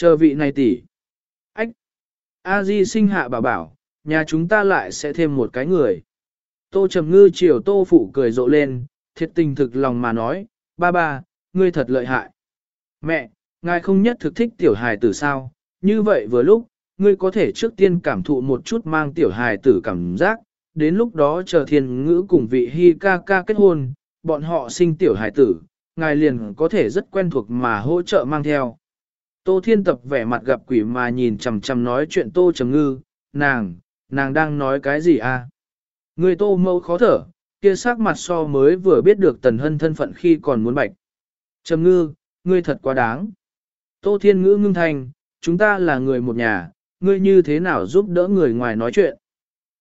Chờ vị này tỷ. Ách! A Di sinh hạ bà bảo, nhà chúng ta lại sẽ thêm một cái người. Tô Trầm Ngư chiều Tô Phụ cười rộ lên, thiệt tình thực lòng mà nói, ba ba, ngươi thật lợi hại. Mẹ, ngài không nhất thực thích tiểu hài tử sao, như vậy vừa lúc, ngươi có thể trước tiên cảm thụ một chút mang tiểu hài tử cảm giác, đến lúc đó chờ thiên ngữ cùng vị hi ca ca kết hôn, bọn họ sinh tiểu hài tử, ngài liền có thể rất quen thuộc mà hỗ trợ mang theo. Tô Thiên Tập vẻ mặt gặp quỷ mà nhìn chằm chằm nói chuyện Tô Trầm Ngư, nàng, nàng đang nói cái gì à? Người Tô mâu khó thở, kia sắc mặt so mới vừa biết được Tần Hân thân phận khi còn muốn bạch. Trầm Ngư, ngươi thật quá đáng. Tô Thiên Ngữ ngưng thành, chúng ta là người một nhà, ngươi như thế nào giúp đỡ người ngoài nói chuyện.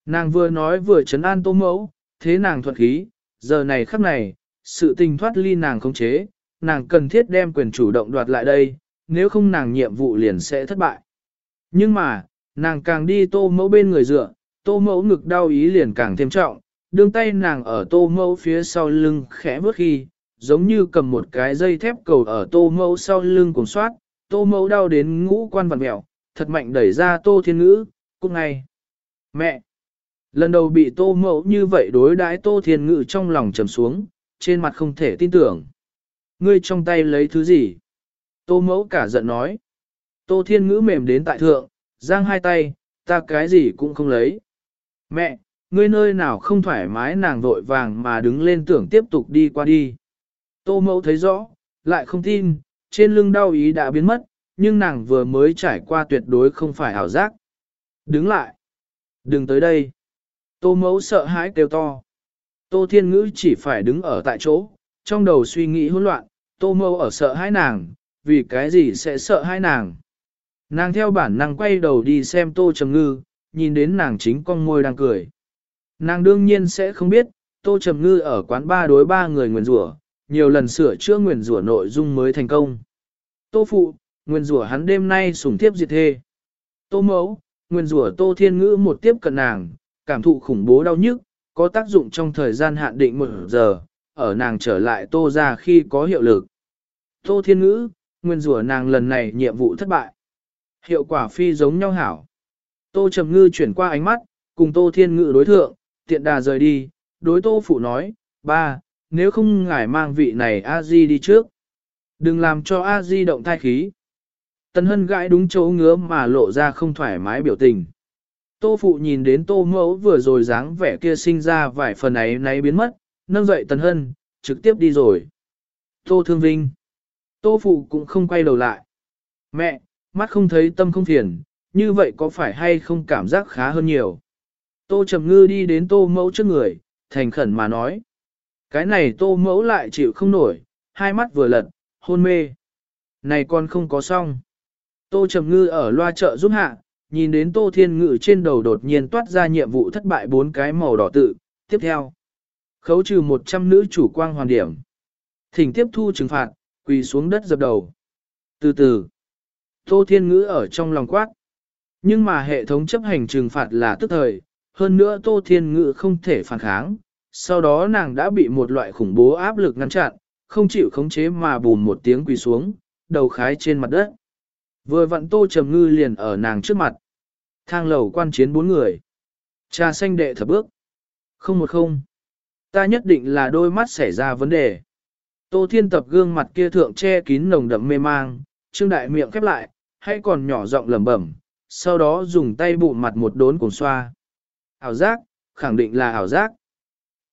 Nàng vừa nói vừa chấn an Tô mẫu, thế nàng thuận khí, giờ này khắc này, sự tình thoát ly nàng không chế, nàng cần thiết đem quyền chủ động đoạt lại đây, nếu không nàng nhiệm vụ liền sẽ thất bại. Nhưng mà, nàng càng đi tô mẫu bên người dựa, tô mẫu ngực đau ý liền càng thêm trọng, đương tay nàng ở tô mẫu phía sau lưng khẽ bước khi, giống như cầm một cái dây thép cầu ở tô mẫu sau lưng cùng soát, tô mẫu đau đến ngũ quan vặn mẹo, thật mạnh đẩy ra tô thiên ngữ, cũng ngay. Mẹ! Lần đầu bị tô mẫu như vậy đối đãi tô thiên ngữ trong lòng trầm xuống, trên mặt không thể tin tưởng. Ngươi trong tay lấy thứ gì? Tô mẫu cả giận nói. Tô thiên ngữ mềm đến tại thượng, giang hai tay, ta cái gì cũng không lấy. Mẹ, ngươi nơi nào không thoải mái nàng vội vàng mà đứng lên tưởng tiếp tục đi qua đi. Tô mẫu thấy rõ, lại không tin, trên lưng đau ý đã biến mất, nhưng nàng vừa mới trải qua tuyệt đối không phải ảo giác. Đứng lại. Đừng tới đây. Tô mẫu sợ hãi kêu to. Tô thiên ngữ chỉ phải đứng ở tại chỗ, trong đầu suy nghĩ hỗn loạn, tô mẫu ở sợ hãi nàng, vì cái gì sẽ sợ hai nàng. Nàng theo bản năng quay đầu đi xem tô trầm ngư, nhìn đến nàng chính con môi đang cười. Nàng đương nhiên sẽ không biết, tô trầm ngư ở quán ba đối ba người nguyền rủa nhiều lần sửa chữa nguyền rủa nội dung mới thành công. Tô phụ, nguyền rủa hắn đêm nay sủng tiếp diệt thê. Tô mẫu, nguyền rủa tô thiên ngữ một tiếp cận nàng, cảm thụ khủng bố đau nhức, có tác dụng trong thời gian hạn định một giờ, ở nàng trở lại tô ra khi có hiệu lực. Tô thiên ngữ, nguyên rủa nàng lần này nhiệm vụ thất bại. Hiệu quả phi giống nhau hảo. Tô trầm ngư chuyển qua ánh mắt, cùng tô thiên ngữ đối thượng, tiện đà rời đi, đối tô phụ nói, ba, nếu không ngài mang vị này a di đi trước. Đừng làm cho a di động thai khí. Tần hân gãi đúng chỗ ngứa mà lộ ra không thoải mái biểu tình. Tô phụ nhìn đến tô mẫu vừa rồi dáng vẻ kia sinh ra vài phần ấy nấy biến mất, nâng dậy tần hân, trực tiếp đi rồi. Tô thương vinh. Tô phụ cũng không quay đầu lại. Mẹ, mắt không thấy tâm không phiền, như vậy có phải hay không cảm giác khá hơn nhiều. Tô trầm ngư đi đến tô mẫu trước người, thành khẩn mà nói. Cái này tô mẫu lại chịu không nổi, hai mắt vừa lật, hôn mê. Này con không có xong. Tô trầm ngư ở loa chợ giúp hạ, nhìn đến Tô Thiên Ngự trên đầu đột nhiên toát ra nhiệm vụ thất bại bốn cái màu đỏ tự, tiếp theo. Khấu trừ 100 nữ chủ quang hoàn điểm. Thỉnh tiếp thu trừng phạt, quỳ xuống đất dập đầu. Từ từ, Tô Thiên Ngữ ở trong lòng quát. Nhưng mà hệ thống chấp hành trừng phạt là tức thời, hơn nữa Tô Thiên Ngữ không thể phản kháng. Sau đó nàng đã bị một loại khủng bố áp lực ngăn chặn, không chịu khống chế mà bùn một tiếng quỳ xuống, đầu khái trên mặt đất. Vừa vặn tô trầm ngư liền ở nàng trước mặt. Thang lầu quan chiến bốn người. Trà xanh đệ thập bước. Không một không. Ta nhất định là đôi mắt xảy ra vấn đề. Tô thiên tập gương mặt kia thượng che kín nồng đậm mê mang, trương đại miệng khép lại, hay còn nhỏ giọng lẩm bẩm, sau đó dùng tay bụng mặt một đốn cùng xoa. Ảo giác, khẳng định là ảo giác.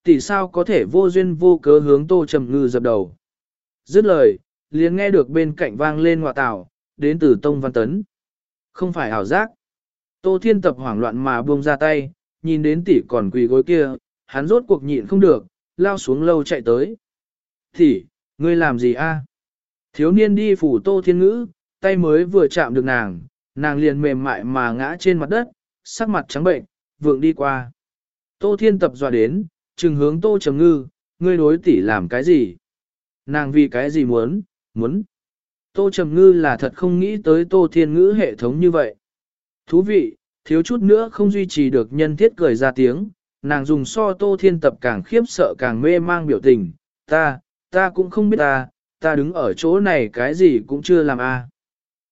Tỷ sao có thể vô duyên vô cớ hướng tô trầm ngư dập đầu. Dứt lời, liền nghe được bên cạnh vang lên ngọa tảo, đến từ Tông Văn Tấn. Không phải ảo giác. Tô Thiên Tập hoảng loạn mà buông ra tay, nhìn đến tỷ còn quỳ gối kia, hắn rốt cuộc nhịn không được, lao xuống lâu chạy tới. Thì, ngươi làm gì a? Thiếu niên đi phủ Tô Thiên Ngữ, tay mới vừa chạm được nàng, nàng liền mềm mại mà ngã trên mặt đất, sắc mặt trắng bệnh, vượng đi qua. Tô Thiên Tập dọa đến, trừng hướng Tô Trầm Ngư, ngươi đối tỷ làm cái gì? Nàng vì cái gì muốn, muốn. Tô Trầm Ngư là thật không nghĩ tới Tô Thiên Ngữ hệ thống như vậy. Thú vị, thiếu chút nữa không duy trì được nhân thiết cười ra tiếng, nàng dùng so Tô Thiên tập càng khiếp sợ càng mê mang biểu tình, ta, ta cũng không biết ta, ta đứng ở chỗ này cái gì cũng chưa làm a.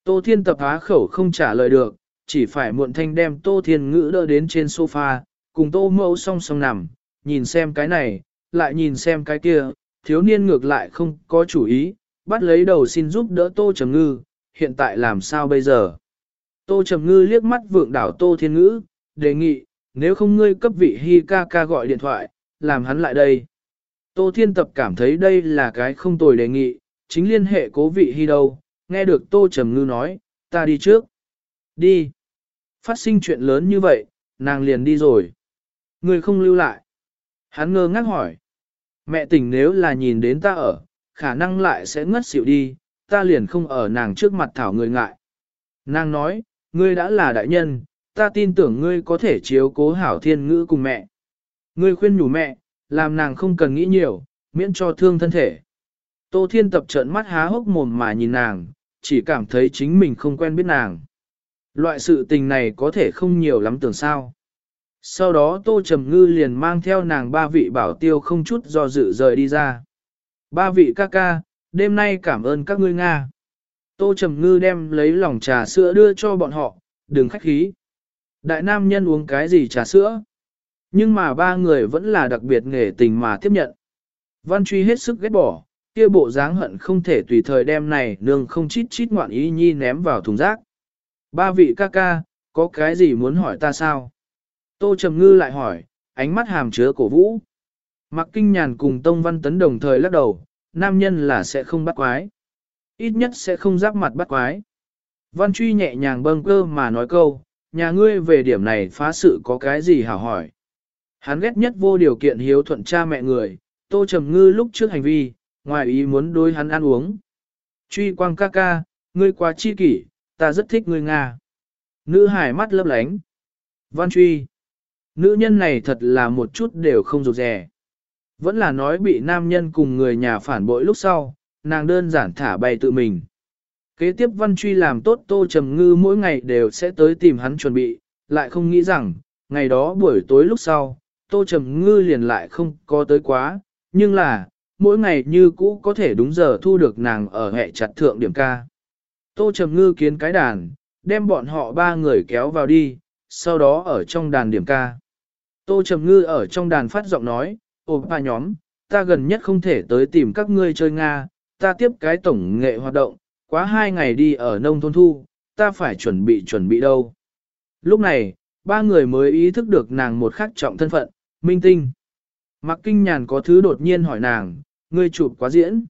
Tô Thiên tập há khẩu không trả lời được, chỉ phải muộn thanh đem Tô Thiên ngữ đỡ đến trên sofa, cùng Tô mẫu song song nằm, nhìn xem cái này, lại nhìn xem cái kia, thiếu niên ngược lại không có chủ ý, bắt lấy đầu xin giúp đỡ Tô Trầm Ngư, hiện tại làm sao bây giờ? Tô Trầm Ngư liếc mắt vượng đảo Tô Thiên Ngữ, đề nghị, nếu không ngươi cấp vị Hi ca ca gọi điện thoại, làm hắn lại đây. Tô Thiên Tập cảm thấy đây là cái không tồi đề nghị, chính liên hệ cố vị hy đâu, nghe được Tô Trầm Ngư nói, ta đi trước. Đi. Phát sinh chuyện lớn như vậy, nàng liền đi rồi. Ngươi không lưu lại. Hắn ngơ ngác hỏi. Mẹ tỉnh nếu là nhìn đến ta ở, khả năng lại sẽ ngất xỉu đi, ta liền không ở nàng trước mặt thảo người ngại. Nàng nói, ngươi đã là đại nhân, ta tin tưởng ngươi có thể chiếu cố hảo thiên ngữ cùng mẹ. Ngươi khuyên nhủ mẹ, làm nàng không cần nghĩ nhiều, miễn cho thương thân thể. Tô Thiên tập trợn mắt há hốc mồm mà nhìn nàng, chỉ cảm thấy chính mình không quen biết nàng. Loại sự tình này có thể không nhiều lắm tưởng sao. Sau đó Tô Trầm Ngư liền mang theo nàng ba vị bảo tiêu không chút do dự rời đi ra. Ba vị ca ca, đêm nay cảm ơn các ngươi Nga. Tô Trầm Ngư đem lấy lòng trà sữa đưa cho bọn họ, đừng khách khí. Đại nam nhân uống cái gì trà sữa? Nhưng mà ba người vẫn là đặc biệt nghề tình mà tiếp nhận. Văn truy hết sức ghét bỏ, kia bộ dáng hận không thể tùy thời đem này nương không chít chít ngoạn ý nhi ném vào thùng rác. Ba vị ca ca, có cái gì muốn hỏi ta sao? Tô Trầm Ngư lại hỏi, ánh mắt hàm chứa cổ vũ. Mặc kinh nhàn cùng Tông Văn Tấn đồng thời lắc đầu, nam nhân là sẽ không bắt quái. Ít nhất sẽ không giáp mặt bắt quái. Văn truy nhẹ nhàng bâng cơ mà nói câu, nhà ngươi về điểm này phá sự có cái gì hảo hỏi. Hắn ghét nhất vô điều kiện hiếu thuận cha mẹ người, tô trầm ngư lúc trước hành vi, ngoài ý muốn đối hắn ăn uống. Truy quang ca ca, ngươi quá chi kỷ, ta rất thích ngươi Nga. Nữ hải mắt lấp lánh. Văn truy. Nữ nhân này thật là một chút đều không rụt rè. Vẫn là nói bị nam nhân cùng người nhà phản bội lúc sau, nàng đơn giản thả bay tự mình. Kế tiếp văn truy làm tốt tô trầm ngư mỗi ngày đều sẽ tới tìm hắn chuẩn bị, lại không nghĩ rằng, ngày đó buổi tối lúc sau, tô trầm ngư liền lại không có tới quá, nhưng là, mỗi ngày như cũ có thể đúng giờ thu được nàng ở hệ chặt thượng điểm ca. Tô trầm ngư kiến cái đàn, đem bọn họ ba người kéo vào đi, sau đó ở trong đàn điểm ca. Tô trầm ngư ở trong đàn phát giọng nói, ồ ba nhóm, ta gần nhất không thể tới tìm các ngươi chơi Nga, ta tiếp cái tổng nghệ hoạt động, quá hai ngày đi ở nông thôn thu, ta phải chuẩn bị chuẩn bị đâu. Lúc này, ba người mới ý thức được nàng một khắc trọng thân phận, minh tinh. Mặc kinh nhàn có thứ đột nhiên hỏi nàng, ngươi chụp quá diễn.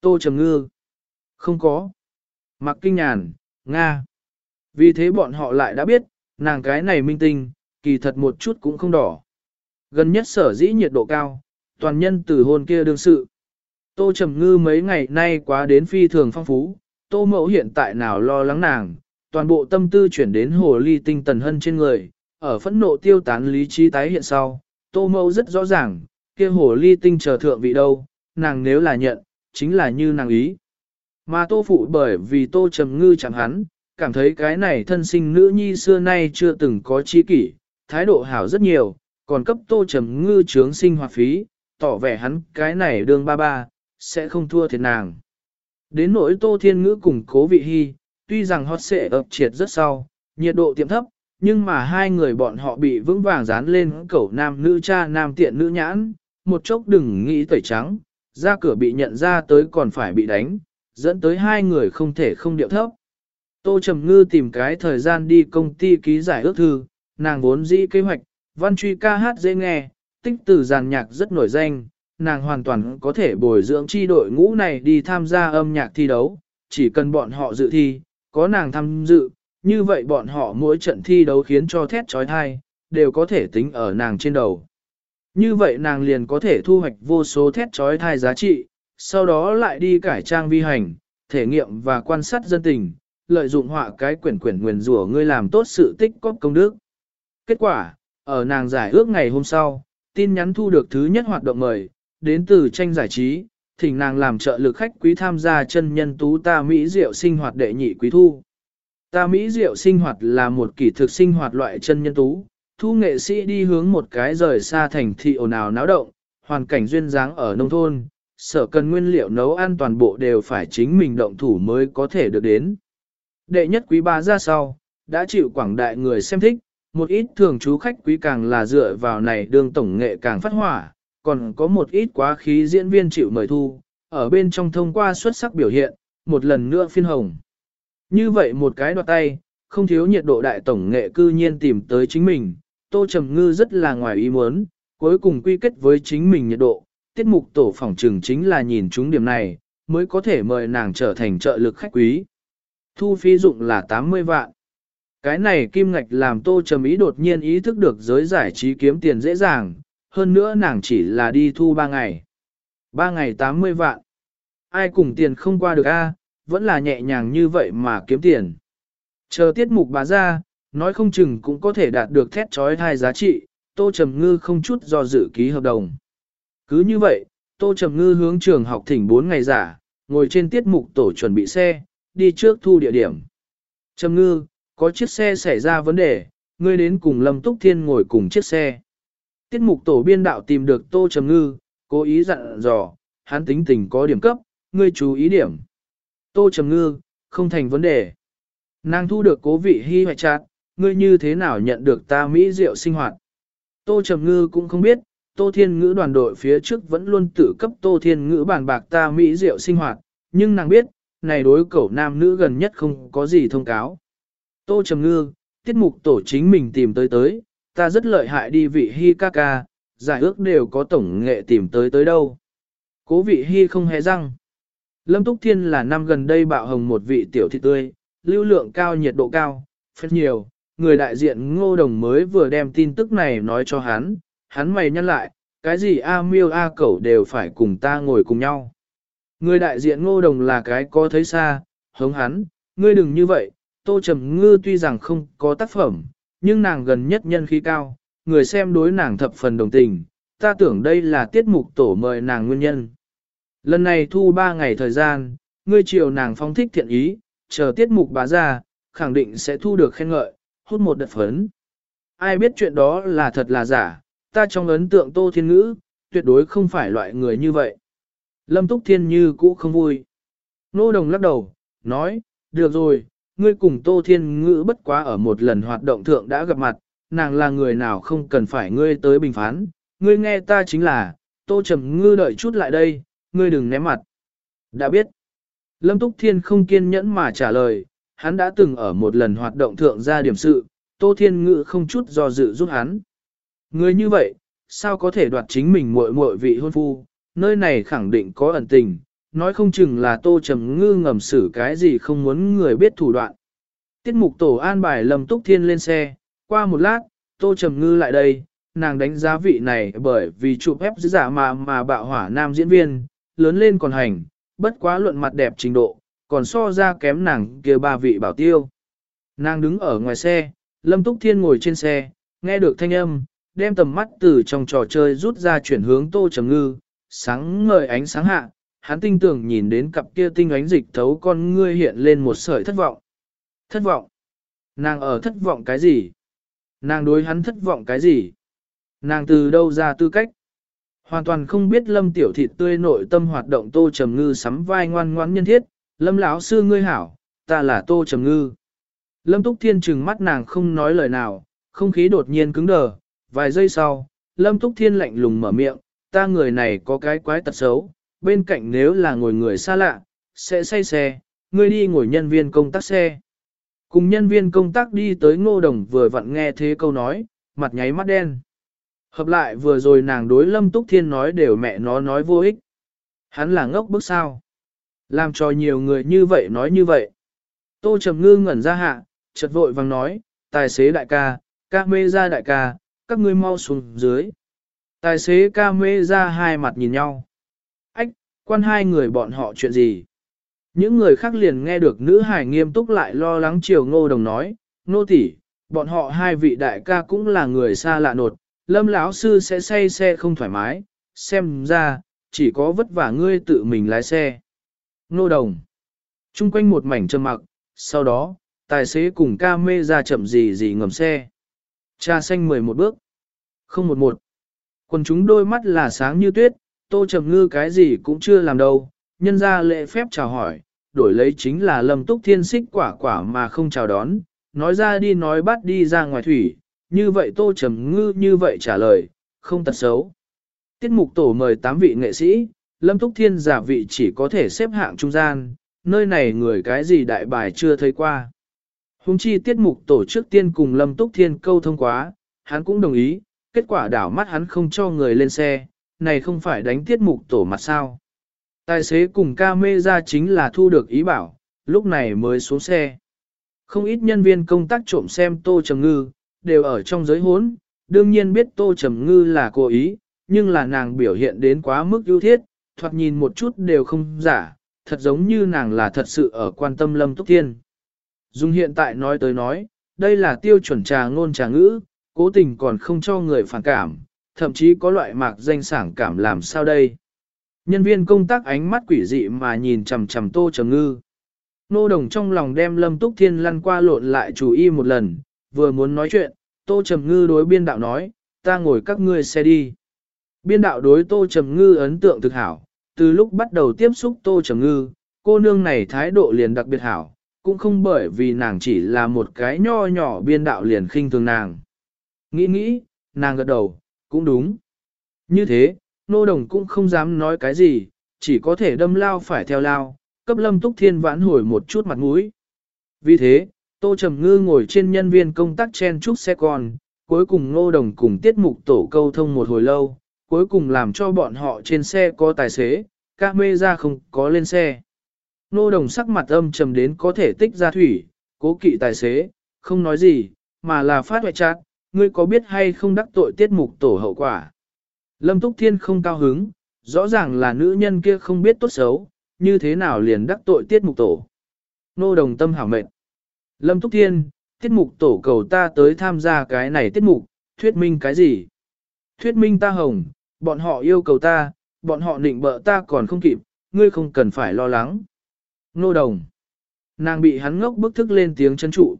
Tô Trầm Ngư. Không có. Mặc kinh nhàn, Nga. Vì thế bọn họ lại đã biết, nàng cái này minh tinh, kỳ thật một chút cũng không đỏ. Gần nhất sở dĩ nhiệt độ cao, toàn nhân từ hôn kia đương sự. Tô Trầm Ngư mấy ngày nay quá đến phi thường phong phú, Tô Mẫu hiện tại nào lo lắng nàng, toàn bộ tâm tư chuyển đến hồ ly tinh tần hân trên người, ở phẫn nộ tiêu tán lý trí tái hiện sau, Tô mâu rất rõ ràng, kia hồ ly tinh chờ thượng vị đâu, nàng nếu là nhận, chính là như nàng ý. Mà Tô Phụ bởi vì Tô Trầm Ngư chẳng hắn, cảm thấy cái này thân sinh nữ nhi xưa nay chưa từng có chi kỷ, thái độ hảo rất nhiều, còn cấp Tô Trầm Ngư trướng sinh hoạt phí, tỏ vẻ hắn cái này đương ba ba, sẽ không thua thiệt nàng. Đến nỗi Tô Thiên Ngữ cùng cố vị hy, tuy rằng hot sẽ ập triệt rất sau, nhiệt độ tiệm thấp, nhưng mà hai người bọn họ bị vững vàng dán lên cẩu nam nữ cha nam tiện nữ nhãn, một chốc đừng nghĩ tẩy trắng, ra cửa bị nhận ra tới còn phải bị đánh, dẫn tới hai người không thể không điệu thấp. Tô Trầm Ngư tìm cái thời gian đi công ty ký giải ước thư, nàng vốn dĩ kế hoạch, văn truy ca hát dễ nghe, tích từ giàn nhạc rất nổi danh, nàng hoàn toàn có thể bồi dưỡng chi đội ngũ này đi tham gia âm nhạc thi đấu, chỉ cần bọn họ dự thi, có nàng tham dự, như vậy bọn họ mỗi trận thi đấu khiến cho thét trói thai, đều có thể tính ở nàng trên đầu. Như vậy nàng liền có thể thu hoạch vô số thét trói thai giá trị, sau đó lại đi cải trang vi hành, thể nghiệm và quan sát dân tình, lợi dụng họa cái quyển quyển nguyền rủa ngươi làm tốt sự tích cóp công đức. Kết quả, ở nàng giải ước ngày hôm sau, tin nhắn thu được thứ nhất hoạt động mời, đến từ tranh giải trí, thỉnh nàng làm trợ lực khách quý tham gia chân nhân tú ta Mỹ Diệu sinh hoạt đệ nhị quý thu. Ta Mỹ Diệu sinh hoạt là một kỷ thực sinh hoạt loại chân nhân tú, thu nghệ sĩ đi hướng một cái rời xa thành thị ồn ào náo động, hoàn cảnh duyên dáng ở nông thôn, sở cần nguyên liệu nấu ăn toàn bộ đều phải chính mình động thủ mới có thể được đến. Đệ nhất quý ba ra sau, đã chịu quảng đại người xem thích, một ít thường chú khách quý càng là dựa vào này đường tổng nghệ càng phát hỏa, còn có một ít quá khí diễn viên chịu mời thu, ở bên trong thông qua xuất sắc biểu hiện, một lần nữa phiên hồng. Như vậy một cái đoạt tay, không thiếu nhiệt độ đại tổng nghệ cư nhiên tìm tới chính mình, Tô Trầm Ngư rất là ngoài ý muốn, cuối cùng quy kết với chính mình nhiệt độ, tiết mục tổ phỏng trừng chính là nhìn chúng điểm này, mới có thể mời nàng trở thành trợ lực khách quý. Thu phí dụng là 80 vạn. Cái này kim ngạch làm Tô Trầm Ý đột nhiên ý thức được giới giải trí kiếm tiền dễ dàng, hơn nữa nàng chỉ là đi thu 3 ngày. 3 ngày 80 vạn. Ai cùng tiền không qua được a, vẫn là nhẹ nhàng như vậy mà kiếm tiền. Chờ tiết mục bà ra, nói không chừng cũng có thể đạt được thét trói hai giá trị, Tô Trầm Ngư không chút do dự ký hợp đồng. Cứ như vậy, Tô Trầm Ngư hướng trường học thỉnh 4 ngày giả, ngồi trên tiết mục tổ chuẩn bị xe, đi trước thu địa điểm. Trầm Ngư, có chiếc xe xảy ra vấn đề, ngươi đến cùng Lâm Túc Thiên ngồi cùng chiếc xe. Tiết mục tổ biên đạo tìm được Tô Trầm Ngư, cố ý dặn dò, hắn tính tình có điểm cấp, ngươi chú ý điểm. Tô Trầm Ngư, không thành vấn đề. Nàng thu được cố vị hy hoại chặt, ngươi như thế nào nhận được ta Mỹ rượu sinh hoạt. Tô Trầm Ngư cũng không biết, Tô Thiên Ngữ đoàn đội phía trước vẫn luôn tự cấp Tô Thiên Ngữ bàn bạc ta Mỹ rượu sinh hoạt, nhưng nàng biết, này đối cậu nam nữ gần nhất không có gì thông cáo. Tô Trầm Ngư, tiết mục tổ chính mình tìm tới tới, ta rất lợi hại đi vị Hi ca ca, giải ước đều có tổng nghệ tìm tới tới đâu. Cố vị Hi không hề răng. Lâm Túc Thiên là năm gần đây bạo hồng một vị tiểu thị tươi, lưu lượng cao nhiệt độ cao, phết nhiều, người đại diện ngô đồng mới vừa đem tin tức này nói cho hắn, hắn mày nhăn lại, cái gì A miêu A cẩu đều phải cùng ta ngồi cùng nhau. Người đại diện ngô đồng là cái có thấy xa, hống hắn, ngươi đừng như vậy, tô trầm ngư tuy rằng không có tác phẩm, nhưng nàng gần nhất nhân khí cao, người xem đối nàng thập phần đồng tình, ta tưởng đây là tiết mục tổ mời nàng nguyên nhân. Lần này thu ba ngày thời gian, ngươi chiều nàng phong thích thiện ý, chờ tiết mục bá ra, khẳng định sẽ thu được khen ngợi, hút một đợt phấn. Ai biết chuyện đó là thật là giả, ta trong ấn tượng Tô Thiên Ngữ, tuyệt đối không phải loại người như vậy. Lâm Túc Thiên như cũ không vui. Nô Đồng lắc đầu, nói, được rồi, ngươi cùng Tô Thiên Ngữ bất quá ở một lần hoạt động thượng đã gặp mặt, nàng là người nào không cần phải ngươi tới bình phán, ngươi nghe ta chính là, Tô Trầm Ngư đợi chút lại đây, ngươi đừng ném mặt. Đã biết. Lâm Túc Thiên không kiên nhẫn mà trả lời, hắn đã từng ở một lần hoạt động thượng ra điểm sự, Tô Thiên Ngữ không chút do dự giúp hắn. Người như vậy, sao có thể đoạt chính mình muội muội vị hôn phu, nơi này khẳng định có ẩn tình, nói không chừng là Tô Trầm Ngư ngầm xử cái gì không muốn người biết thủ đoạn. Tiết mục tổ an bài Lâm Túc Thiên lên xe, qua một lát, Tô Trầm Ngư lại đây, nàng đánh giá vị này bởi vì chụp ép giả mà mà bạo hỏa nam diễn viên, lớn lên còn hành, bất quá luận mặt đẹp trình độ, còn so ra kém nàng kia ba vị bảo tiêu. Nàng đứng ở ngoài xe, Lâm Túc Thiên ngồi trên xe, nghe được thanh âm, đem tầm mắt từ trong trò chơi rút ra chuyển hướng Tô Trầm Ngư, sáng ngời ánh sáng hạ, hắn tinh tưởng nhìn đến cặp kia tinh ánh dịch thấu con ngươi hiện lên một sợi thất vọng. Thất vọng? Nàng ở thất vọng cái gì? Nàng đối hắn thất vọng cái gì? Nàng từ đâu ra tư cách? Hoàn toàn không biết lâm tiểu thịt tươi nội tâm hoạt động tô trầm ngư sắm vai ngoan ngoãn nhân thiết, lâm lão sư ngươi hảo, ta là tô trầm ngư. Lâm túc thiên trừng mắt nàng không nói lời nào, không khí đột nhiên cứng đờ, vài giây sau, lâm túc thiên lạnh lùng mở miệng, ta người này có cái quái tật xấu, bên cạnh nếu là ngồi người xa lạ, sẽ say xe, ngươi đi ngồi nhân viên công tác xe. Cùng nhân viên công tác đi tới ngô đồng vừa vặn nghe thế câu nói, mặt nháy mắt đen. Hợp lại vừa rồi nàng đối Lâm Túc Thiên nói đều mẹ nó nói vô ích. Hắn là ngốc bức sao. Làm cho nhiều người như vậy nói như vậy. Tô Trầm Ngư ngẩn ra hạ, chợt vội vàng nói, tài xế đại ca, ca mê ra đại ca, các ngươi mau xuống dưới. Tài xế ca mê ra hai mặt nhìn nhau. Quan hai người bọn họ chuyện gì? Những người khác liền nghe được nữ hải nghiêm túc lại lo lắng chiều ngô đồng nói, nô tỷ, bọn họ hai vị đại ca cũng là người xa lạ nột, lâm lão sư sẽ say xe không thoải mái, xem ra, chỉ có vất vả ngươi tự mình lái xe. Nô đồng. Trung quanh một mảnh trầm mặc, sau đó, tài xế cùng ca mê ra chậm gì gì ngầm xe. Cha xanh mười một bước. Không một một. Quần chúng đôi mắt là sáng như tuyết, tô trầm ngư cái gì cũng chưa làm đâu, nhân ra lệ phép chào hỏi, đổi lấy chính là lâm túc thiên xích quả quả mà không chào đón, nói ra đi nói bắt đi ra ngoài thủy, như vậy tô trầm ngư như vậy trả lời, không tật xấu. Tiết mục tổ mời 8 vị nghệ sĩ, lâm túc thiên giả vị chỉ có thể xếp hạng trung gian, nơi này người cái gì đại bài chưa thấy qua. Hùng chi tiết mục tổ trước tiên cùng lâm túc thiên câu thông quá, hắn cũng đồng ý, kết quả đảo mắt hắn không cho người lên xe, này không phải đánh tiết mục tổ mặt sao. Tài xế cùng ca mê ra chính là thu được ý bảo, lúc này mới xuống xe. Không ít nhân viên công tác trộm xem Tô Trầm Ngư, đều ở trong giới hốn, đương nhiên biết Tô Trầm Ngư là cố ý, nhưng là nàng biểu hiện đến quá mức ưu thiết, thoạt nhìn một chút đều không giả, thật giống như nàng là thật sự ở quan tâm Lâm Túc Thiên. Dung hiện tại nói tới nói, đây là tiêu chuẩn trà ngôn trà ngữ, cố tình còn không cho người phản cảm, thậm chí có loại mạc danh sảng cảm làm sao đây. Nhân viên công tác ánh mắt quỷ dị mà nhìn chằm chằm tô trầm ngư. Nô đồng trong lòng đem lâm túc thiên lăn qua lộn lại chủ y một lần, vừa muốn nói chuyện, tô trầm ngư đối biên đạo nói, ta ngồi các ngươi xe đi. Biên đạo đối tô trầm ngư ấn tượng thực hảo, từ lúc bắt đầu tiếp xúc tô trầm ngư, cô nương này thái độ liền đặc biệt hảo, cũng không bởi vì nàng chỉ là một cái nho nhỏ biên đạo liền khinh thường nàng. Nghĩ nghĩ, nàng gật đầu, cũng đúng. Như thế, nô đồng cũng không dám nói cái gì, chỉ có thể đâm lao phải theo lao, cấp lâm túc thiên vãn hồi một chút mặt mũi. Vì thế, tô trầm ngư ngồi trên nhân viên công tác chen chúc xe con, cuối cùng nô đồng cùng tiết mục tổ câu thông một hồi lâu, cuối cùng làm cho bọn họ trên xe có tài xế, ca mê ra không có lên xe. Nô đồng sắc mặt âm trầm đến có thể tích ra thủy, cố kỵ tài xế, không nói gì, mà là phát hoại chát, ngươi có biết hay không đắc tội tiết mục tổ hậu quả. Lâm Túc Thiên không cao hứng, rõ ràng là nữ nhân kia không biết tốt xấu, như thế nào liền đắc tội tiết mục tổ. Nô đồng tâm hảo mệnh. Lâm Túc Thiên, tiết mục tổ cầu ta tới tham gia cái này tiết mục, thuyết minh cái gì? Thuyết minh ta hồng, bọn họ yêu cầu ta, bọn họ định bợ ta còn không kịp, ngươi không cần phải lo lắng. Nô đồng. Nàng bị hắn ngốc bức thức lên tiếng chân trụ.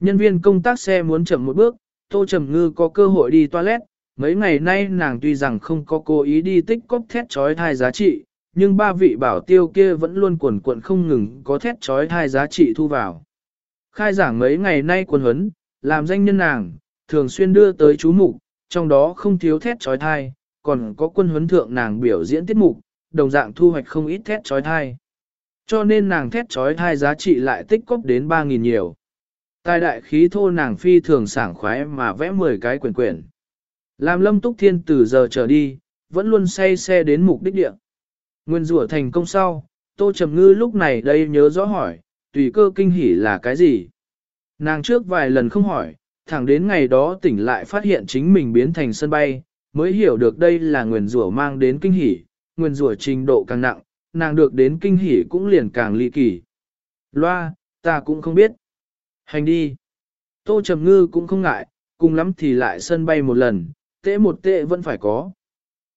Nhân viên công tác xe muốn chậm một bước, Tô Trầm Ngư có cơ hội đi toilet, mấy ngày nay nàng tuy rằng không có cố ý đi tích cóp thét trói thai giá trị, nhưng ba vị bảo tiêu kia vẫn luôn quần quận không ngừng có thét trói thai giá trị thu vào. Khai giảng mấy ngày nay quần huấn, làm danh nhân nàng, thường xuyên đưa tới chú mục, trong đó không thiếu thét trói thai, còn có quân huấn thượng nàng biểu diễn tiết mục, đồng dạng thu hoạch không ít thét trói thai. Cho nên nàng thét trói thai giá trị lại tích cóp đến 3.000 nhiều. Tài đại khí thô nàng phi thường sảng khoái mà vẽ 10 cái quyển quyển. Làm lâm túc thiên từ giờ trở đi, vẫn luôn say xe đến mục đích địa. Nguyên rủa thành công sau, Tô Trầm Ngư lúc này đây nhớ rõ hỏi, tùy cơ kinh hỉ là cái gì? Nàng trước vài lần không hỏi, thẳng đến ngày đó tỉnh lại phát hiện chính mình biến thành sân bay, mới hiểu được đây là nguyền rủa mang đến kinh hỉ, nguyền rủa trình độ càng nặng, nàng được đến kinh hỉ cũng liền càng ly kỳ. Loa, ta cũng không biết. Hành đi. Tô Trầm Ngư cũng không ngại, cùng lắm thì lại sân bay một lần, tệ một tệ vẫn phải có.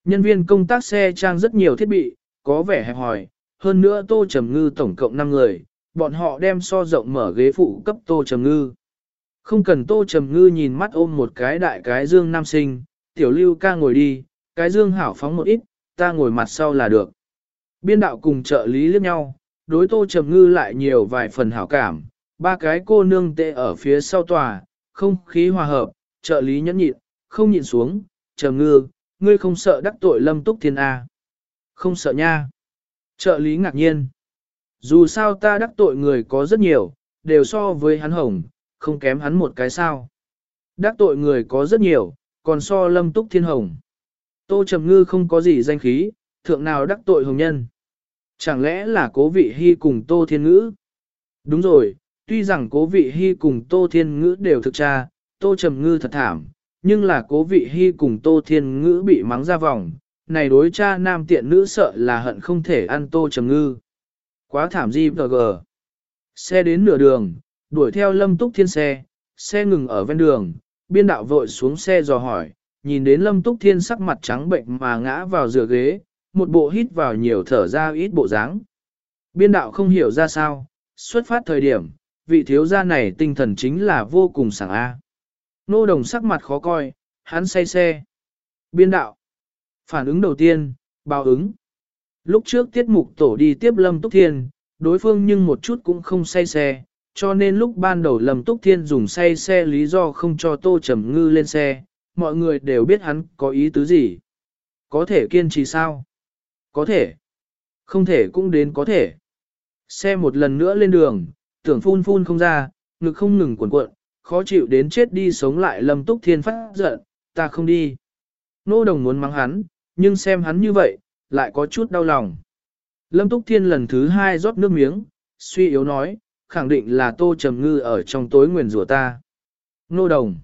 Nhân viên công tác xe trang rất nhiều thiết bị, có vẻ hẹp hòi, hơn nữa Tô Trầm Ngư tổng cộng 5 người, bọn họ đem so rộng mở ghế phụ cấp Tô Trầm Ngư. Không cần Tô Trầm Ngư nhìn mắt ôm một cái đại cái dương nam sinh, tiểu lưu ca ngồi đi, cái dương hảo phóng một ít, ta ngồi mặt sau là được. Biên đạo cùng trợ lý liếc nhau, đối Tô Trầm Ngư lại nhiều vài phần hảo cảm, ba cái cô nương tệ ở phía sau tòa, không khí hòa hợp, trợ lý nhẫn nhịn, không nhịn xuống, Trầm Ngư, ngươi không sợ đắc tội lâm túc thiên A. Không sợ nha. Trợ lý ngạc nhiên. Dù sao ta đắc tội người có rất nhiều, đều so với hắn hồng, không kém hắn một cái sao. Đắc tội người có rất nhiều, còn so lâm túc thiên hồng. Tô Trầm Ngư không có gì danh khí, thượng nào đắc tội hồng nhân. Chẳng lẽ là cố vị hy cùng Tô Thiên Ngữ? Đúng rồi, tuy rằng cố vị hy cùng Tô Thiên Ngữ đều thực tra, Tô Trầm Ngư thật thảm, nhưng là cố vị hy cùng Tô Thiên Ngữ bị mắng ra vòng, này đối cha nam tiện nữ sợ là hận không thể ăn Tô Trầm Ngư. Quá thảm di gờ. Xe đến nửa đường, đuổi theo lâm túc thiên xe, xe ngừng ở ven đường, biên đạo vội xuống xe dò hỏi, nhìn đến lâm túc thiên sắc mặt trắng bệnh mà ngã vào rửa ghế, một bộ hít vào nhiều thở ra ít bộ dáng. Biên đạo không hiểu ra sao, xuất phát thời điểm, vị thiếu gia này tinh thần chính là vô cùng sảng A. Nô đồng sắc mặt khó coi, hắn say xe. Biên đạo. Phản ứng đầu tiên, báo ứng. Lúc trước tiết mục tổ đi tiếp Lâm Túc Thiên, đối phương nhưng một chút cũng không say xe, cho nên lúc ban đầu Lâm Túc Thiên dùng say xe lý do không cho Tô Trầm Ngư lên xe, mọi người đều biết hắn có ý tứ gì. Có thể kiên trì sao? Có thể. Không thể cũng đến có thể. Xe một lần nữa lên đường, tưởng phun phun không ra, ngực không ngừng cuộn cuộn, khó chịu đến chết đi sống lại Lâm Túc Thiên phát giận, ta không đi. Nô đồng muốn mắng hắn, nhưng xem hắn như vậy, lại có chút đau lòng. Lâm Túc Thiên lần thứ hai rót nước miếng, suy yếu nói, khẳng định là tô trầm ngư ở trong tối nguyền rủa ta. Nô đồng.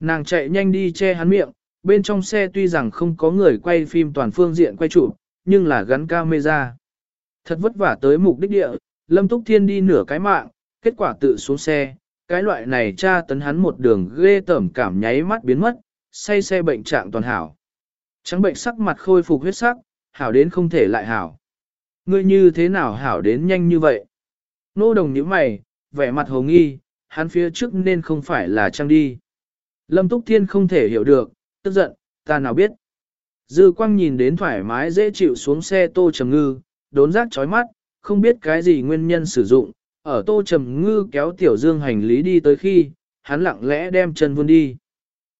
Nàng chạy nhanh đi che hắn miệng, bên trong xe tuy rằng không có người quay phim toàn phương diện quay chụp, nhưng là gắn camera. Thật vất vả tới mục đích địa, Lâm Túc Thiên đi nửa cái mạng, kết quả tự xuống xe, cái loại này tra tấn hắn một đường ghê tởm cảm nháy mắt biến mất, say xe bệnh trạng toàn hảo. Trắng bệnh sắc mặt khôi phục huyết sắc, hảo đến không thể lại hảo. Ngươi như thế nào hảo đến nhanh như vậy? Nô đồng nhíu mày, vẻ mặt hồ nghi, hắn phía trước nên không phải là trăng đi. Lâm Túc Thiên không thể hiểu được, tức giận, ta nào biết. Dư quang nhìn đến thoải mái dễ chịu xuống xe tô trầm ngư, đốn rác chói mắt, không biết cái gì nguyên nhân sử dụng, ở tô trầm ngư kéo tiểu dương hành lý đi tới khi, hắn lặng lẽ đem chân vươn đi.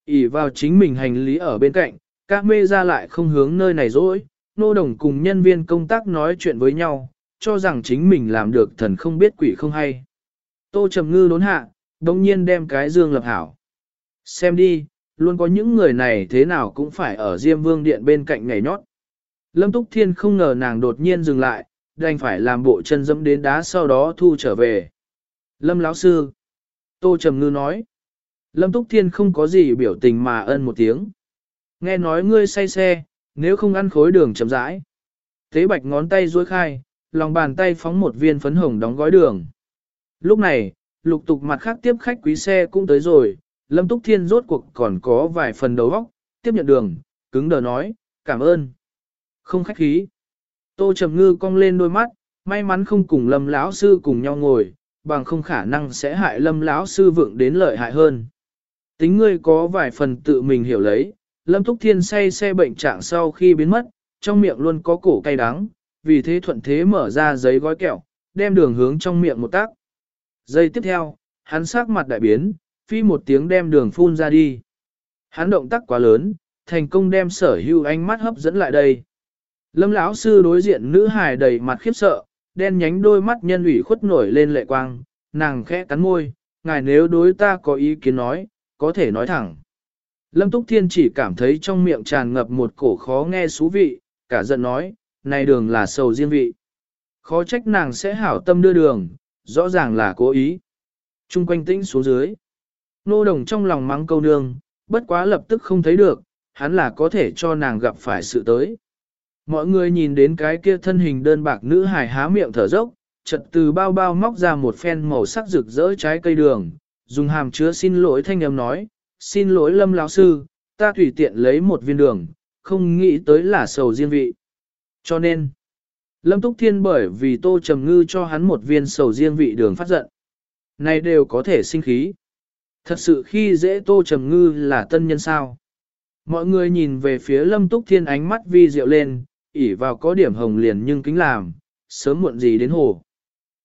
ỉ vào chính mình hành lý ở bên cạnh, các mê ra lại không hướng nơi này dỗi nô đồng cùng nhân viên công tác nói chuyện với nhau, cho rằng chính mình làm được thần không biết quỷ không hay. Tô trầm ngư đốn hạ, đồng nhiên đem cái dương lập hảo. Xem đi, luôn có những người này thế nào cũng phải ở Diêm Vương Điện bên cạnh nhảy nhót. Lâm Túc Thiên không ngờ nàng đột nhiên dừng lại, đành phải làm bộ chân dẫm đến đá sau đó thu trở về. Lâm lão sư. Tô Trầm Ngư nói. Lâm Túc Thiên không có gì biểu tình mà ân một tiếng. Nghe nói ngươi say xe, nếu không ăn khối đường chậm rãi. Thế bạch ngón tay duỗi khai, lòng bàn tay phóng một viên phấn hồng đóng gói đường. Lúc này, lục tục mặt khác tiếp khách quý xe cũng tới rồi, Lâm Túc Thiên rốt cuộc còn có vài phần đầu óc, tiếp nhận đường, cứng đờ nói, cảm ơn. Không khách khí. Tô Trầm Ngư cong lên đôi mắt, may mắn không cùng Lâm lão sư cùng nhau ngồi, bằng không khả năng sẽ hại Lâm lão sư vượng đến lợi hại hơn. Tính ngươi có vài phần tự mình hiểu lấy, Lâm Túc Thiên say xe bệnh trạng sau khi biến mất, trong miệng luôn có cổ cay đắng, vì thế thuận thế mở ra giấy gói kẹo, đem đường hướng trong miệng một tác. Giây tiếp theo, hắn sắc mặt đại biến, phi một tiếng đem đường phun ra đi. Hắn động tác quá lớn, thành công đem sở hữu ánh mắt hấp dẫn lại đây. Lâm lão sư đối diện nữ hài đầy mặt khiếp sợ, đen nhánh đôi mắt nhân ủy khuất nổi lên lệ quang, nàng khẽ cắn môi, ngài nếu đối ta có ý kiến nói, có thể nói thẳng. Lâm Túc Thiên chỉ cảm thấy trong miệng tràn ngập một cổ khó nghe xú vị, cả giận nói, này đường là sầu riêng vị. Khó trách nàng sẽ hảo tâm đưa đường, rõ ràng là cố ý. Trung quanh tĩnh xuống dưới. Nô đồng trong lòng mắng câu nương, bất quá lập tức không thấy được, hắn là có thể cho nàng gặp phải sự tới. Mọi người nhìn đến cái kia thân hình đơn bạc nữ hải há miệng thở dốc, chợt từ bao bao móc ra một phen màu sắc rực rỡ trái cây đường, dùng hàm chứa xin lỗi thanh âm nói, xin lỗi lâm lão sư, ta tùy tiện lấy một viên đường, không nghĩ tới là sầu riêng vị. Cho nên, lâm túc thiên bởi vì tô trầm ngư cho hắn một viên sầu riêng vị đường phát giận. Này đều có thể sinh khí. Thật sự khi dễ tô trầm ngư là tân nhân sao. Mọi người nhìn về phía lâm túc thiên ánh mắt vi diệu lên, ỉ vào có điểm hồng liền nhưng kính làm, sớm muộn gì đến hồ.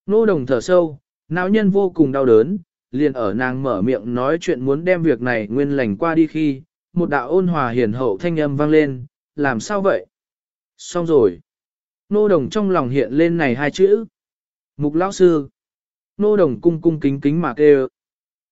Nô đồng thở sâu, não nhân vô cùng đau đớn, liền ở nàng mở miệng nói chuyện muốn đem việc này nguyên lành qua đi khi, một đạo ôn hòa hiền hậu thanh âm vang lên, làm sao vậy? Xong rồi. Nô đồng trong lòng hiện lên này hai chữ. Mục lão sư. Nô đồng cung cung kính kính mà kêu.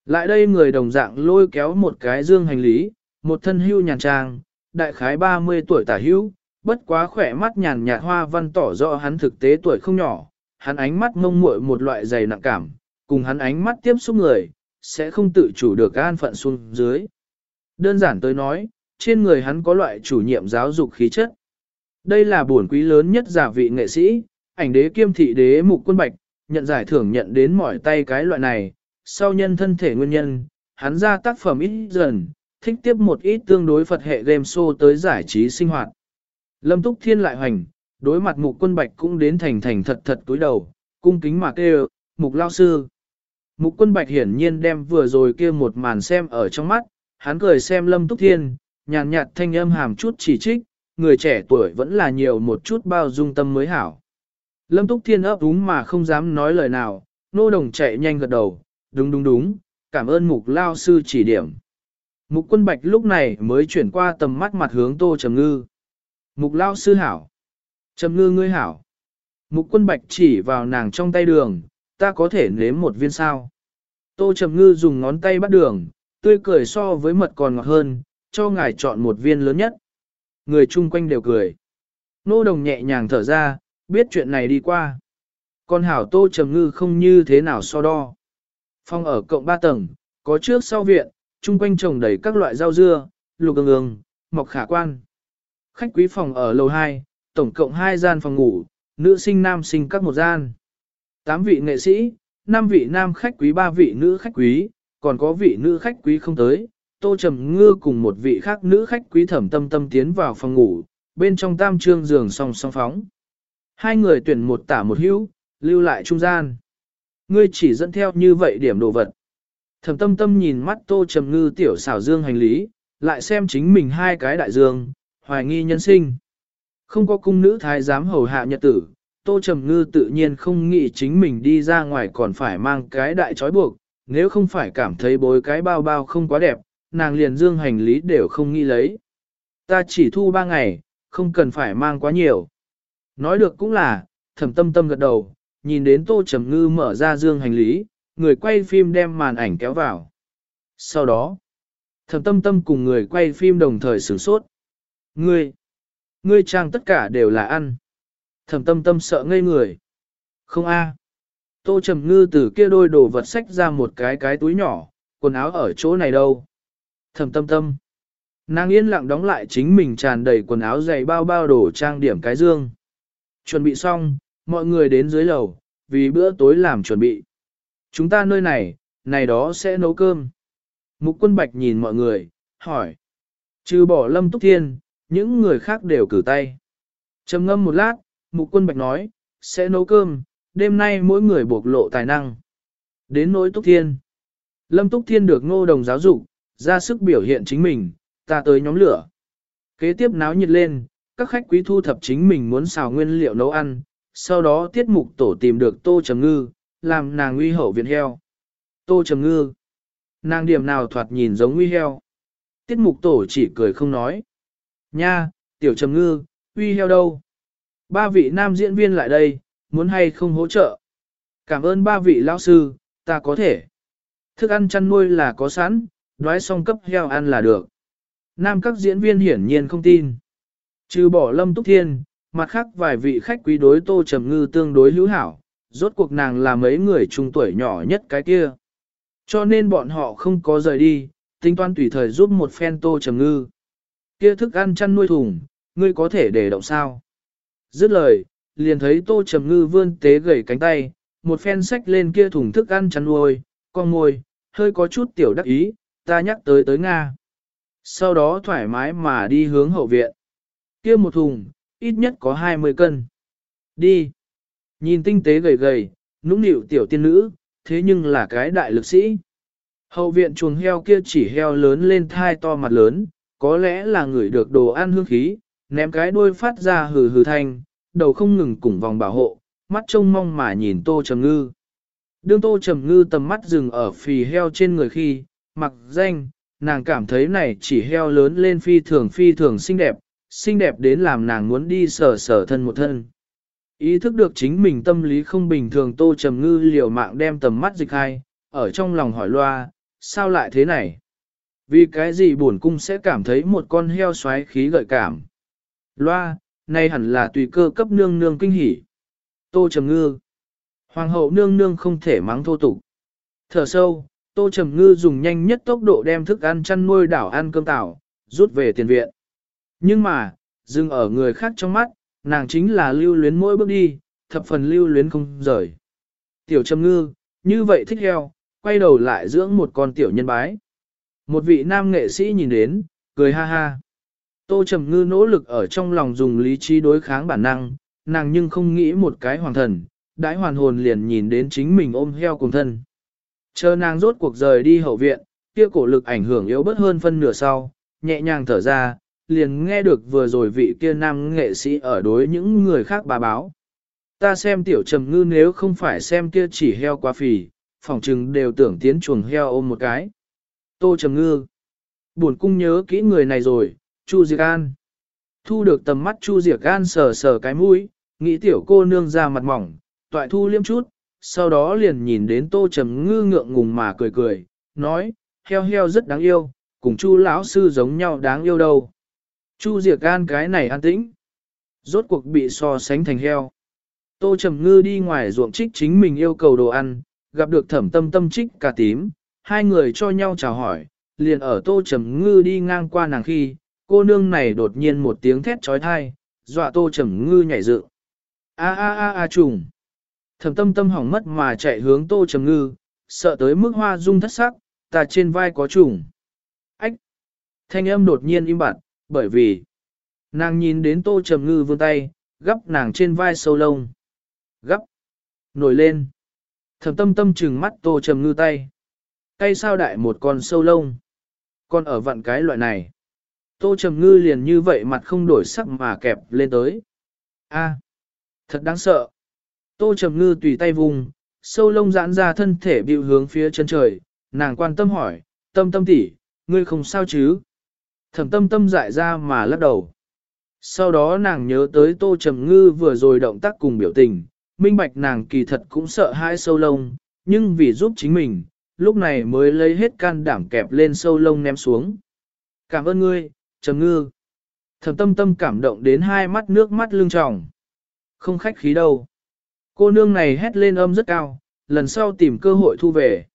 Lại đây người đồng dạng lôi kéo một cái dương hành lý, một thân hưu nhàn trang, đại khái 30 tuổi tả hưu, bất quá khỏe mắt nhàn nhạt hoa văn tỏ rõ hắn thực tế tuổi không nhỏ, hắn ánh mắt mông muội một loại dày nặng cảm, cùng hắn ánh mắt tiếp xúc người, sẽ không tự chủ được an phận xuống dưới. Đơn giản tới nói, trên người hắn có loại chủ nhiệm giáo dục khí chất. Đây là buồn quý lớn nhất giả vị nghệ sĩ, ảnh đế kiêm thị đế mục quân bạch, nhận giải thưởng nhận đến mỏi tay cái loại này, sau nhân thân thể nguyên nhân, hắn ra tác phẩm ít dần, thích tiếp một ít tương đối Phật hệ game show tới giải trí sinh hoạt. Lâm Túc Thiên lại hoành, đối mặt mục quân bạch cũng đến thành thành thật thật túi đầu, cung kính mà kêu, mục lao sư. Mục quân bạch hiển nhiên đem vừa rồi kia một màn xem ở trong mắt, hắn cười xem Lâm Túc Thiên, nhàn nhạt thanh âm hàm chút chỉ trích, người trẻ tuổi vẫn là nhiều một chút bao dung tâm mới hảo. Lâm Túc Thiên ấp úng mà không dám nói lời nào, nô đồng chạy nhanh gật đầu, đúng đúng đúng, cảm ơn mục lao sư chỉ điểm. Mục quân bạch lúc này mới chuyển qua tầm mắt mặt hướng tô trầm ngư. Mục lao sư hảo. Trầm ngư ngươi hảo. Mục quân bạch chỉ vào nàng trong tay đường, ta có thể nếm một viên sao. Tô trầm ngư dùng ngón tay bắt đường, tươi cười so với mật còn ngọt hơn, cho ngài chọn một viên lớn nhất. Người chung quanh đều cười. Nô đồng nhẹ nhàng thở ra, biết chuyện này đi qua. Còn hảo tô trầm ngư không như thế nào so đo. Phong ở cộng 3 tầng, có trước sau viện, chung quanh trồng đầy các loại rau dưa, lục ương ương, mọc khả quan. Khách quý phòng ở lầu 2, tổng cộng 2 gian phòng ngủ, nữ sinh nam sinh các một gian. 8 vị nghệ sĩ, 5 vị nam khách quý 3 vị nữ khách quý, còn có vị nữ khách quý không tới. Tô Trầm Ngư cùng một vị khác nữ khách quý thẩm tâm tâm tiến vào phòng ngủ, bên trong tam trương giường song song phóng. Hai người tuyển một tả một hữu, lưu lại trung gian. Ngươi chỉ dẫn theo như vậy điểm đồ vật. Thẩm tâm tâm nhìn mắt tô trầm ngư tiểu xảo dương hành lý, lại xem chính mình hai cái đại dương, hoài nghi nhân sinh. Không có cung nữ thái giám hầu hạ nhật tử, tô trầm ngư tự nhiên không nghĩ chính mình đi ra ngoài còn phải mang cái đại trói buộc, nếu không phải cảm thấy bối cái bao bao không quá đẹp, nàng liền dương hành lý đều không nghĩ lấy. Ta chỉ thu ba ngày, không cần phải mang quá nhiều. Nói được cũng là, thẩm tâm tâm gật đầu, nhìn đến tô trầm ngư mở ra dương hành lý, người quay phim đem màn ảnh kéo vào. Sau đó, thẩm tâm tâm cùng người quay phim đồng thời sửng sốt. Ngươi, ngươi trang tất cả đều là ăn. Thẩm tâm tâm sợ ngây người. Không a. Tô trầm ngư từ kia đôi đồ vật sách ra một cái cái túi nhỏ, quần áo ở chỗ này đâu. Thẩm tâm tâm. Nàng yên lặng đóng lại chính mình tràn đầy quần áo dày bao bao đồ trang điểm cái dương. Chuẩn bị xong, mọi người đến dưới lầu, vì bữa tối làm chuẩn bị. Chúng ta nơi này, này đó sẽ nấu cơm. Mục quân bạch nhìn mọi người, hỏi. Trừ bỏ lâm túc thiên, những người khác đều cử tay. trầm ngâm một lát, mục quân bạch nói, sẽ nấu cơm, đêm nay mỗi người bộc lộ tài năng. Đến nỗi túc thiên. Lâm túc thiên được ngô đồng giáo dục, ra sức biểu hiện chính mình, ta tới nhóm lửa. Kế tiếp náo nhiệt lên, các khách quý thu thập chính mình muốn xào nguyên liệu nấu ăn, sau đó tiết mục tổ tìm được tô trầm ngư, làm nàng uy hậu viện heo. Tô trầm ngư, nàng điểm nào thoạt nhìn giống uy heo. Tiết mục tổ chỉ cười không nói. Nha, tiểu trầm ngư, uy heo đâu? Ba vị nam diễn viên lại đây, muốn hay không hỗ trợ? Cảm ơn ba vị lão sư, ta có thể. Thức ăn chăn nuôi là có sẵn, nói xong cấp heo ăn là được. Nam các diễn viên hiển nhiên không tin. Trừ bỏ lâm túc thiên, mặt khác vài vị khách quý đối tô trầm ngư tương đối hữu hảo, rốt cuộc nàng là mấy người trung tuổi nhỏ nhất cái kia. Cho nên bọn họ không có rời đi, tính toán tùy thời giúp một phen tô trầm ngư. Kia thức ăn chăn nuôi thùng, ngươi có thể để động sao. Dứt lời, liền thấy tô trầm ngư vươn tế gầy cánh tay, một phen sách lên kia thùng thức ăn chăn nuôi, con môi, hơi có chút tiểu đắc ý, ta nhắc tới tới Nga. Sau đó thoải mái mà đi hướng hậu viện. kia một thùng, ít nhất có 20 cân. Đi. Nhìn tinh tế gầy gầy, nũng nịu tiểu tiên nữ, thế nhưng là cái đại lực sĩ. Hậu viện chuồng heo kia chỉ heo lớn lên thai to mặt lớn, có lẽ là người được đồ ăn hương khí, ném cái đuôi phát ra hừ hừ thanh, đầu không ngừng cùng vòng bảo hộ, mắt trông mong mà nhìn tô trầm ngư. Đương tô trầm ngư tầm mắt dừng ở phì heo trên người khi, mặc danh, nàng cảm thấy này chỉ heo lớn lên phi thường phi thường xinh đẹp, xinh đẹp đến làm nàng muốn đi sờ sờ thân một thân. Ý thức được chính mình tâm lý không bình thường tô trầm ngư liều mạng đem tầm mắt dịch hai, ở trong lòng hỏi loa, sao lại thế này? Vì cái gì buồn cung sẽ cảm thấy một con heo xoáy khí gợi cảm? Loa, này hẳn là tùy cơ cấp nương nương kinh hỉ. Tô trầm ngư. Hoàng hậu nương nương không thể mắng thô tục. Thở sâu, tô trầm ngư dùng nhanh nhất tốc độ đem thức ăn chăn nuôi đảo ăn cơm tảo, rút về tiền viện. Nhưng mà, dừng ở người khác trong mắt, nàng chính là lưu luyến mỗi bước đi, thập phần lưu luyến không rời. Tiểu trầm ngư, như vậy thích heo, quay đầu lại dưỡng một con tiểu nhân bái. Một vị nam nghệ sĩ nhìn đến, cười ha ha. Tô trầm ngư nỗ lực ở trong lòng dùng lý trí đối kháng bản năng, nàng nhưng không nghĩ một cái hoàng thần, đãi hoàn hồn liền nhìn đến chính mình ôm heo cùng thân. Chờ nàng rốt cuộc rời đi hậu viện, kia cổ lực ảnh hưởng yếu bớt hơn phân nửa sau, nhẹ nhàng thở ra, liền nghe được vừa rồi vị kia nam nghệ sĩ ở đối những người khác bà báo. Ta xem tiểu trầm ngư nếu không phải xem kia chỉ heo quá phì, phỏng chừng đều tưởng tiến chuồng heo ôm một cái. Tô trầm ngư. Buồn cung nhớ kỹ người này rồi, Chu Diệc An. Thu được tầm mắt Chu Diệc An sờ sờ cái mũi, nghĩ tiểu cô nương ra mặt mỏng, toại thu liêm chút, sau đó liền nhìn đến tô trầm ngư ngượng ngùng mà cười cười, nói, heo heo rất đáng yêu, cùng chu lão sư giống nhau đáng yêu đâu. Chu Diệc An cái này an tĩnh, rốt cuộc bị so sánh thành heo. Tô Trầm Ngư đi ngoài ruộng trích chính mình yêu cầu đồ ăn, gặp được thẩm tâm tâm trích cà tím, hai người cho nhau chào hỏi, liền ở Tô Trầm Ngư đi ngang qua nàng khi, cô nương này đột nhiên một tiếng thét trói thai, dọa Tô Trầm Ngư nhảy dựng. A a a a trùng. Thẩm tâm tâm hỏng mất mà chạy hướng Tô Trầm Ngư, sợ tới mức hoa rung thất sắc, ta trên vai có trùng. Ách! Thanh âm đột nhiên im bặt, bởi vì nàng nhìn đến Tô Trầm Ngư vươn tay, gấp nàng trên vai sâu lông. Gấp! Nổi lên! Thẩm tâm tâm trừng mắt Tô Trầm Ngư tay. Cây sao đại một con sâu lông. con ở vặn cái loại này. Tô Trầm Ngư liền như vậy mặt không đổi sắc mà kẹp lên tới. A, thật đáng sợ. Tô Trầm Ngư tùy tay vùng, sâu lông giãn ra thân thể bịu hướng phía chân trời, nàng quan tâm hỏi, tâm tâm tỷ, ngươi không sao chứ? Thẩm tâm tâm dại ra mà lắc đầu. Sau đó nàng nhớ tới Tô Trầm Ngư vừa rồi động tác cùng biểu tình, minh bạch nàng kỳ thật cũng sợ hãi sâu lông, nhưng vì giúp chính mình, lúc này mới lấy hết can đảm kẹp lên sâu lông ném xuống. Cảm ơn ngươi, Trầm Ngư. Thẩm tâm tâm cảm động đến hai mắt nước mắt lưng tròng. Không khách khí đâu. Cô nương này hét lên âm rất cao, lần sau tìm cơ hội thu về.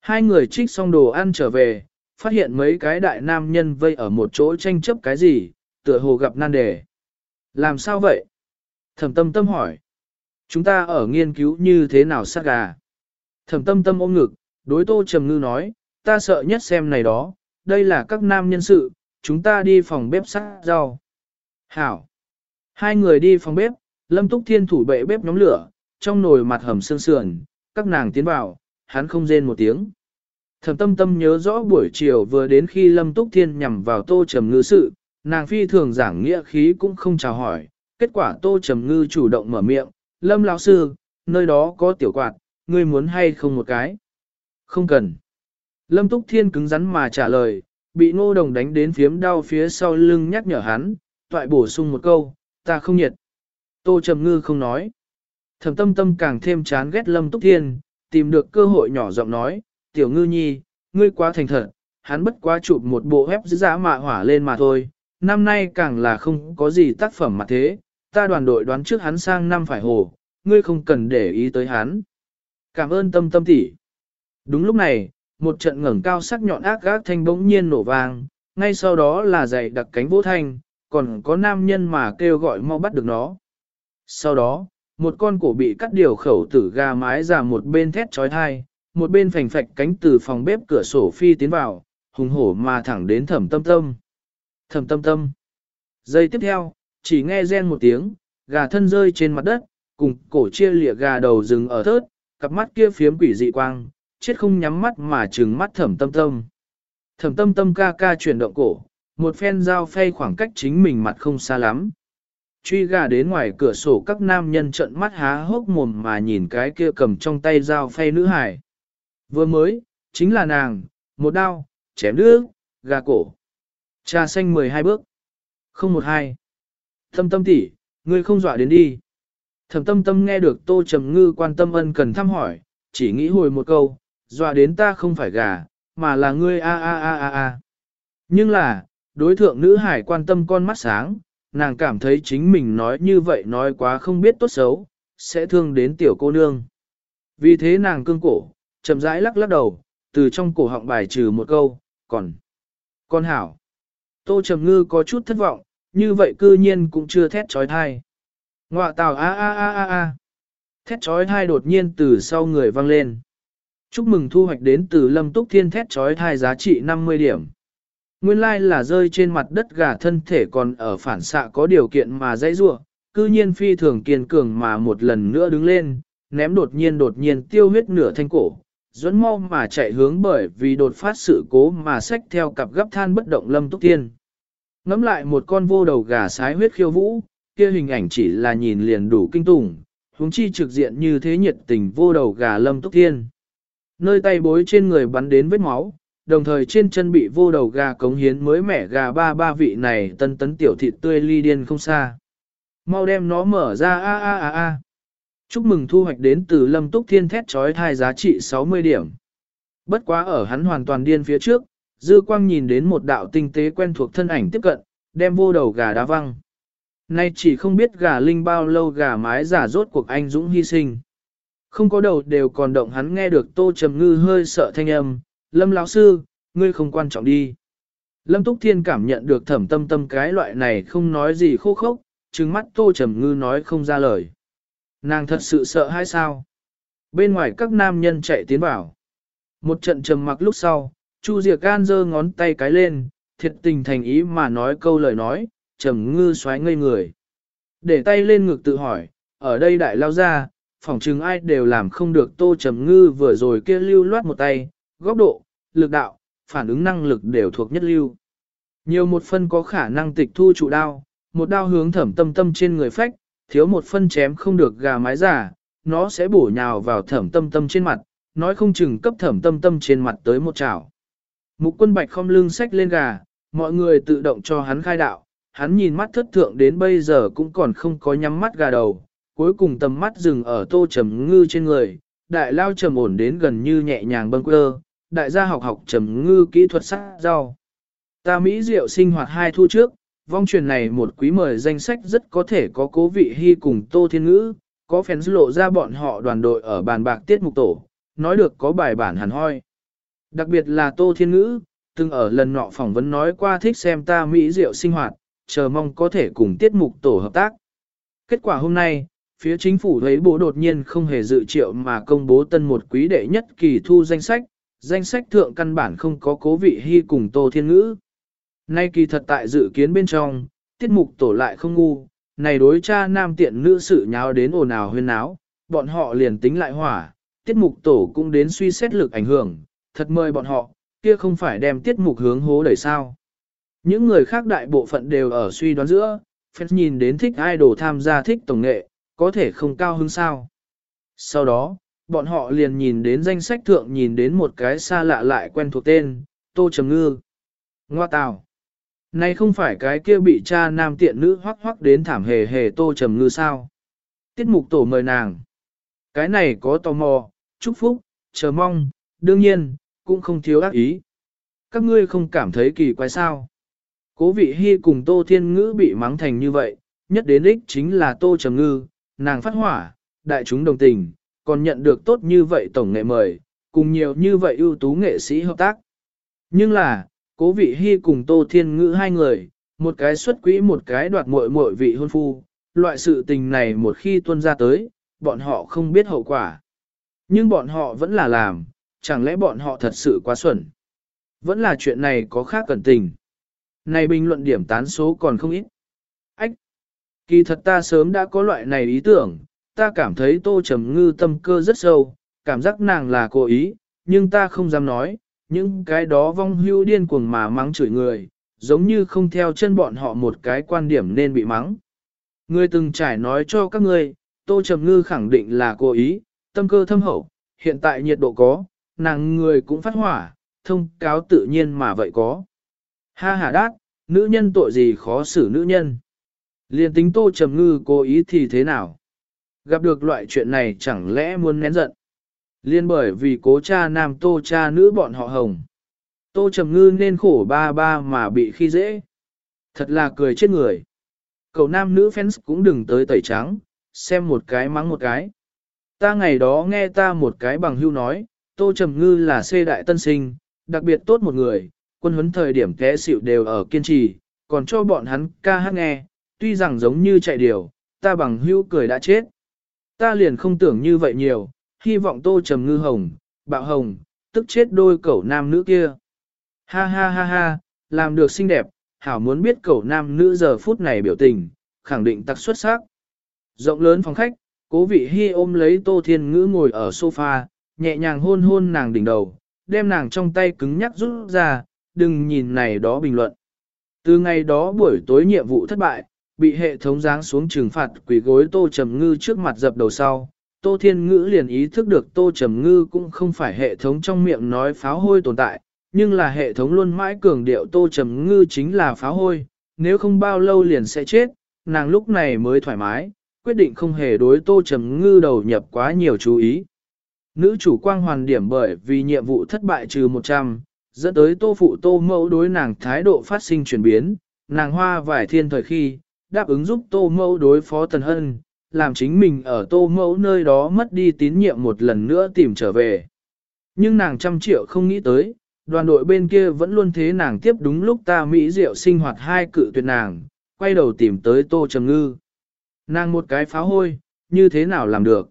Hai người trích xong đồ ăn trở về, phát hiện mấy cái đại nam nhân vây ở một chỗ tranh chấp cái gì, tựa hồ gặp nan đề. Làm sao vậy? Thẩm tâm tâm hỏi. Chúng ta ở nghiên cứu như thế nào sát gà. Thẩm tâm tâm ôm ngực, đối tô trầm ngư nói, ta sợ nhất xem này đó, đây là các nam nhân sự, chúng ta đi phòng bếp sát rau. Hảo. Hai người đi phòng bếp, lâm túc thiên thủ bệ bếp nhóm lửa, trong nồi mặt hầm sương sườn, các nàng tiến vào, hắn không rên một tiếng. Thẩm tâm tâm nhớ rõ buổi chiều vừa đến khi lâm túc thiên nhằm vào tô trầm ngư sự, nàng phi thường giảng nghĩa khí cũng không chào hỏi, kết quả tô trầm ngư chủ động mở miệng, lâm lão sư, nơi đó có tiểu quạt, ngươi muốn hay không một cái? Không cần. Lâm Túc Thiên cứng rắn mà trả lời, bị ngô đồng đánh đến phiếm đau phía sau lưng nhắc nhở hắn, toại bổ sung một câu, ta không nhiệt. Tô Trầm Ngư không nói. Thẩm tâm tâm càng thêm chán ghét Lâm Túc Thiên, tìm được cơ hội nhỏ giọng nói, tiểu ngư nhi, ngươi quá thành thật, hắn bất quá chụp một bộ ép giã mạ hỏa lên mà thôi, năm nay càng là không có gì tác phẩm mà thế, ta đoàn đội đoán trước hắn sang năm phải hồ, ngươi không cần để ý tới hắn. Cảm ơn tâm tâm tỷ. Đúng lúc này, một trận ngẩng cao sắc nhọn ác gác thanh bỗng nhiên nổ vang, ngay sau đó là giày đặc cánh vỗ thanh, còn có nam nhân mà kêu gọi mau bắt được nó. Sau đó, một con cổ bị cắt điều khẩu tử gà mái ra một bên thét trói thai, một bên phành phạch cánh từ phòng bếp cửa sổ phi tiến vào, hùng hổ mà thẳng đến thẩm tâm tâm. Thẩm tâm tâm. Giây tiếp theo, chỉ nghe gen một tiếng, gà thân rơi trên mặt đất, cùng cổ chia lịa gà đầu rừng ở thớt, cặp mắt kia phiếm quỷ dị quang, chết không nhắm mắt mà trừng mắt thẩm tâm tâm. Thẩm tâm tâm ca ca chuyển động cổ, một phen dao phay khoảng cách chính mình mặt không xa lắm. Truy gà đến ngoài cửa sổ các nam nhân trợn mắt há hốc mồm mà nhìn cái kia cầm trong tay dao phay nữ hải. Vừa mới, chính là nàng, một đao, chém đứa, gà cổ. Trà xanh 12 bước. 012. Tâm tâm tỷ, ngươi không dọa đến đi. Thẩm tâm tâm nghe được tô trầm ngư quan tâm ân cần thăm hỏi, chỉ nghĩ hồi một câu, dọa đến ta không phải gà, mà là ngươi a a a a a. Nhưng là, đối thượng nữ hải quan tâm con mắt sáng, nàng cảm thấy chính mình nói như vậy nói quá không biết tốt xấu, sẽ thương đến tiểu cô nương. Vì thế nàng cương cổ, chậm rãi lắc lắc đầu, từ trong cổ họng bài trừ một câu, còn, con hảo. Tô Trầm Ngư có chút thất vọng, như vậy cư nhiên cũng chưa thét trói thai. Ngoạ tào a a a a a. Thét trói thai đột nhiên từ sau người vang lên. Chúc mừng thu hoạch đến từ lâm túc thiên thét trói thai giá trị 50 điểm. Nguyên lai like là rơi trên mặt đất gà thân thể còn ở phản xạ có điều kiện mà dãy rua, cư nhiên phi thường kiên cường mà một lần nữa đứng lên, ném đột nhiên đột nhiên tiêu huyết nửa thanh cổ, dẫn mau mà chạy hướng bởi vì đột phát sự cố mà xách theo cặp gấp than bất động lâm túc thiên. Ngắm lại một con vô đầu gà sái huyết khiêu vũ, kia hình ảnh chỉ là nhìn liền đủ kinh tủng, huống chi trực diện như thế nhiệt tình vô đầu gà lâm túc thiên. Nơi tay bối trên người bắn đến vết máu, đồng thời trên chân bị vô đầu gà cống hiến mới mẻ gà ba ba vị này tân tấn tiểu thịt tươi ly điên không xa. Mau đem nó mở ra a a a a. Chúc mừng thu hoạch đến từ lâm túc thiên thét trói thai giá trị 60 điểm. Bất quá ở hắn hoàn toàn điên phía trước, dư quang nhìn đến một đạo tinh tế quen thuộc thân ảnh tiếp cận, đem vô đầu gà đá văng. Nay chỉ không biết gà linh bao lâu gà mái giả rốt cuộc anh dũng hy sinh. Không có đầu đều còn động hắn nghe được tô trầm ngư hơi sợ thanh âm, lâm lão sư, ngươi không quan trọng đi. Lâm Túc Thiên cảm nhận được thẩm tâm tâm cái loại này không nói gì khô khốc, trừng mắt tô trầm ngư nói không ra lời. Nàng thật sự sợ hay sao? Bên ngoài các nam nhân chạy tiến vào. Một trận trầm mặc lúc sau, Chu Diệc Gan giơ ngón tay cái lên, thiệt tình thành ý mà nói câu lời nói, trầm ngư xoáy ngây người. Để tay lên ngực tự hỏi, ở đây đại lao ra, phỏng chừng ai đều làm không được tô trầm ngư vừa rồi kia lưu loát một tay, góc độ, lực đạo, phản ứng năng lực đều thuộc nhất lưu. Nhiều một phân có khả năng tịch thu trụ đao, một đao hướng thẩm tâm tâm trên người phách, thiếu một phân chém không được gà mái giả, nó sẽ bổ nhào vào thẩm tâm tâm trên mặt, nói không chừng cấp thẩm tâm tâm trên mặt tới một chảo. Mục quân bạch không lưng sách lên gà, mọi người tự động cho hắn khai đạo, hắn nhìn mắt thất thượng đến bây giờ cũng còn không có nhắm mắt gà đầu, cuối cùng tầm mắt dừng ở tô trầm ngư trên người, đại lao trầm ổn đến gần như nhẹ nhàng bâng quơ, đại gia học học trầm ngư kỹ thuật sắc rau. Ta Mỹ Diệu sinh hoạt hai thu trước, vong truyền này một quý mời danh sách rất có thể có cố vị hy cùng Tô Thiên Ngữ, có fans lộ ra bọn họ đoàn đội ở bàn bạc tiết mục tổ, nói được có bài bản hẳn hoi. Đặc biệt là Tô Thiên Ngữ, từng ở lần nọ phỏng vấn nói qua thích xem ta Mỹ Diệu sinh hoạt, chờ mong có thể cùng tiết mục tổ hợp tác. Kết quả hôm nay, phía chính phủ thấy bố đột nhiên không hề dự triệu mà công bố tân một quý đệ nhất kỳ thu danh sách, danh sách thượng căn bản không có cố vị hy cùng Tô Thiên Ngữ. Nay kỳ thật tại dự kiến bên trong, tiết mục tổ lại không ngu, này đối cha nam tiện nữ sự nháo đến ồn ào huyên náo, bọn họ liền tính lại hỏa, tiết mục tổ cũng đến suy xét lực ảnh hưởng, thật mời bọn họ, kia không phải đem tiết mục hướng hố đẩy sao. Những người khác đại bộ phận đều ở suy đoán giữa, phép nhìn đến thích idol tham gia thích tổng nghệ, có thể không cao hứng sao. Sau đó, bọn họ liền nhìn đến danh sách thượng nhìn đến một cái xa lạ lại quen thuộc tên, Tô Trầm Ngư. Ngoa tào. Này không phải cái kia bị cha nam tiện nữ hoắc hoắc đến thảm hề hề Tô Trầm Ngư sao. Tiết mục tổ mời nàng. Cái này có tò mò, chúc phúc, chờ mong, đương nhiên, cũng không thiếu ác ý. Các ngươi không cảm thấy kỳ quái sao. Cố vị hy cùng Tô Thiên Ngữ bị mắng thành như vậy, nhất đến ích chính là Tô Trầm Ngư, nàng phát hỏa, đại chúng đồng tình, còn nhận được tốt như vậy tổng nghệ mời, cùng nhiều như vậy ưu tú nghệ sĩ hợp tác. Nhưng là, cố vị hy cùng Tô Thiên Ngữ hai người, một cái xuất quỹ một cái đoạt muội muội vị hôn phu, loại sự tình này một khi tuân ra tới, bọn họ không biết hậu quả. Nhưng bọn họ vẫn là làm, chẳng lẽ bọn họ thật sự quá xuẩn. Vẫn là chuyện này có khác cần tình. Này bình luận điểm tán số còn không ít. Kỳ thật ta sớm đã có loại này ý tưởng, ta cảm thấy tô trầm ngư tâm cơ rất sâu, cảm giác nàng là cố ý, nhưng ta không dám nói, những cái đó vong hưu điên cuồng mà mắng chửi người, giống như không theo chân bọn họ một cái quan điểm nên bị mắng. Ngươi từng trải nói cho các ngươi, tô trầm ngư khẳng định là cố ý, tâm cơ thâm hậu, hiện tại nhiệt độ có, nàng người cũng phát hỏa, thông cáo tự nhiên mà vậy có. Ha ha đát, nữ nhân tội gì khó xử nữ nhân. Liên tính tô trầm ngư cố ý thì thế nào? Gặp được loại chuyện này chẳng lẽ muốn nén giận? Liên bởi vì cố cha nam tô cha nữ bọn họ hồng. Tô trầm ngư nên khổ ba ba mà bị khi dễ. Thật là cười chết người. Cậu nam nữ fans cũng đừng tới tẩy trắng, xem một cái mắng một cái. Ta ngày đó nghe ta một cái bằng hưu nói, Tô Trầm Ngư là xê đại tân sinh, đặc biệt tốt một người, quân huấn thời điểm té xịu đều ở kiên trì, còn cho bọn hắn ca hát nghe, tuy rằng giống như chạy điều, ta bằng hữu cười đã chết. Ta liền không tưởng như vậy nhiều, hy vọng Tô Trầm Ngư hồng, bạo hồng, tức chết đôi cẩu nam nữ kia. Ha ha ha ha, làm được xinh đẹp, hảo muốn biết cẩu nam nữ giờ phút này biểu tình, khẳng định tặc xuất sắc. Rộng lớn phòng khách, cố vị hy ôm lấy Tô Thiên Ngữ ngồi ở sofa, nhẹ nhàng hôn hôn nàng đỉnh đầu, đem nàng trong tay cứng nhắc rút ra, đừng nhìn này đó bình luận. Từ ngày đó buổi tối nhiệm vụ thất bại, bị hệ thống giáng xuống trừng phạt quỷ gối Tô Trầm Ngư trước mặt dập đầu sau. Tô Thiên Ngữ liền ý thức được Tô Trầm Ngư cũng không phải hệ thống trong miệng nói pháo hôi tồn tại, nhưng là hệ thống luôn mãi cường điệu Tô Trầm Ngư chính là pháo hôi, nếu không bao lâu liền sẽ chết, nàng lúc này mới thoải mái, quyết định không hề đối Tô Trầm Ngư đầu nhập quá nhiều chú ý. Nữ chủ quang hoàn điểm bởi vì nhiệm vụ thất bại trừ 100, dẫn tới Tô Phụ Tô Mẫu đối nàng thái độ phát sinh chuyển biến, nàng hoa vải thiên thời khi, đáp ứng giúp Tô Mẫu đối phó Tần Hân, làm chính mình ở Tô Mẫu nơi đó mất đi tín nhiệm một lần nữa tìm trở về. Nhưng nàng trăm triệu không nghĩ tới, đoàn đội bên kia vẫn luôn thế nàng tiếp đúng lúc ta Mỹ Diệu sinh hoạt hai cự tuyệt nàng, quay đầu tìm tới Tô Trầm Ngư. Nàng một cái pháo hôi, như thế nào làm được?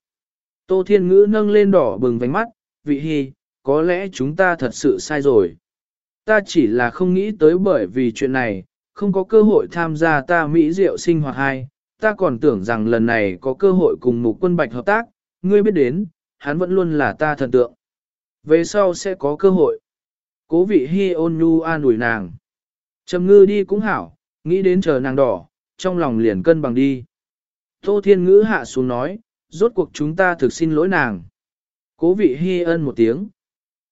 Tô Thiên Ngữ nâng lên đỏ bừng vánh mắt, vị hi, có lẽ chúng ta thật sự sai rồi. Ta chỉ là không nghĩ tới bởi vì chuyện này, không có cơ hội tham gia ta Mỹ Diệu sinh hoạt hai, ta còn tưởng rằng lần này có cơ hội cùng mục quân bạch hợp tác, ngươi biết đến, hắn vẫn luôn là ta thần tượng. Về sau sẽ có cơ hội. Cố vị hi ôn nhu an ủi nàng. Trầm ngư đi cũng hảo, nghĩ đến chờ nàng đỏ, trong lòng liền cân bằng đi. Tô Thiên Ngữ hạ xuống nói, rốt cuộc chúng ta thực xin lỗi nàng. Cố vị hi ân một tiếng.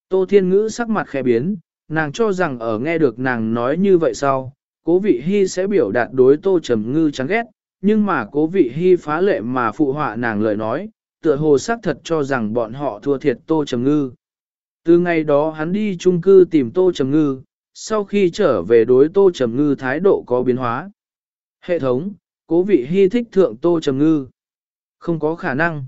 Tô Thiên Ngữ sắc mặt khẽ biến, nàng cho rằng ở nghe được nàng nói như vậy sau, cố vị hy sẽ biểu đạt đối Tô Trầm Ngư chán ghét, nhưng mà cố vị hy phá lệ mà phụ họa nàng lời nói, tựa hồ xác thật cho rằng bọn họ thua thiệt Tô Trầm Ngư. Từ ngày đó hắn đi chung cư tìm Tô Trầm Ngư, sau khi trở về đối Tô Trầm Ngư thái độ có biến hóa. Hệ thống, cố vị hy thích thượng Tô Trầm Ngư. Không có khả năng.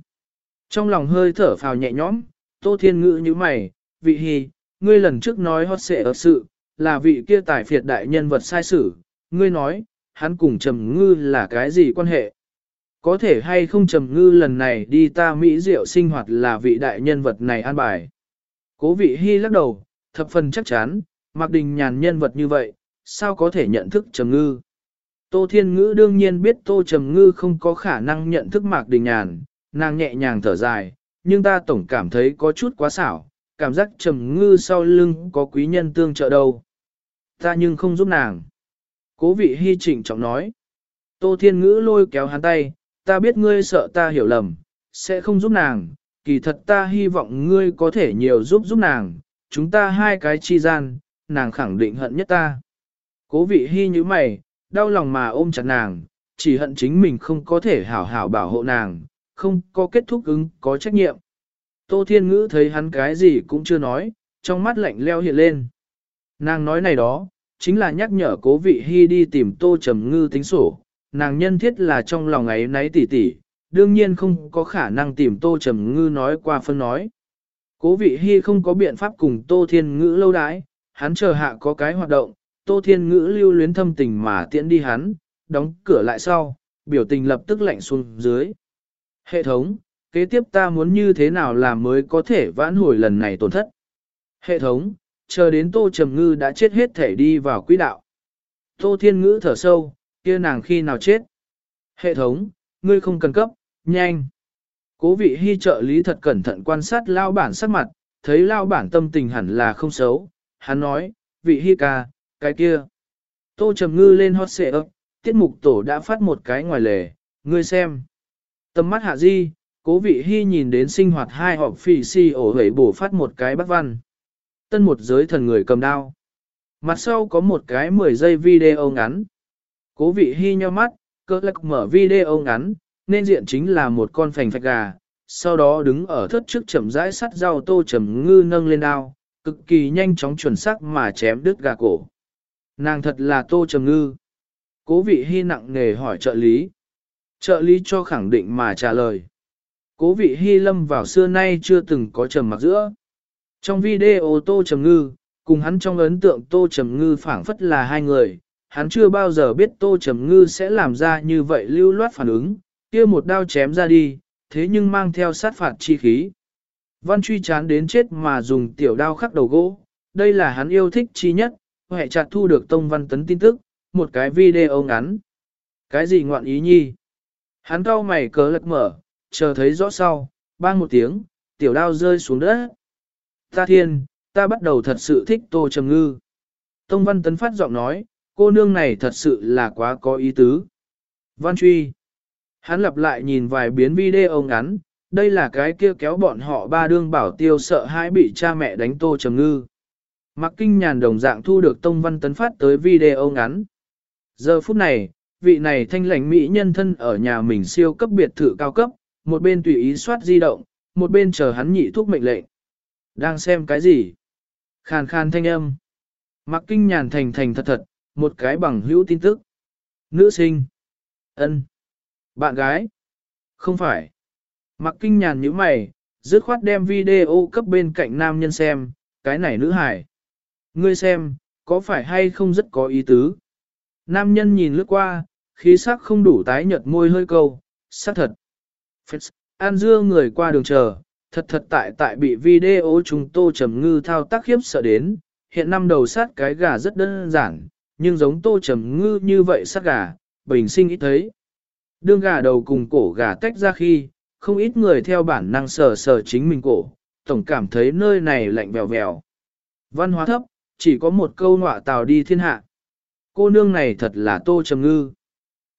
Trong lòng hơi thở phào nhẹ nhõm, Tô Thiên Ngữ như mày, vị hy, ngươi lần trước nói hot sẽ ở sự, là vị kia tài phiệt đại nhân vật sai sử, ngươi nói, hắn cùng Trầm Ngư là cái gì quan hệ? Có thể hay không Trầm Ngư lần này đi ta Mỹ Diệu sinh hoạt là vị đại nhân vật này an bài. Cố vị hy lắc đầu, thập phần chắc chắn, Mạc Đình nhàn nhân vật như vậy, sao có thể nhận thức Trầm Ngư? Tô Thiên Ngữ đương nhiên biết Tô Trầm Ngư không có khả năng nhận thức Mạc Đình nhàn, nàng nhẹ nhàng thở dài, nhưng ta tổng cảm thấy có chút quá xảo, cảm giác Trầm Ngư sau lưng có quý nhân tương trợ đâu. Ta nhưng không giúp nàng. Cố vị hy trịnh trọng nói. Tô Thiên Ngữ lôi kéo hắn tay, ta biết ngươi sợ ta hiểu lầm, sẽ không giúp nàng, kỳ thật ta hy vọng ngươi có thể nhiều giúp giúp nàng, chúng ta hai cái chi gian, nàng khẳng định hận nhất ta. Cố vị hy như mày, đau lòng mà ôm chặt nàng, chỉ hận chính mình không có thể hảo hảo bảo hộ nàng, không có kết thúc ứng, có trách nhiệm. Tô Thiên Ngữ thấy hắn cái gì cũng chưa nói, trong mắt lạnh leo hiện lên. Nàng nói này đó, chính là nhắc nhở cố vị hy đi tìm Tô Trầm Ngư tính sổ, nàng nhân thiết là trong lòng ấy náy tỉ tỉ, đương nhiên không có khả năng tìm Tô Trầm Ngư nói qua phân nói. Cố vị hy không có biện pháp cùng Tô Thiên Ngữ lâu đãi, hắn chờ hạ có cái hoạt động, Tô Thiên Ngữ lưu luyến thâm tình mà tiễn đi hắn, đóng cửa lại sau, biểu tình lập tức lạnh xuống dưới. Hệ thống, kế tiếp ta muốn như thế nào làm mới có thể vãn hồi lần này tổn thất. Hệ thống, chờ đến Tô Trầm Ngư đã chết hết thể đi vào quỹ đạo. Tô Thiên Ngữ thở sâu, kia nàng khi nào chết. Hệ thống, ngươi không cần cấp, nhanh. Cố vị hy trợ lý thật cẩn thận quan sát lao bản sắc mặt, thấy lao bản tâm tình hẳn là không xấu. Hắn nói, vị hy ca, cái kia. Tô Trầm Ngư lên hot xệ ấp, tiết mục tổ đã phát một cái ngoài lề, ngươi xem. Tầm mắt hạ di, cố vị hy nhìn đến sinh hoạt hai họp phì si ổ hẩy bổ phát một cái bắt văn. Tân một giới thần người cầm đao. Mặt sau có một cái 10 giây video ngắn. Cố vị hy nheo mắt, cơ lạc mở video ngắn, nên diện chính là một con phành phạch gà. Sau đó đứng ở thất trước chậm rãi sắt rau tô trầm ngư nâng lên đao, cực kỳ nhanh chóng chuẩn xác mà chém đứt gà cổ. Nàng thật là tô trầm ngư. Cố vị hy nặng nề hỏi trợ lý. Trợ lý cho khẳng định mà trả lời. Cố vị hy lâm vào xưa nay chưa từng có trầm mặc giữa. Trong video tô trầm ngư, cùng hắn trong ấn tượng tô trầm ngư phảng phất là hai người. Hắn chưa bao giờ biết tô trầm ngư sẽ làm ra như vậy lưu loát phản ứng, kia một đao chém ra đi, thế nhưng mang theo sát phạt chi khí. Văn truy chán đến chết mà dùng tiểu đao khắc đầu gỗ, đây là hắn yêu thích chi nhất, hệ chặt thu được tông văn tấn tin tức, một cái video ngắn. Cái gì ngoạn ý nhi? Hắn cau mày cớ lật mở, chờ thấy rõ sau, bang một tiếng, tiểu đao rơi xuống đất. Ta thiên, ta bắt đầu thật sự thích tô trầm ngư. Tông văn tấn phát giọng nói, cô nương này thật sự là quá có ý tứ. Văn truy. Hắn lặp lại nhìn vài biến video ngắn, đây là cái kia kéo bọn họ ba đương bảo tiêu sợ hãi bị cha mẹ đánh tô trầm ngư. Mặc kinh nhàn đồng dạng thu được tông văn tấn phát tới video ngắn. Giờ phút này, vị này thanh lãnh mỹ nhân thân ở nhà mình siêu cấp biệt thự cao cấp, một bên tùy ý soát di động, một bên chờ hắn nhị thuốc mệnh lệnh. Đang xem cái gì? Khàn khàn thanh âm. Mặc kinh nhàn thành thành thật thật, một cái bằng hữu tin tức. Nữ sinh. ân, Bạn gái. Không phải. Mặc kinh nhàn như mày, dứt khoát đem video cấp bên cạnh nam nhân xem, cái này nữ hải. Ngươi xem, có phải hay không rất có ý tứ. Nam nhân nhìn lướt qua, khí sắc không đủ tái nhợt môi hơi câu, xác thật. Phết, An dưa người qua đường chờ, thật thật tại tại bị video chúng tô trầm ngư thao tác khiếp sợ đến, hiện năm đầu sát cái gà rất đơn giản, nhưng giống tô trầm ngư như vậy sát gà, bình sinh ít thấy. Đương gà đầu cùng cổ gà tách ra khi, không ít người theo bản năng sờ sờ chính mình cổ, tổng cảm thấy nơi này lạnh vèo vèo. Văn hóa thấp, chỉ có một câu nọa tào đi thiên hạ. Cô nương này thật là tô trầm ngư.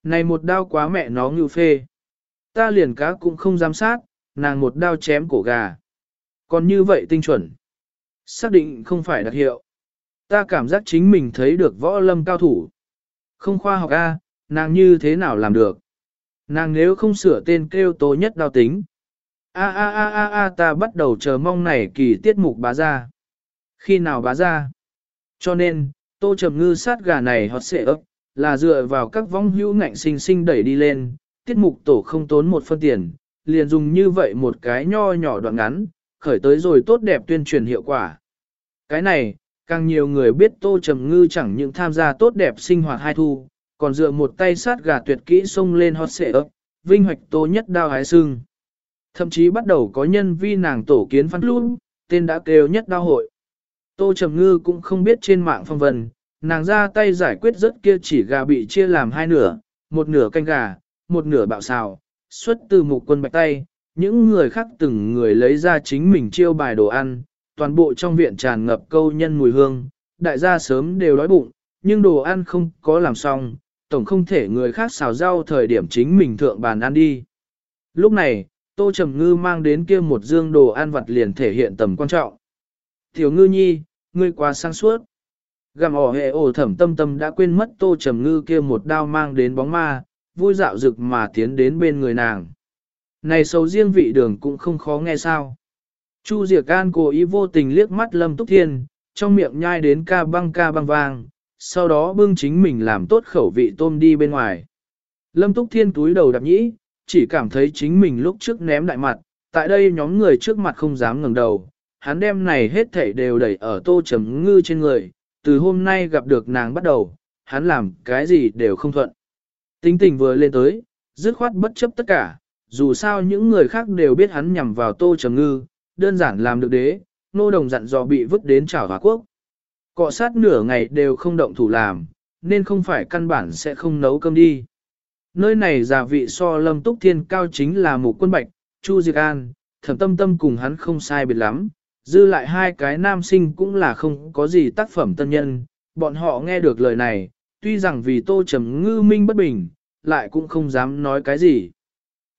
Này một đao quá mẹ nó ngưu phê. Ta liền cá cũng không dám sát, nàng một đao chém cổ gà. Còn như vậy tinh chuẩn. Xác định không phải đặc hiệu. Ta cảm giác chính mình thấy được võ lâm cao thủ. Không khoa học A, nàng như thế nào làm được. Nàng nếu không sửa tên kêu tố nhất đao tính. A a a a a ta bắt đầu chờ mong này kỳ tiết mục bá ra. Khi nào bá ra? Cho nên, tô trầm ngư sát gà này hót xệ ấp, là dựa vào các vong hữu ngạnh sinh sinh đẩy đi lên, tiết mục tổ không tốn một phân tiền, liền dùng như vậy một cái nho nhỏ đoạn ngắn, khởi tới rồi tốt đẹp tuyên truyền hiệu quả. Cái này, càng nhiều người biết tô trầm ngư chẳng những tham gia tốt đẹp sinh hoạt hai thu, còn dựa một tay sát gà tuyệt kỹ xông lên hot xệ ấp, vinh hoạch tô nhất đao hái sưng. Thậm chí bắt đầu có nhân vi nàng tổ kiến phán luôn, tên đã kêu nhất đao hội. Tô Trầm Ngư cũng không biết trên mạng phong vân, nàng ra tay giải quyết rất kia chỉ gà bị chia làm hai nửa, một nửa canh gà, một nửa bạo xào, xuất từ một quân bạch tay, những người khác từng người lấy ra chính mình chiêu bài đồ ăn, toàn bộ trong viện tràn ngập câu nhân mùi hương, đại gia sớm đều đói bụng, nhưng đồ ăn không có làm xong, tổng không thể người khác xào rau thời điểm chính mình thượng bàn ăn đi. Lúc này, Tô Trầm Ngư mang đến kia một dương đồ ăn vặt liền thể hiện tầm quan trọng. Tiểu Ngư Nhi, ngươi quá sang suốt. Gặm ỏ hệ ổ thẩm tâm tâm đã quên mất Tô Trầm Ngư kia một đao mang đến bóng ma, vui dạo rực mà tiến đến bên người nàng. Này sầu riêng vị đường cũng không khó nghe sao. Chu Diệc An cố ý vô tình liếc mắt Lâm Túc Thiên, trong miệng nhai đến ca băng ca băng vang, sau đó bưng chính mình làm tốt khẩu vị tôm đi bên ngoài. Lâm Túc Thiên túi đầu đạp nhĩ, chỉ cảm thấy chính mình lúc trước ném đại mặt, tại đây nhóm người trước mặt không dám ngẩng đầu, hắn đem này hết thảy đều đẩy ở tô trầm ngư trên người, từ hôm nay gặp được nàng bắt đầu, hắn làm cái gì đều không thuận. Tính tình vừa lên tới, dứt khoát bất chấp tất cả, dù sao những người khác đều biết hắn nhằm vào tô trầm ngư, đơn giản làm được đế, nô đồng dặn dò bị vứt đến trảo hòa quốc. Cọ sát nửa ngày đều không động thủ làm, nên không phải căn bản sẽ không nấu cơm đi. Nơi này giả vị so lâm túc thiên cao chính là mục quân bạch, Chu Diệt An, thẩm tâm tâm cùng hắn không sai biệt lắm, dư lại hai cái nam sinh cũng là không có gì tác phẩm tân nhân, bọn họ nghe được lời này, tuy rằng vì tô trầm ngư minh bất bình, lại cũng không dám nói cái gì.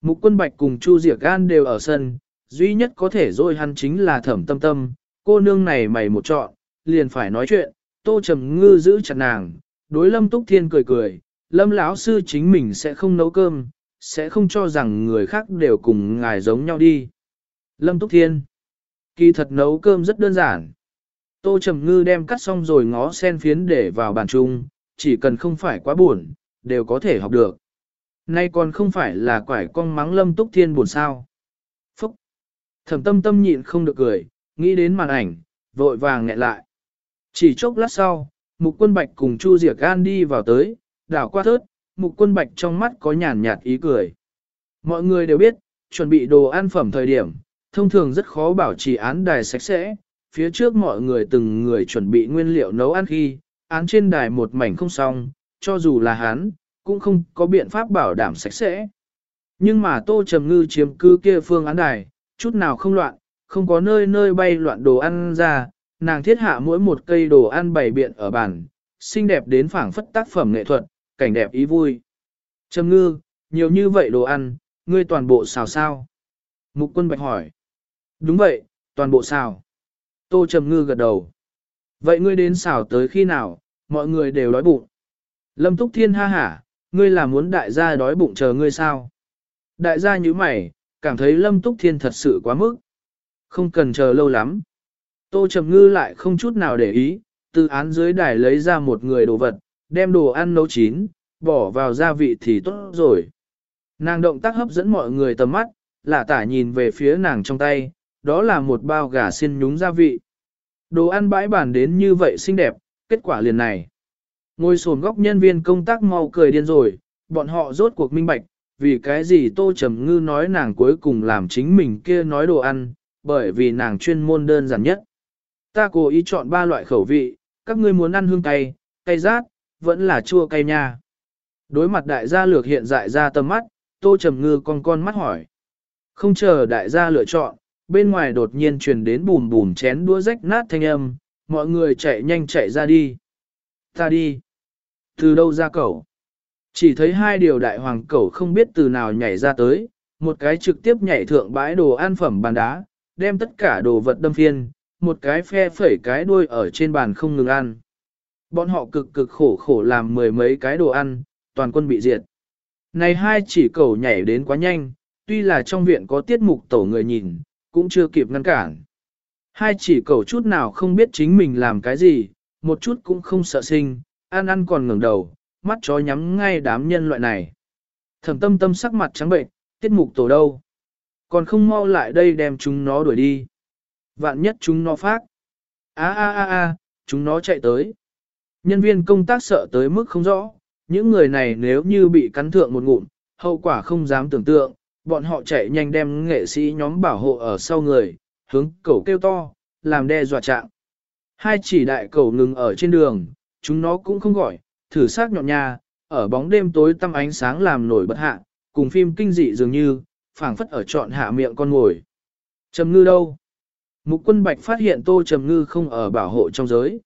Mục quân bạch cùng Chu Diệc Gan đều ở sân, duy nhất có thể dôi hắn chính là thẩm tâm tâm, cô nương này mày một chọn, liền phải nói chuyện, tô trầm ngư giữ chặt nàng, đối lâm túc thiên cười cười, lâm lão sư chính mình sẽ không nấu cơm, sẽ không cho rằng người khác đều cùng ngài giống nhau đi. Lâm túc thiên Kỳ thật nấu cơm rất đơn giản. Tô Trầm Ngư đem cắt xong rồi ngó sen phiến để vào bàn chung, chỉ cần không phải quá buồn, đều có thể học được. Nay còn không phải là quải con mắng lâm túc thiên buồn sao. Phúc! Thẩm tâm tâm nhịn không được cười, nghĩ đến màn ảnh, vội vàng nghẹn lại. Chỉ chốc lát sau, mục quân bạch cùng Chu Diệc Gan đi vào tới, đảo qua thớt, mục quân bạch trong mắt có nhàn nhạt ý cười. Mọi người đều biết, chuẩn bị đồ ăn phẩm thời điểm, thông thường rất khó bảo trì án đài sạch sẽ, phía trước mọi người từng người chuẩn bị nguyên liệu nấu ăn khi, án trên đài một mảnh không xong, cho dù là hắn, cũng không có biện pháp bảo đảm sạch sẽ. Nhưng mà Tô Trầm Ngư chiếm cứ kia phương án đài, chút nào không loạn, không có nơi nơi bay loạn đồ ăn ra, nàng thiết hạ mỗi một cây đồ ăn bày biện ở bàn, xinh đẹp đến phảng phất tác phẩm nghệ thuật, cảnh đẹp ý vui. Trầm ngư, nhiều như vậy đồ ăn, ngươi toàn bộ xào sao? Mục quân bạch hỏi. Đúng vậy, toàn bộ xào. Tô Trầm ngư gật đầu. Vậy ngươi đến xào tới khi nào, mọi người đều đói bụng. Lâm Túc Thiên ha hả, ngươi là muốn đại gia đói bụng chờ ngươi sao? Đại gia như mày, cảm thấy Lâm Túc Thiên thật sự quá mức. Không cần chờ lâu lắm. Tô Trầm Ngư lại không chút nào để ý, từ án dưới đài lấy ra một người đồ vật, đem đồ ăn nấu chín, bỏ vào gia vị thì tốt rồi. Nàng động tác hấp dẫn mọi người tầm mắt, lạ tả nhìn về phía nàng trong tay, đó là một bao gà xiên nhúng gia vị. Đồ ăn bãi bản đến như vậy xinh đẹp, kết quả liền này. Ngồi sồn góc nhân viên công tác mau cười điên rồi, bọn họ rốt cuộc minh bạch, vì cái gì Tô Trầm Ngư nói nàng cuối cùng làm chính mình kia nói đồ ăn, bởi vì nàng chuyên môn đơn giản nhất. Ta cố ý chọn ba loại khẩu vị, các ngươi muốn ăn hương cay, cay rát, vẫn là chua cay nha. Đối mặt đại gia lược hiện dại ra tầm mắt, Tô Trầm Ngư con con mắt hỏi. Không chờ đại gia lựa chọn, bên ngoài đột nhiên truyền đến bùm bùm chén đũa rách nát thanh âm, mọi người chạy nhanh chạy ra đi. Ta đi. Từ đâu ra cẩu? Chỉ thấy hai điều đại hoàng cẩu không biết từ nào nhảy ra tới, một cái trực tiếp nhảy thượng bãi đồ ăn phẩm bàn đá, đem tất cả đồ vật đâm phiên, một cái phe phẩy cái đuôi ở trên bàn không ngừng ăn. Bọn họ cực cực khổ khổ làm mười mấy cái đồ ăn, toàn quân bị diệt. Này hai chỉ cẩu nhảy đến quá nhanh, tuy là trong viện có tiết mục tổ người nhìn, cũng chưa kịp ngăn cản. Hai chỉ cầu chút nào không biết chính mình làm cái gì, một chút cũng không sợ sinh, ăn ăn còn ngẩng đầu, mắt chó nhắm ngay đám nhân loại này. Thẩm tâm tâm sắc mặt trắng bệnh, tiết mục tổ đâu? Còn không mau lại đây đem chúng nó đuổi đi. Vạn nhất chúng nó phát. a a a a, chúng nó chạy tới. Nhân viên công tác sợ tới mức không rõ, những người này nếu như bị cắn thượng một ngụm, hậu quả không dám tưởng tượng, bọn họ chạy nhanh đem nghệ sĩ nhóm bảo hộ ở sau người, hướng cẩu kêu to, làm đe dọa trạng. Hai chỉ đại cẩu ngừng ở trên đường, chúng nó cũng không gọi, thử xác nhọn nha, ở bóng đêm tối tăm ánh sáng làm nổi bật hạ, cùng phim kinh dị dường như, phảng phất ở trọn hạ miệng con ngồi. Trầm ngư đâu? Mục quân bạch phát hiện tô trầm ngư không ở bảo hộ trong giới.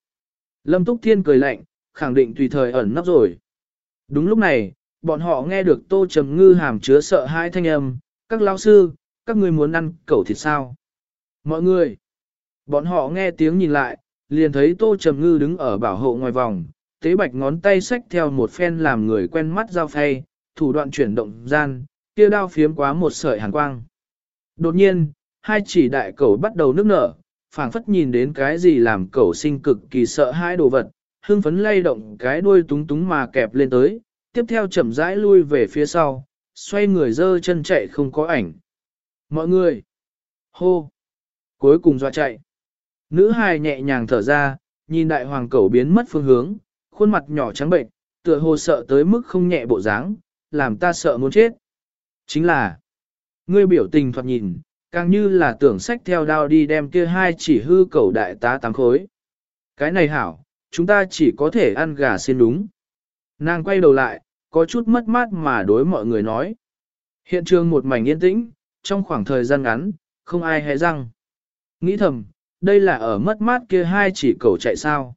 Lâm Túc Thiên cười lạnh, khẳng định tùy thời ẩn nấp rồi. Đúng lúc này, bọn họ nghe được tô trầm ngư hàm chứa sợ hai thanh âm, các lao sư, các người muốn ăn cẩu thịt sao? Mọi người, bọn họ nghe tiếng nhìn lại, liền thấy tô trầm ngư đứng ở bảo hộ ngoài vòng, tế bạch ngón tay xách theo một phen làm người quen mắt dao phay, thủ đoạn chuyển động gian, kia đao phiếm quá một sợi hàn quang. Đột nhiên, hai chỉ đại cẩu bắt đầu nước nở, phảng phất nhìn đến cái gì làm cẩu sinh cực kỳ sợ hãi đồ vật, hưng phấn lay động cái đuôi túng túng mà kẹp lên tới, tiếp theo chậm rãi lui về phía sau, xoay người dơ chân chạy không có ảnh. Mọi người! Hô! Cuối cùng dọa chạy. Nữ hài nhẹ nhàng thở ra, nhìn đại hoàng cẩu biến mất phương hướng, khuôn mặt nhỏ trắng bệnh, tựa hồ sợ tới mức không nhẹ bộ dáng, làm ta sợ muốn chết. Chính là, ngươi biểu tình thoạt nhìn, càng như là tưởng sách theo đao đi đem kia hai chỉ hư cẩu đại tá tám khối. Cái này hảo, chúng ta chỉ có thể ăn gà xin đúng. Nàng quay đầu lại, có chút mất mát mà đối mọi người nói. Hiện trường một mảnh yên tĩnh, trong khoảng thời gian ngắn, không ai hé răng. Nghĩ thầm, đây là ở mất mát kia hai chỉ cẩu chạy sao.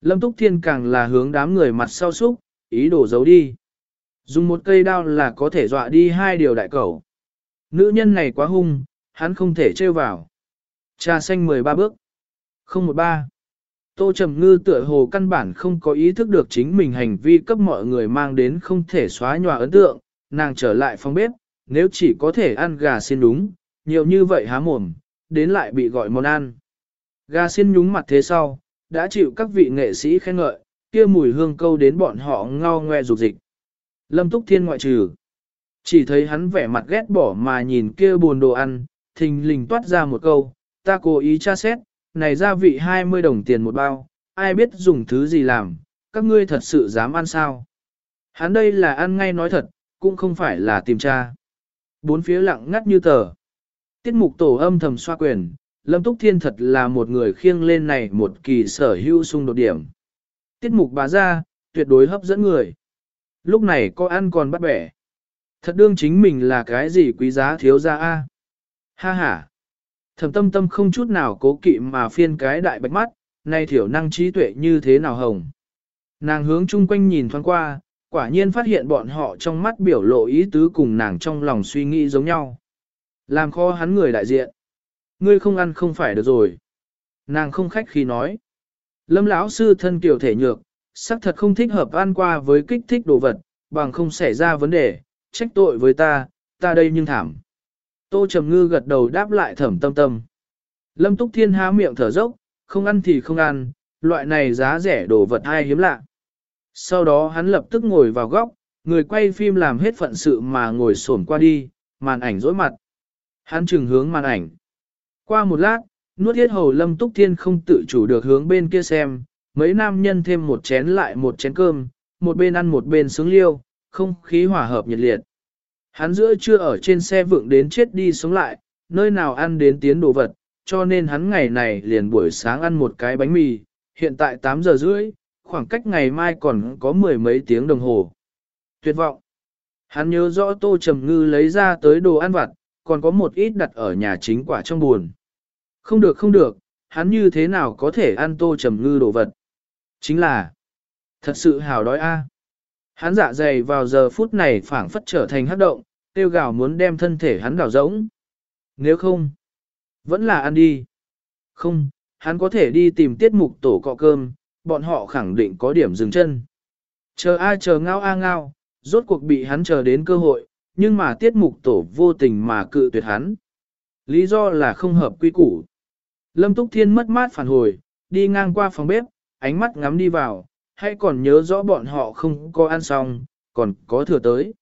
Lâm Túc Thiên càng là hướng đám người mặt sau súc, ý đồ giấu đi. Dùng một cây đao là có thể dọa đi hai điều đại cẩu. Nữ nhân này quá hung, hắn không thể trêu vào. Trà xanh 13 bước. 013. Tô Trầm Ngư tựa hồ căn bản không có ý thức được chính mình hành vi cấp mọi người mang đến không thể xóa nhòa ấn tượng, nàng trở lại phòng bếp, nếu chỉ có thể ăn gà xin đúng, nhiều như vậy há mồm, đến lại bị gọi món ăn. Gà xiên nhúng mặt thế sau, đã chịu các vị nghệ sĩ khen ngợi, kia mùi hương câu đến bọn họ ngao ngoe rục dịch. Lâm Túc Thiên ngoại trừ. Chỉ thấy hắn vẻ mặt ghét bỏ mà nhìn kia buồn đồ ăn, thình lình toát ra một câu, ta cố ý tra xét, này gia vị 20 đồng tiền một bao, ai biết dùng thứ gì làm, các ngươi thật sự dám ăn sao. Hắn đây là ăn ngay nói thật, cũng không phải là tìm tra. Bốn phía lặng ngắt như tờ. Tiết mục tổ âm thầm xoa quyền, Lâm Túc Thiên thật là một người khiêng lên này một kỳ sở hữu xung đột điểm. Tiết mục bá ra, tuyệt đối hấp dẫn người. Lúc này có ăn còn bắt bẻ. Thật đương chính mình là cái gì quý giá thiếu ra a Ha ha. Thẩm tâm tâm không chút nào cố kỵ mà phiên cái đại bạch mắt, nay thiểu năng trí tuệ như thế nào hồng. Nàng hướng chung quanh nhìn thoáng qua, quả nhiên phát hiện bọn họ trong mắt biểu lộ ý tứ cùng nàng trong lòng suy nghĩ giống nhau. Làm khó hắn người đại diện. Ngươi không ăn không phải được rồi. Nàng không khách khi nói. Lâm lão sư thân kiểu thể nhược, xác thật không thích hợp ăn qua với kích thích đồ vật, bằng không xảy ra vấn đề, trách tội với ta, ta đây nhưng thảm. Tô Trầm Ngư gật đầu đáp lại thẩm tâm tâm. Lâm Túc Thiên há miệng thở dốc, không ăn thì không ăn, loại này giá rẻ đồ vật ai hiếm lạ. Sau đó hắn lập tức ngồi vào góc, người quay phim làm hết phận sự mà ngồi xổm qua đi, màn ảnh rối mặt. Hắn trừng hướng màn ảnh. Qua một lát, nuốt thiết hầu Lâm Túc Thiên không tự chủ được hướng bên kia xem, mấy nam nhân thêm một chén lại một chén cơm, một bên ăn một bên sướng liêu, không khí hòa hợp nhiệt liệt. Hắn giữa trưa ở trên xe vượng đến chết đi sống lại, nơi nào ăn đến tiến đồ vật, cho nên hắn ngày này liền buổi sáng ăn một cái bánh mì, hiện tại 8 giờ rưỡi, khoảng cách ngày mai còn có mười mấy tiếng đồng hồ. Tuyệt vọng. Hắn nhớ rõ Tô Trầm Ngư lấy ra tới đồ ăn vặt, còn có một ít đặt ở nhà chính quả trong buồn. Không được không được, hắn như thế nào có thể ăn Tô Trầm Ngư đồ vật. Chính là, thật sự hào đói a. Hắn dạ dày vào giờ phút này phảng phất trở thành hắc động, tiêu gào muốn đem thân thể hắn đảo rỗng. Nếu không, vẫn là ăn đi. Không, hắn có thể đi tìm tiết mục tổ cọ cơm, bọn họ khẳng định có điểm dừng chân. Chờ ai chờ ngao a ngao, rốt cuộc bị hắn chờ đến cơ hội, nhưng mà tiết mục tổ vô tình mà cự tuyệt hắn. Lý do là không hợp quy củ. Lâm Túc Thiên mất mát phản hồi, đi ngang qua phòng bếp, ánh mắt ngắm đi vào, hay còn nhớ rõ bọn họ không có ăn xong, còn có thừa tới.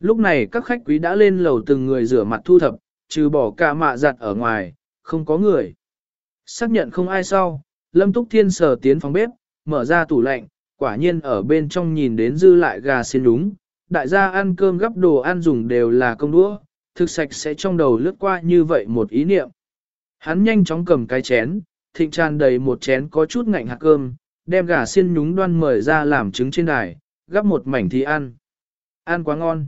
Lúc này các khách quý đã lên lầu từng người rửa mặt thu thập, trừ bỏ cả mạ giặt ở ngoài, không có người. Xác nhận không ai sau, Lâm Túc Thiên sờ tiến phòng bếp, mở ra tủ lạnh, quả nhiên ở bên trong nhìn đến dư lại gà xin đúng. Đại gia ăn cơm gấp đồ ăn dùng đều là công đũa, thực sạch sẽ trong đầu lướt qua như vậy một ý niệm. Hắn nhanh chóng cầm cái chén, thịnh tràn đầy một chén có chút ngạnh hạt cơm, đem gà xiên nhúng đoan mời ra làm trứng trên đài, gắp một mảnh thì ăn. Ăn quá ngon.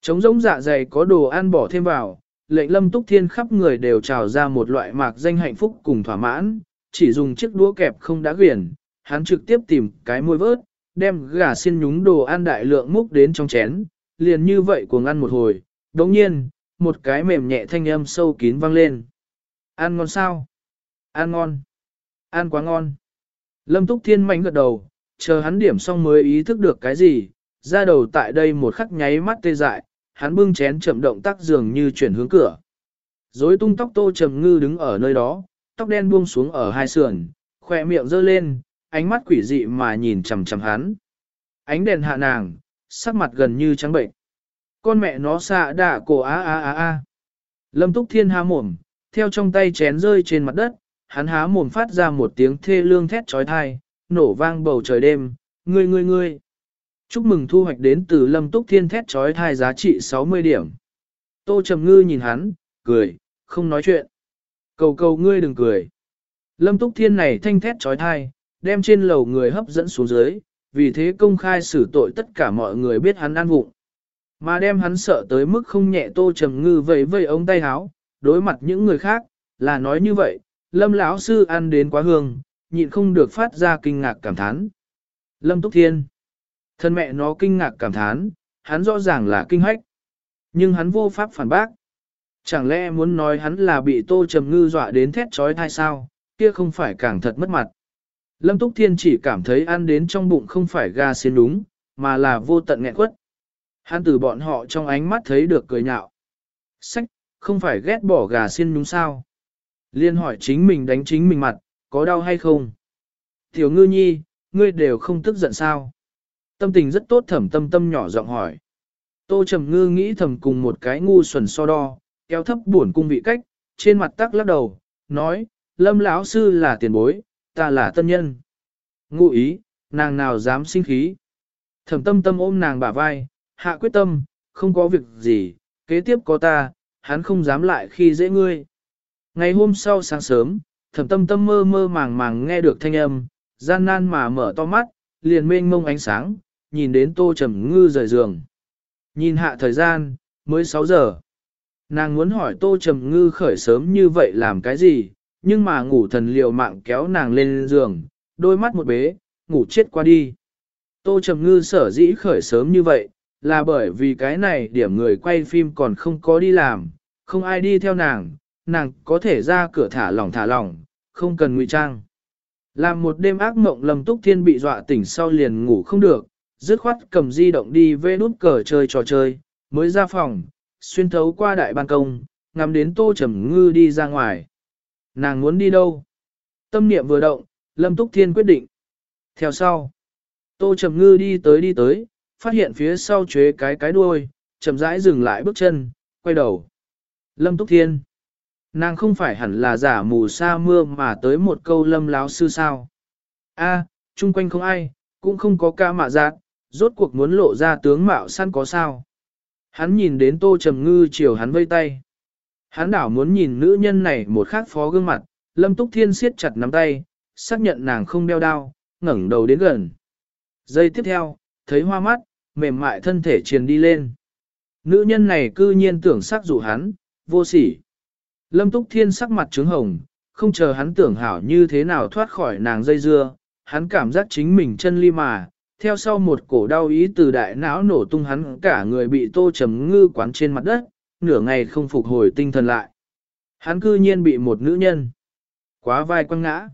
Trống giống dạ dày có đồ ăn bỏ thêm vào, lệnh lâm túc thiên khắp người đều trào ra một loại mạc danh hạnh phúc cùng thỏa mãn, chỉ dùng chiếc đũa kẹp không đã quyển, hắn trực tiếp tìm cái môi vớt, đem gà xiên nhúng đồ ăn đại lượng múc đến trong chén, liền như vậy cuồng ăn một hồi, đồng nhiên, một cái mềm nhẹ thanh âm sâu kín vang lên. Ăn ngon sao? Ăn ngon. Ăn quá ngon. Lâm Túc Thiên mạnh gật đầu, chờ hắn điểm xong mới ý thức được cái gì, ra đầu tại đây một khắc nháy mắt tê dại, hắn bưng chén chậm động tác dường như chuyển hướng cửa. Dối tung tóc tô trầm ngư đứng ở nơi đó, tóc đen buông xuống ở hai sườn, khỏe miệng giơ lên, ánh mắt quỷ dị mà nhìn chằm chằm hắn. Ánh đèn hạ nàng, sắc mặt gần như trắng bệnh. Con mẹ nó xạ đạ cổ á á á á. Lâm Túc Thiên há mồm, theo trong tay chén rơi trên mặt đất, hắn há mồm phát ra một tiếng thê lương thét trói thai, nổ vang bầu trời đêm, ngươi ngươi ngươi. Chúc mừng thu hoạch đến từ Lâm Túc Thiên thét trói thai giá trị 60 điểm. Tô Trầm Ngư nhìn hắn, cười, không nói chuyện. Cầu cầu ngươi đừng cười. Lâm Túc Thiên này thanh thét trói thai, đem trên lầu người hấp dẫn xuống dưới, vì thế công khai xử tội tất cả mọi người biết hắn ăn vụng. Mà đem hắn sợ tới mức không nhẹ Tô Trầm Ngư vẫy vẫy ống tay háo, đối mặt những người khác, là nói như vậy, Lâm lão sư ăn đến quá hương, nhịn không được phát ra kinh ngạc cảm thán. Lâm Túc Thiên. Thân mẹ nó kinh ngạc cảm thán, hắn rõ ràng là kinh hách. Nhưng hắn vô pháp phản bác. Chẳng lẽ muốn nói hắn là bị tô trầm ngư dọa đến thét trói thai sao, kia không phải càng thật mất mặt. Lâm Túc Thiên chỉ cảm thấy ăn đến trong bụng không phải gà xiên đúng, mà là vô tận nghẹn quất. Hắn từ bọn họ trong ánh mắt thấy được cười nhạo. Sách, không phải ghét bỏ gà xiên đúng sao? Liên hỏi chính mình đánh chính mình mặt, có đau hay không? Tiểu ngư nhi, ngươi đều không tức giận sao? Tâm tình rất tốt thẩm tâm tâm nhỏ giọng hỏi. Tô Trầm Ngư nghĩ thầm cùng một cái ngu xuẩn so đo, kéo thấp buồn cung vị cách, trên mặt tắc lắc đầu, nói, lâm lão sư là tiền bối, ta là tân nhân. Ngụ ý, nàng nào dám sinh khí. Thẩm tâm tâm ôm nàng bả vai, hạ quyết tâm, không có việc gì, kế tiếp có ta, hắn không dám lại khi dễ ngươi. Ngày hôm sau sáng sớm, thẩm tâm tâm mơ mơ màng màng nghe được thanh âm, gian nan mà mở to mắt, liền mênh mông ánh sáng, nhìn đến tô trầm ngư rời giường. Nhìn hạ thời gian, mới 6 giờ. Nàng muốn hỏi tô trầm ngư khởi sớm như vậy làm cái gì, nhưng mà ngủ thần liều mạng kéo nàng lên giường, đôi mắt một bế, ngủ chết qua đi. Tô Trầm Ngư sở dĩ khởi sớm như vậy, là bởi vì cái này điểm người quay phim còn không có đi làm, không ai đi theo nàng, nàng có thể ra cửa thả lỏng thả lỏng, không cần ngụy trang. Làm một đêm ác mộng lầm Túc Thiên bị dọa tỉnh sau liền ngủ không được, dứt khoát cầm di động đi vê nút cờ chơi trò chơi, mới ra phòng, xuyên thấu qua đại ban công, ngắm đến Tô Trầm Ngư đi ra ngoài. Nàng muốn đi đâu? Tâm niệm vừa động, Lâm Túc Thiên quyết định. Theo sau, Tô Trầm Ngư đi tới đi tới, phát hiện phía sau chế cái cái đuôi, chậm rãi dừng lại bước chân, quay đầu. Lâm Túc Thiên. Nàng không phải hẳn là giả mù sa mưa mà tới một câu lâm láo sư sao. A, chung quanh không ai, cũng không có ca mạ giác, rốt cuộc muốn lộ ra tướng mạo săn có sao. Hắn nhìn đến tô trầm ngư chiều hắn vây tay. Hắn đảo muốn nhìn nữ nhân này một khác phó gương mặt, lâm túc thiên siết chặt nắm tay, xác nhận nàng không đeo đao, ngẩng đầu đến gần. Giây tiếp theo, thấy hoa mắt, mềm mại thân thể truyền đi lên. Nữ nhân này cư nhiên tưởng sắc dụ hắn, vô sỉ. Lâm Túc Thiên sắc mặt trứng hồng, không chờ hắn tưởng hảo như thế nào thoát khỏi nàng dây dưa, hắn cảm giác chính mình chân ly mà, theo sau một cổ đau ý từ đại não nổ tung hắn cả người bị tô trầm ngư quán trên mặt đất, nửa ngày không phục hồi tinh thần lại. Hắn cư nhiên bị một nữ nhân quá vai quăng ngã.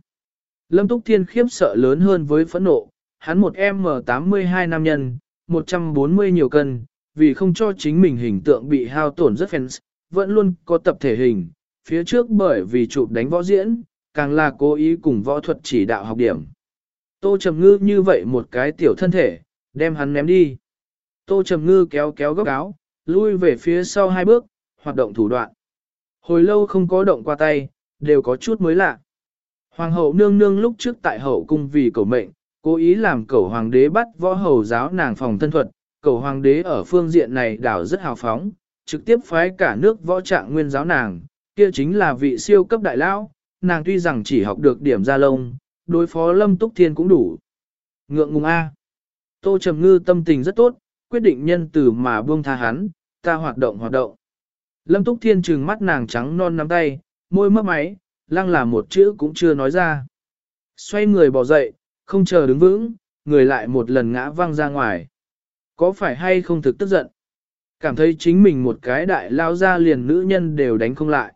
Lâm Túc Thiên khiếp sợ lớn hơn với phẫn nộ, hắn một M82 nam nhân, 140 nhiều cân, vì không cho chính mình hình tượng bị hao tổn rất fans, vẫn luôn có tập thể hình, phía trước bởi vì chụp đánh võ diễn, càng là cố ý cùng võ thuật chỉ đạo học điểm. Tô Trầm Ngư như vậy một cái tiểu thân thể, đem hắn ném đi. Tô Trầm Ngư kéo kéo góc áo, lui về phía sau hai bước, hoạt động thủ đoạn. Hồi lâu không có động qua tay, đều có chút mới lạ. Hoàng hậu nương nương lúc trước tại hậu cung vì cầu mệnh, cố ý làm cầu hoàng đế bắt võ hầu giáo nàng phòng thân thuật. Cầu hoàng đế ở phương diện này đảo rất hào phóng, trực tiếp phái cả nước võ trạng nguyên giáo nàng, kia chính là vị siêu cấp đại lão, nàng tuy rằng chỉ học được điểm ra lông, đối phó Lâm Túc Thiên cũng đủ. Ngượng ngùng A. Tô Trầm Ngư tâm tình rất tốt, quyết định nhân từ mà buông tha hắn, ta hoạt động hoạt động. Lâm Túc Thiên trừng mắt nàng trắng non nắm tay, môi mấp máy, lăng là một chữ cũng chưa nói ra. Xoay người bỏ dậy, không chờ đứng vững, người lại một lần ngã văng ra ngoài. Có phải hay không thực tức giận? Cảm thấy chính mình một cái đại lao ra liền nữ nhân đều đánh không lại.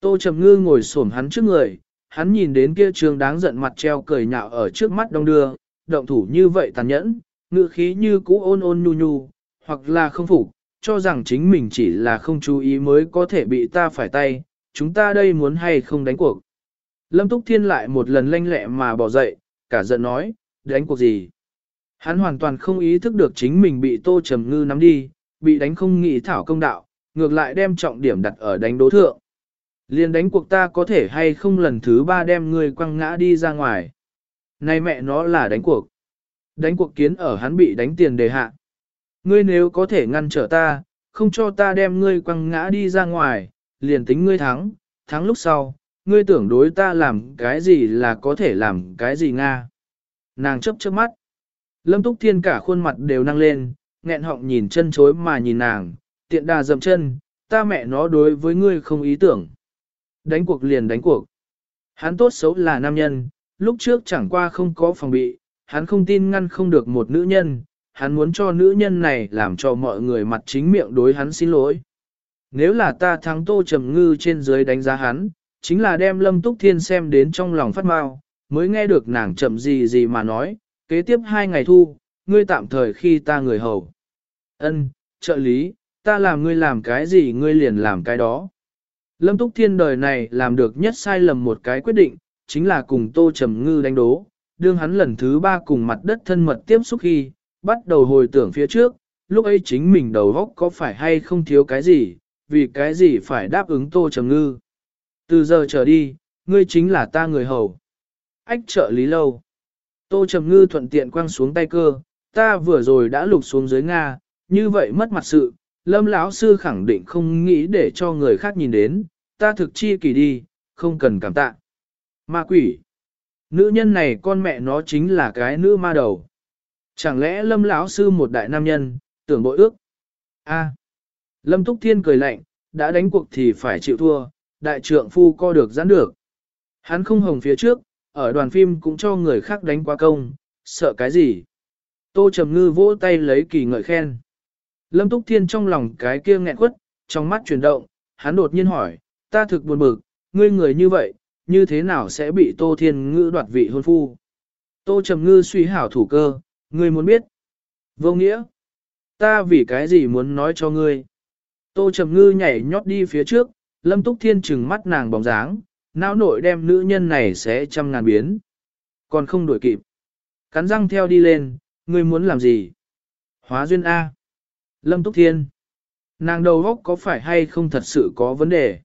Tô Trầm Ngư ngồi xổm hắn trước người, hắn nhìn đến kia trường đáng giận mặt treo cười nhạo ở trước mắt đông đưa, động thủ như vậy tàn nhẫn, ngữ khí như cũ ôn ôn nhu nhu, hoặc là không phục, cho rằng chính mình chỉ là không chú ý mới có thể bị ta phải tay, chúng ta đây muốn hay không đánh cuộc. Lâm Túc Thiên lại một lần lanh lẹ mà bỏ dậy, cả giận nói, đánh cuộc gì. Hắn hoàn toàn không ý thức được chính mình bị Tô Trầm Ngư nắm đi, bị đánh không nghĩ thảo công đạo, ngược lại đem trọng điểm đặt ở đánh đố thượng. Liên đánh cuộc ta có thể hay không lần thứ ba đem ngươi quăng ngã đi ra ngoài. Này mẹ nó là đánh cuộc. Đánh cuộc kiến ở hắn bị đánh tiền đề hạ. Ngươi nếu có thể ngăn trở ta, không cho ta đem ngươi quăng ngã đi ra ngoài, liền tính ngươi thắng, thắng lúc sau, ngươi tưởng đối ta làm cái gì là có thể làm cái gì Nga. Nàng chấp chớp mắt. Lâm Túc Thiên cả khuôn mặt đều năng lên, nghẹn họng nhìn chân chối mà nhìn nàng, tiện đà dậm chân, ta mẹ nó đối với ngươi không ý tưởng. Đánh cuộc liền đánh cuộc. Hắn tốt xấu là nam nhân, lúc trước chẳng qua không có phòng bị, hắn không tin ngăn không được một nữ nhân, hắn muốn cho nữ nhân này làm cho mọi người mặt chính miệng đối hắn xin lỗi. Nếu là ta thắng tô trầm ngư trên dưới đánh giá hắn, chính là đem lâm túc thiên xem đến trong lòng phát mau, mới nghe được nàng chậm gì gì mà nói, kế tiếp hai ngày thu, ngươi tạm thời khi ta người hầu. Ân, trợ lý, ta làm ngươi làm cái gì ngươi liền làm cái đó. Lâm Túc Thiên đời này làm được nhất sai lầm một cái quyết định, chính là cùng Tô Trầm Ngư đánh đố, đương hắn lần thứ ba cùng mặt đất thân mật tiếp xúc khi, bắt đầu hồi tưởng phía trước, lúc ấy chính mình đầu góc có phải hay không thiếu cái gì, vì cái gì phải đáp ứng Tô Trầm Ngư. Từ giờ trở đi, ngươi chính là ta người hầu. Ách trợ lý lâu. Tô Trầm Ngư thuận tiện quăng xuống tay cơ, ta vừa rồi đã lục xuống dưới Nga, như vậy mất mặt sự, lâm lão sư khẳng định không nghĩ để cho người khác nhìn đến, ta thực chi kỳ đi, không cần cảm tạ. Ma quỷ. Nữ nhân này con mẹ nó chính là cái nữ ma đầu. Chẳng lẽ lâm lão sư một đại nam nhân, tưởng bội ước? A. Lâm Túc Thiên cười lạnh, đã đánh cuộc thì phải chịu thua, đại trượng phu co được giãn được. Hắn không hồng phía trước, ở đoàn phim cũng cho người khác đánh quá công, sợ cái gì? Tô Trầm Ngư vỗ tay lấy kỳ ngợi khen. Lâm Túc Thiên trong lòng cái kia nghẹn quất, trong mắt chuyển động, hắn đột nhiên hỏi, ta thực buồn bực, ngươi người như vậy, như thế nào sẽ bị Tô Thiên Ngư đoạt vị hôn phu? Tô Trầm Ngư suy hảo thủ cơ, ngươi muốn biết. Vô nghĩa, ta vì cái gì muốn nói cho ngươi? Tô Trầm Ngư nhảy nhót đi phía trước, Lâm Túc Thiên trừng mắt nàng bóng dáng, não nội đem nữ nhân này sẽ trăm ngàn biến. Còn không đuổi kịp. Cắn răng theo đi lên, ngươi muốn làm gì? Hóa duyên A. Lâm Túc Thiên. Nàng đầu góc có phải hay không thật sự có vấn đề?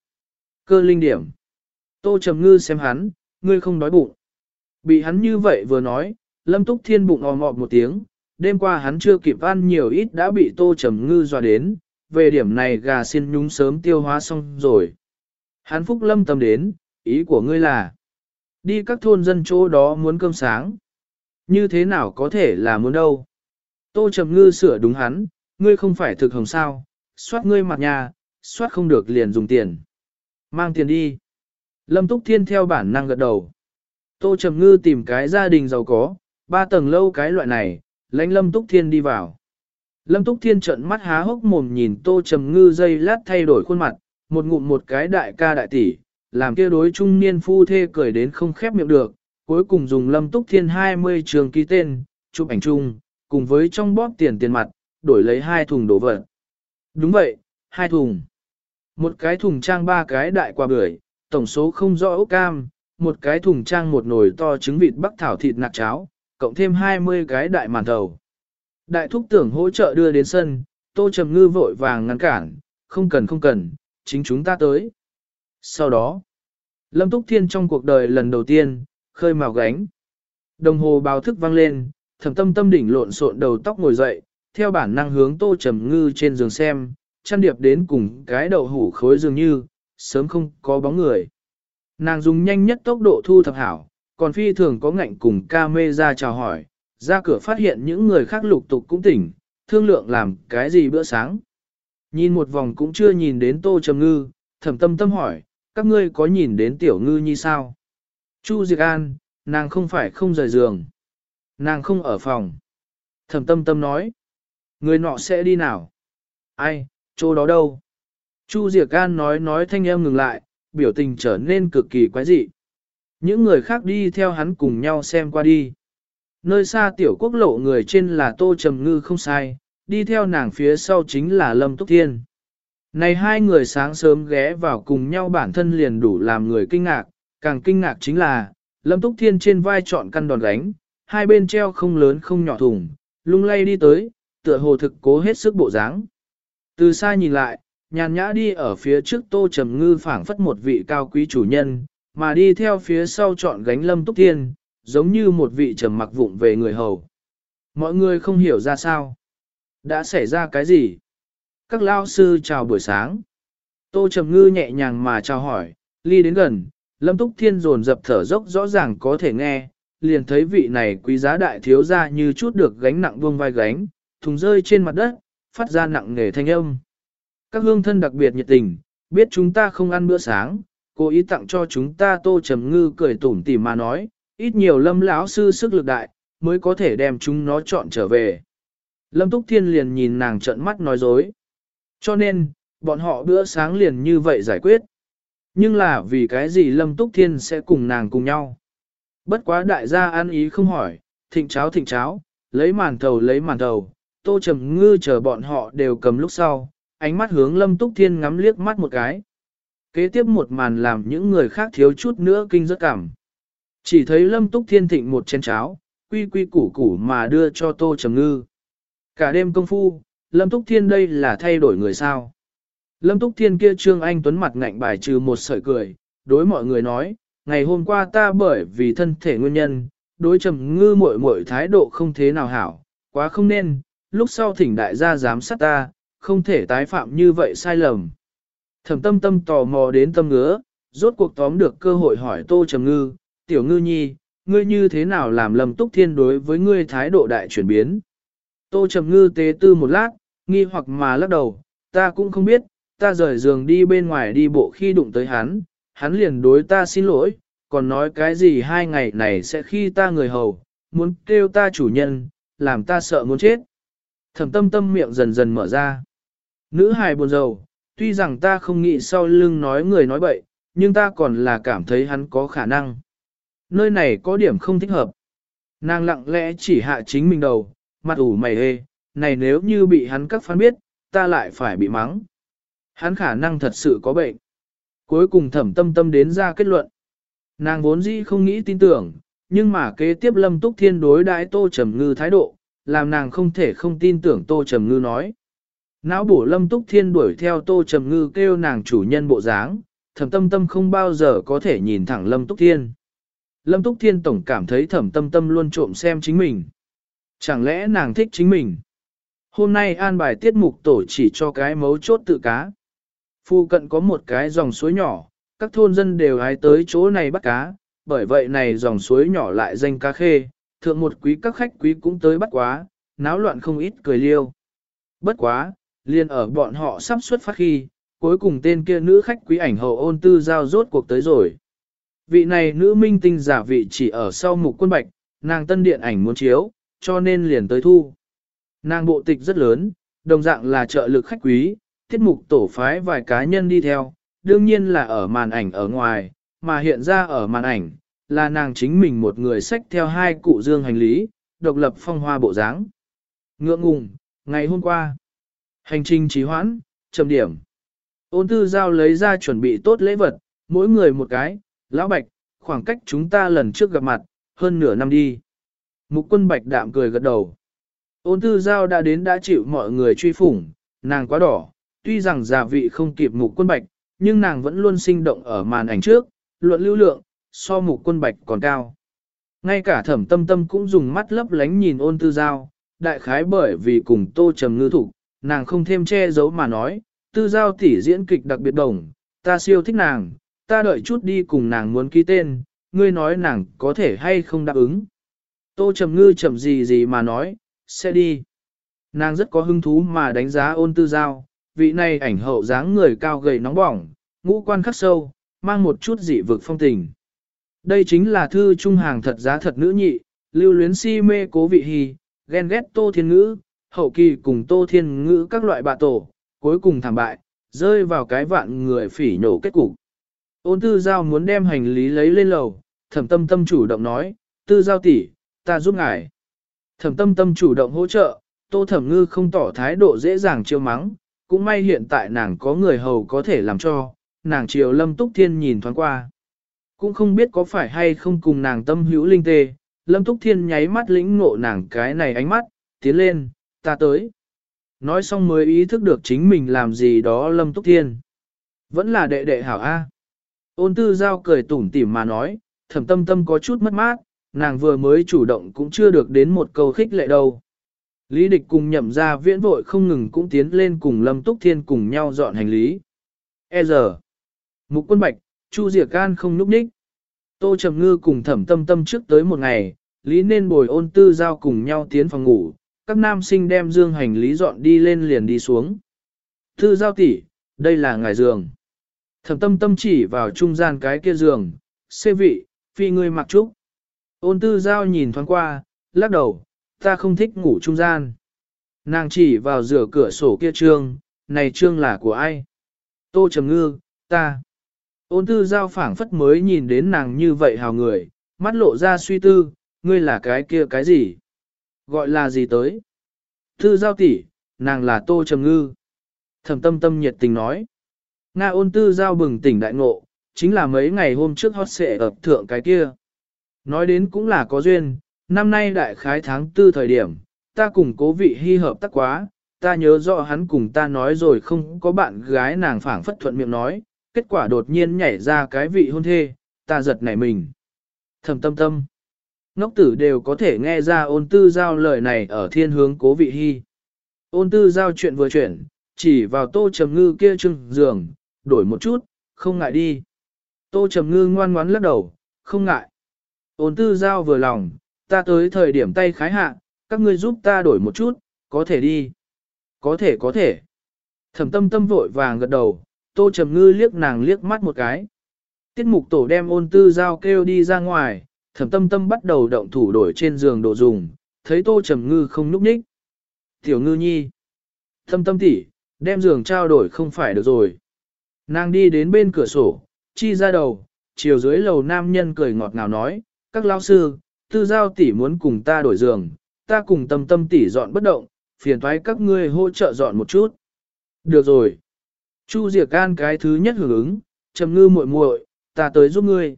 Cơ linh điểm. Tô Trầm Ngư xem hắn, ngươi không đói bụng. Bị hắn như vậy vừa nói, Lâm Túc Thiên bụng ò ngọt một tiếng, đêm qua hắn chưa kịp ăn nhiều ít đã bị Tô Trầm Ngư dọa đến, về điểm này gà xiên nhúng sớm tiêu hóa xong rồi. Hắn phúc lâm tâm đến, ý của ngươi là đi các thôn dân chỗ đó muốn cơm sáng. Như thế nào có thể là muốn đâu? Tô Trầm Ngư sửa đúng hắn, ngươi không phải thực hồng sao, soát ngươi mặt nhà, soát không được liền dùng tiền. Mang tiền đi. Lâm Túc Thiên theo bản năng gật đầu. Tô Trầm Ngư tìm cái gia đình giàu có, ba tầng lâu cái loại này, lãnh Lâm Túc Thiên đi vào. Lâm Túc Thiên trợn mắt há hốc mồm nhìn Tô Trầm Ngư dây lát thay đổi khuôn mặt, một ngụm một cái đại ca đại tỷ, làm kia đối trung niên phu thê cười đến không khép miệng được, cuối cùng dùng Lâm Túc Thiên 20 trường ký tên, chụp ảnh chung, cùng với trong bóp tiền tiền mặt, đổi lấy hai thùng đồ vật. Đúng vậy, hai thùng. Một cái thùng trang ba cái đại quả bưởi, tổng số không rõ ốc cam, một cái thùng trang một nồi to trứng vịt bắc thảo thịt nạc cháo, cộng thêm 20 cái đại màn thầu. Đại thúc tưởng hỗ trợ đưa đến sân, tô trầm ngư vội vàng ngăn cản, không cần không cần, chính chúng ta tới. Sau đó, Lâm Túc Thiên trong cuộc đời lần đầu tiên, khơi mào gánh. Đồng hồ báo thức vang lên, thầm tâm tâm đỉnh lộn xộn đầu tóc ngồi dậy, theo bản năng hướng tô trầm ngư trên giường xem, chăn điệp đến cùng cái đậu hủ khối dường như, sớm không có bóng người. Nàng dùng nhanh nhất tốc độ thu thập hảo, còn phi thường có ngạnh cùng ca mê ra chào hỏi, ra cửa phát hiện những người khác lục tục cũng tỉnh, thương lượng làm cái gì bữa sáng. Nhìn một vòng cũng chưa nhìn đến tô trầm ngư, thẩm tâm tâm hỏi, các ngươi có nhìn đến tiểu ngư như sao? Chu Diệc An, nàng không phải không rời giường. Nàng không ở phòng. Thẩm tâm tâm nói, người nọ sẽ đi nào? Ai, chỗ đó đâu? Chu Diệc An nói nói thanh em ngừng lại, biểu tình trở nên cực kỳ quái dị. Những người khác đi theo hắn cùng nhau xem qua đi. Nơi xa tiểu quốc lộ người trên là Tô Trầm Ngư không sai, đi theo nàng phía sau chính là Lâm Túc Thiên. Này hai người sáng sớm ghé vào cùng nhau bản thân liền đủ làm người kinh ngạc, càng kinh ngạc chính là, Lâm Túc Thiên trên vai chọn căn đòn gánh, hai bên treo không lớn không nhỏ thùng, lung lay đi tới, tựa hồ thực cố hết sức bộ dáng. Từ xa nhìn lại, nhàn nhã đi ở phía trước Tô Trầm Ngư phảng phất một vị cao quý chủ nhân, mà đi theo phía sau chọn gánh Lâm Túc Thiên, giống như một vị trầm mặc vụng về người hầu. Mọi người không hiểu ra sao. Đã xảy ra cái gì? Các lao sư chào buổi sáng. Tô Trầm Ngư nhẹ nhàng mà chào hỏi, ly đến gần, Lâm Túc Thiên dồn dập thở dốc rõ ràng có thể nghe, liền thấy vị này quý giá đại thiếu ra như chút được gánh nặng buông vai gánh, thùng rơi trên mặt đất, phát ra nặng nề thanh âm. Các hương thân đặc biệt nhiệt tình, biết chúng ta không ăn bữa sáng, cố ý tặng cho chúng ta Tô Trầm Ngư cười tủm tỉm mà nói, ít nhiều lâm lão sư sức lực đại, mới có thể đem chúng nó chọn trở về. Lâm Túc Thiên liền nhìn nàng trợn mắt nói dối. Cho nên, bọn họ bữa sáng liền như vậy giải quyết. Nhưng là vì cái gì Lâm Túc Thiên sẽ cùng nàng cùng nhau. Bất quá đại gia ăn ý không hỏi, thịnh cháo thịnh cháo, lấy màn thầu lấy màn thầu, tô trầm ngư chờ bọn họ đều cầm lúc sau, ánh mắt hướng Lâm Túc Thiên ngắm liếc mắt một cái. Kế tiếp một màn làm những người khác thiếu chút nữa kinh rất cảm. Chỉ thấy Lâm Túc Thiên thịnh một chén cháo, quy quy củ củ mà đưa cho Tô Trầm Ngư. Cả đêm công phu, Lâm Túc Thiên đây là thay đổi người sao. Lâm Túc Thiên kia Trương Anh Tuấn mặt ngạnh bài trừ một sợi cười, đối mọi người nói, ngày hôm qua ta bởi vì thân thể nguyên nhân, đối trầm ngư muội muội thái độ không thế nào hảo, quá không nên, lúc sau thỉnh đại gia giám sát ta, không thể tái phạm như vậy sai lầm. Thẩm tâm tâm tò mò đến tâm ngứa, rốt cuộc tóm được cơ hội hỏi tô trầm ngư, tiểu ngư nhi, ngươi như thế nào làm lầm túc thiên đối với ngươi thái độ đại chuyển biến. Tô trầm ngư tế tư một lát, nghi hoặc mà lắc đầu, ta cũng không biết, ta rời giường đi bên ngoài đi bộ khi đụng tới hắn, hắn liền đối ta xin lỗi, còn nói cái gì hai ngày này sẽ khi ta người hầu, muốn kêu ta chủ nhân, làm ta sợ muốn chết. Thẩm tâm tâm miệng dần dần mở ra. Nữ hài buồn rầu, tuy rằng ta không nghĩ sau lưng nói người nói bậy, nhưng ta còn là cảm thấy hắn có khả năng. Nơi này có điểm không thích hợp. Nàng lặng lẽ chỉ hạ chính mình đầu, mặt ủ mày hê, này nếu như bị hắn các phán biết, ta lại phải bị mắng. Hắn khả năng thật sự có bệnh. Cuối cùng thẩm tâm tâm đến ra kết luận. Nàng vốn dĩ không nghĩ tin tưởng, nhưng mà kế tiếp lâm túc thiên đối đãi tô trầm ngư thái độ, làm nàng không thể không tin tưởng tô trầm ngư nói. Não bổ lâm túc thiên đuổi theo tô trầm ngư kêu nàng chủ nhân bộ dáng, thẩm tâm tâm không bao giờ có thể nhìn thẳng lâm túc thiên. Lâm túc thiên tổng cảm thấy thẩm tâm tâm luôn trộm xem chính mình. Chẳng lẽ nàng thích chính mình? Hôm nay an bài tiết mục tổ chỉ cho cái mấu chốt tự cá. Phu cận có một cái dòng suối nhỏ, các thôn dân đều hái tới chỗ này bắt cá, bởi vậy này dòng suối nhỏ lại danh cá khê, thượng một quý các khách quý cũng tới bắt quá, náo loạn không ít cười liêu. Bất quá, liền ở bọn họ sắp xuất phát khi, cuối cùng tên kia nữ khách quý ảnh hậu ôn tư giao rốt cuộc tới rồi. Vị này nữ minh tinh giả vị chỉ ở sau mục quân bạch, nàng tân điện ảnh muốn chiếu, cho nên liền tới thu. Nàng bộ tịch rất lớn, đồng dạng là trợ lực khách quý, tiết mục tổ phái vài cá nhân đi theo, đương nhiên là ở màn ảnh ở ngoài, mà hiện ra ở màn ảnh, là nàng chính mình một người xách theo hai cụ dương hành lý, độc lập phong hoa bộ dáng. Ngượng ngùng, ngày hôm qua, hành trình trì hoãn, trầm điểm. Ôn tư giao lấy ra chuẩn bị tốt lễ vật, mỗi người một cái, lão bạch, khoảng cách chúng ta lần trước gặp mặt, hơn nửa năm đi. Mục quân bạch đạm cười gật đầu. Ôn tư giao đã đến đã chịu mọi người truy phủng, nàng quá đỏ, tuy rằng già vị không kịp mục quân bạch, nhưng nàng vẫn luôn sinh động ở màn ảnh trước, luận lưu lượng, so mục quân bạch còn cao. Ngay cả thẩm tâm tâm cũng dùng mắt lấp lánh nhìn ôn tư giao, đại khái bởi vì cùng tô trầm ngư thủ, nàng không thêm che giấu mà nói, tư giao tỷ diễn kịch đặc biệt đồng, ta siêu thích nàng, ta đợi chút đi cùng nàng muốn ký tên, ngươi nói nàng có thể hay không đáp ứng. Tô trầm ngư chậm gì gì mà nói, sẽ đi. Nàng rất có hứng thú mà đánh giá ôn tư giao, vị này ảnh hậu dáng người cao gầy nóng bỏng, ngũ quan khắc sâu, mang một chút dị vực phong tình. Đây chính là thư trung hàng thật giá thật nữ nhị, lưu luyến si mê cố vị hì ghen ghét tô thiên ngữ, hậu kỳ cùng tô thiên ngữ các loại bạ tổ, cuối cùng thảm bại, rơi vào cái vạn người phỉ nhổ kết cục. Ôn tư giao muốn đem hành lý lấy lên lầu, thẩm tâm tâm chủ động nói, tư giao tỷ, ta giúp ngài. Thẩm tâm tâm chủ động hỗ trợ, tô thẩm ngư không tỏ thái độ dễ dàng chiêu mắng, cũng may hiện tại nàng có người hầu có thể làm cho, nàng chiều lâm túc thiên nhìn thoáng qua. Cũng không biết có phải hay không cùng nàng tâm hữu linh tê, lâm túc thiên nháy mắt lĩnh ngộ nàng cái này ánh mắt, tiến lên, ta tới. Nói xong mới ý thức được chính mình làm gì đó lâm túc thiên. Vẫn là đệ đệ hảo A. Ôn tư giao cười tủm tỉm mà nói, thẩm tâm tâm có chút mất mát, nàng vừa mới chủ động cũng chưa được đến một câu khích lệ đâu. Lý địch cùng nhậm ra viễn vội không ngừng cũng tiến lên cùng Lâm Túc Thiên cùng nhau dọn hành lý. E giờ, Mục quân bạch, Chu Diệc Can không núp ních. Tô Trầm Ngư cùng thẩm tâm tâm trước tới một ngày, Lý nên bồi ôn tư giao cùng nhau tiến phòng ngủ, các nam sinh đem dương hành lý dọn đi lên liền đi xuống. thư giao tỷ, đây là ngài giường. Thẩm tâm tâm chỉ vào trung gian cái kia giường, xê vị, phi ngươi mặc trúc. Ôn tư giao nhìn thoáng qua, lắc đầu, ta không thích ngủ trung gian. Nàng chỉ vào rửa cửa sổ kia trương, này trương là của ai? Tô Trầm Ngư, ta. Ôn tư giao phảng phất mới nhìn đến nàng như vậy hào người, mắt lộ ra suy tư, ngươi là cái kia cái gì? Gọi là gì tới? thư giao tỷ, nàng là Tô Trầm Ngư. Thẩm tâm tâm nhiệt tình nói. Nga ôn tư giao bừng tỉnh đại ngộ, chính là mấy ngày hôm trước hot xệ ập thượng cái kia. Nói đến cũng là có duyên, năm nay đại khái tháng tư thời điểm, ta cùng cố vị hy hợp tác quá, ta nhớ rõ hắn cùng ta nói rồi không có bạn gái nàng phảng phất thuận miệng nói, kết quả đột nhiên nhảy ra cái vị hôn thê, ta giật nảy mình. Thầm tâm tâm. Ngốc tử đều có thể nghe ra ôn tư giao lời này ở thiên hướng cố vị hy. Ôn tư giao chuyện vừa chuyển, chỉ vào tô trầm ngư kia trưng giường, đổi một chút, không ngại đi. Tô trầm ngư ngoan ngoắn lắc đầu, không ngại. Ôn tư giao vừa lòng, ta tới thời điểm tay khái hạ, các ngươi giúp ta đổi một chút, có thể đi. Có thể có thể. Thẩm tâm tâm vội vàng gật đầu, tô trầm ngư liếc nàng liếc mắt một cái. Tiết mục tổ đem ôn tư giao kêu đi ra ngoài, thẩm tâm tâm bắt đầu động thủ đổi trên giường đồ dùng, thấy tô trầm ngư không núp ních. Tiểu ngư nhi. Thâm tâm tỉ, đem giường trao đổi không phải được rồi. Nàng đi đến bên cửa sổ, chi ra đầu, chiều dưới lầu nam nhân cười ngọt ngào nói, các lao sư, tư giao tỷ muốn cùng ta đổi giường, ta cùng tâm tâm tỷ dọn bất động, phiền thoái các ngươi hỗ trợ dọn một chút. Được rồi. Chu Diệc Can cái thứ nhất hưởng ứng, trầm ngư muội muội, ta tới giúp ngươi.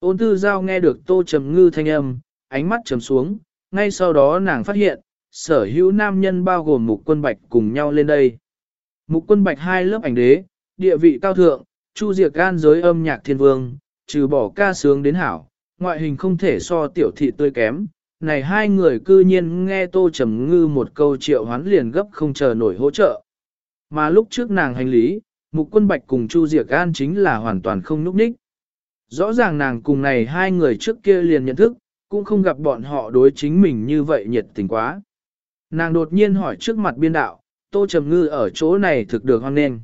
Ôn tư giao nghe được tô trầm ngư thanh âm, ánh mắt trầm xuống, ngay sau đó nàng phát hiện, sở hữu nam nhân bao gồm mục quân bạch cùng nhau lên đây. Mục quân bạch hai lớp ảnh đế, địa vị cao thượng, Chu diệt Gan giới âm nhạc thiên vương, trừ bỏ ca sướng đến hảo, ngoại hình không thể so tiểu thị tươi kém. Này hai người cư nhiên nghe Tô Trầm Ngư một câu triệu hoán liền gấp không chờ nổi hỗ trợ. Mà lúc trước nàng hành lý, Mục Quân Bạch cùng Chu diệt Gan chính là hoàn toàn không núp ních. Rõ ràng nàng cùng này hai người trước kia liền nhận thức, cũng không gặp bọn họ đối chính mình như vậy nhiệt tình quá. Nàng đột nhiên hỏi trước mặt biên đạo, Tô Trầm Ngư ở chỗ này thực được hoan nên.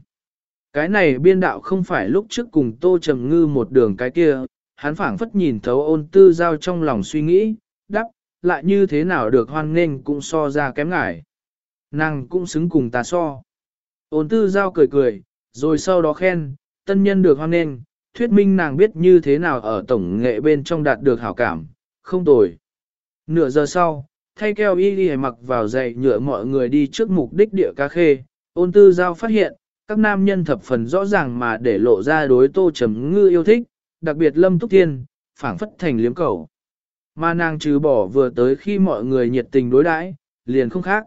Cái này biên đạo không phải lúc trước cùng Tô Trầm Ngư một đường cái kia, hắn phảng phất nhìn thấu ôn tư giao trong lòng suy nghĩ, đắp, lại như thế nào được hoan nên cũng so ra kém ngải. Nàng cũng xứng cùng ta so. Ôn tư giao cười cười, rồi sau đó khen, tân nhân được hoan nên thuyết minh nàng biết như thế nào ở tổng nghệ bên trong đạt được hảo cảm, không tồi. Nửa giờ sau, thay keo y đi mặc vào giày nhựa mọi người đi trước mục đích địa ca khê, ôn tư giao phát hiện, các nam nhân thập phần rõ ràng mà để lộ ra đối tô trầm ngư yêu thích, đặc biệt lâm túc thiên, phảng phất thành liếm cầu. Mà nàng trừ bỏ vừa tới khi mọi người nhiệt tình đối đãi, liền không khác.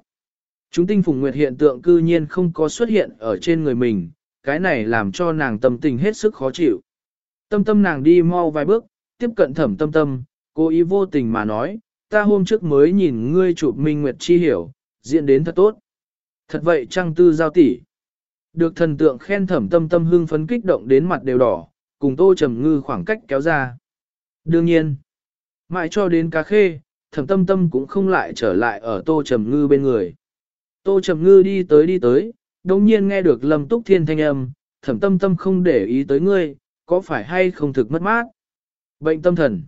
Chúng tinh phùng nguyệt hiện tượng cư nhiên không có xuất hiện ở trên người mình, cái này làm cho nàng tâm tình hết sức khó chịu. Tâm tâm nàng đi mau vài bước, tiếp cận thẩm tâm tâm, cố ý vô tình mà nói, ta hôm trước mới nhìn ngươi chụp minh nguyệt chi hiểu, diễn đến thật tốt. Thật vậy trăng tư giao tỷ. Được thần tượng khen thẩm tâm tâm hưng phấn kích động đến mặt đều đỏ, cùng tô trầm ngư khoảng cách kéo ra. Đương nhiên, mãi cho đến cá khê, thẩm tâm tâm cũng không lại trở lại ở tô trầm ngư bên người. Tô trầm ngư đi tới đi tới, đồng nhiên nghe được lâm túc thiên thanh âm, thẩm tâm tâm không để ý tới ngươi, có phải hay không thực mất mát? Bệnh tâm thần.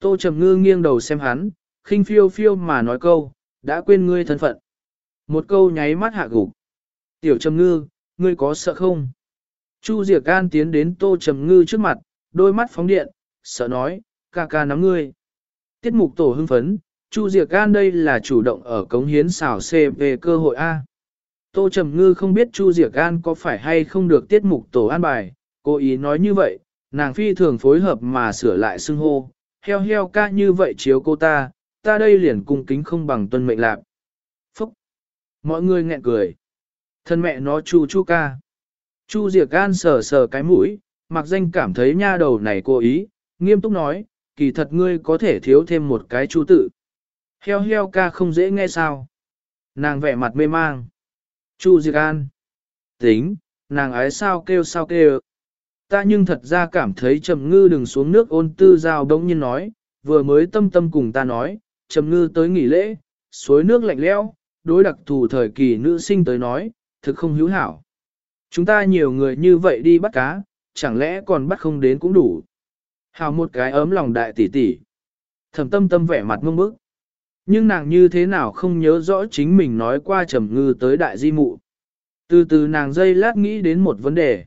Tô trầm ngư nghiêng đầu xem hắn, khinh phiêu phiêu mà nói câu, đã quên ngươi thân phận. Một câu nháy mắt hạ gục. Tiểu trầm ngư, ngươi có sợ không? Chu Diệc Can tiến đến Tô Trầm Ngư trước mặt, đôi mắt phóng điện, sợ nói, ca ca nắm ngươi. Tiết mục tổ hưng phấn, Chu Diệc Can đây là chủ động ở cống hiến xảo C về cơ hội A. Tô Trầm Ngư không biết Chu Diệc Can có phải hay không được tiết mục tổ an bài, cố ý nói như vậy, nàng phi thường phối hợp mà sửa lại xưng hô, heo heo ca như vậy chiếu cô ta, ta đây liền cung kính không bằng tuân mệnh lạc. Phúc! Mọi người nghẹn cười. Thân mẹ nó chu chu ca. Chu Diệc Gan sờ sờ cái mũi, mặc danh cảm thấy nha đầu này cố ý, nghiêm túc nói, kỳ thật ngươi có thể thiếu thêm một cái chu tự. Heo heo ca không dễ nghe sao. Nàng vẻ mặt mê mang. Chu Diệc Gan. Tính, nàng ái sao kêu sao kêu. Ta nhưng thật ra cảm thấy trầm ngư đừng xuống nước ôn tư giao đống nhiên nói, vừa mới tâm tâm cùng ta nói, trầm ngư tới nghỉ lễ, suối nước lạnh lẽo, đối đặc thù thời kỳ nữ sinh tới nói, thực không hữu hảo. Chúng ta nhiều người như vậy đi bắt cá, chẳng lẽ còn bắt không đến cũng đủ. Hào một cái ấm lòng đại tỷ tỷ. Thẩm tâm tâm vẻ mặt mông bức. Nhưng nàng như thế nào không nhớ rõ chính mình nói qua trầm ngư tới đại di mụ. Từ từ nàng dây lát nghĩ đến một vấn đề.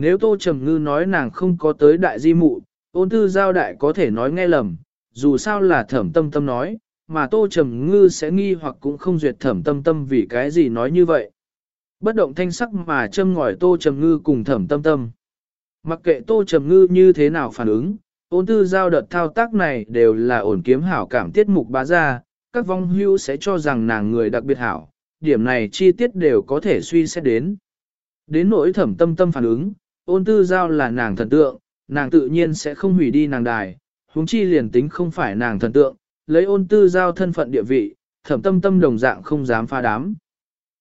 Nếu tô trầm ngư nói nàng không có tới đại di mụ, ôn tư giao đại có thể nói nghe lầm, dù sao là thẩm tâm tâm nói, mà tô trầm ngư sẽ nghi hoặc cũng không duyệt thẩm tâm tâm vì cái gì nói như vậy. Bất động thanh sắc mà châm ngòi tô trầm ngư cùng thẩm tâm tâm. Mặc kệ tô trầm ngư như thế nào phản ứng, ôn tư giao đợt thao tác này đều là ổn kiếm hảo cảm tiết mục bá ra, các vong hưu sẽ cho rằng nàng người đặc biệt hảo, điểm này chi tiết đều có thể suy xét đến. Đến nỗi thẩm tâm tâm phản ứng, ôn tư giao là nàng thần tượng, nàng tự nhiên sẽ không hủy đi nàng đài, huống chi liền tính không phải nàng thần tượng, lấy ôn tư giao thân phận địa vị, thẩm tâm tâm đồng dạng không dám pha đám.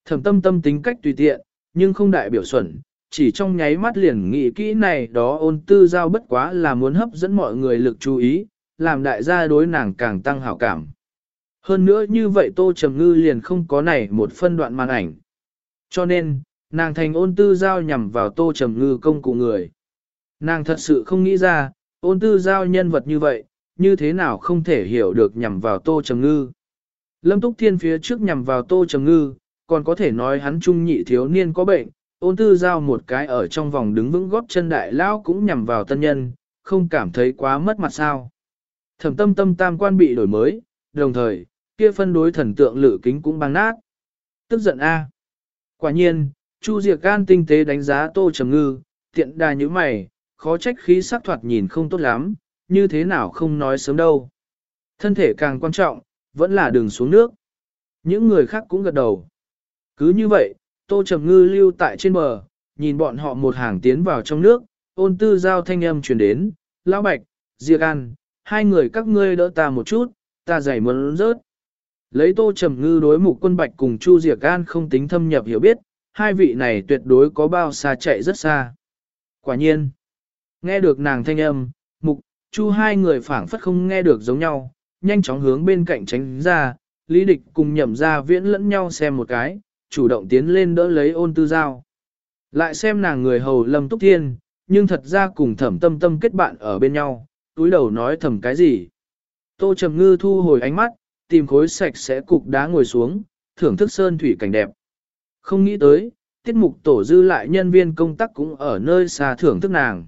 Thẩm tâm tâm tính cách tùy tiện, nhưng không đại biểu xuẩn, chỉ trong nháy mắt liền nghĩ kỹ này đó ôn tư giao bất quá là muốn hấp dẫn mọi người lực chú ý, làm đại gia đối nàng càng tăng hảo cảm. Hơn nữa như vậy Tô Trầm Ngư liền không có này một phân đoạn màn ảnh. Cho nên, nàng thành ôn tư giao nhằm vào Tô Trầm Ngư công cụ người. Nàng thật sự không nghĩ ra, ôn tư giao nhân vật như vậy, như thế nào không thể hiểu được nhằm vào Tô Trầm Ngư. Lâm Túc Thiên phía trước nhằm vào Tô Trầm Ngư, còn có thể nói hắn trung nhị thiếu niên có bệnh, ôn tư giao một cái ở trong vòng đứng vững góp chân đại lão cũng nhằm vào tân nhân, không cảm thấy quá mất mặt sao. Thẩm tâm tâm tam quan bị đổi mới, đồng thời, kia phân đối thần tượng lự kính cũng băng nát. Tức giận A. Quả nhiên, Chu Diệc Gan tinh tế đánh giá Tô Trầm Ngư, tiện đà như mày, khó trách khí sắc thoạt nhìn không tốt lắm, như thế nào không nói sớm đâu. Thân thể càng quan trọng, vẫn là đường xuống nước. Những người khác cũng gật đầu. Cứ như vậy, Tô Trầm Ngư lưu tại trên bờ, nhìn bọn họ một hàng tiến vào trong nước, ôn tư giao thanh âm truyền đến, Lão Bạch, Diệc An, hai người các ngươi đỡ ta một chút, ta giày muốn rớt. Lấy Tô Trầm Ngư đối mục quân Bạch cùng Chu Diệc An không tính thâm nhập hiểu biết, hai vị này tuyệt đối có bao xa chạy rất xa. Quả nhiên, nghe được nàng thanh âm, mục, Chu hai người phảng phất không nghe được giống nhau, nhanh chóng hướng bên cạnh tránh ra, lý địch cùng nhậm ra viễn lẫn nhau xem một cái, chủ động tiến lên đỡ lấy ôn tư giao. Lại xem nàng người hầu lâm túc thiên, nhưng thật ra cùng thẩm tâm tâm kết bạn ở bên nhau, túi đầu nói thầm cái gì. Tô Trầm Ngư thu hồi ánh mắt, tìm khối sạch sẽ cục đá ngồi xuống, thưởng thức sơn thủy cảnh đẹp. Không nghĩ tới, tiết mục tổ dư lại nhân viên công tác cũng ở nơi xa thưởng thức nàng.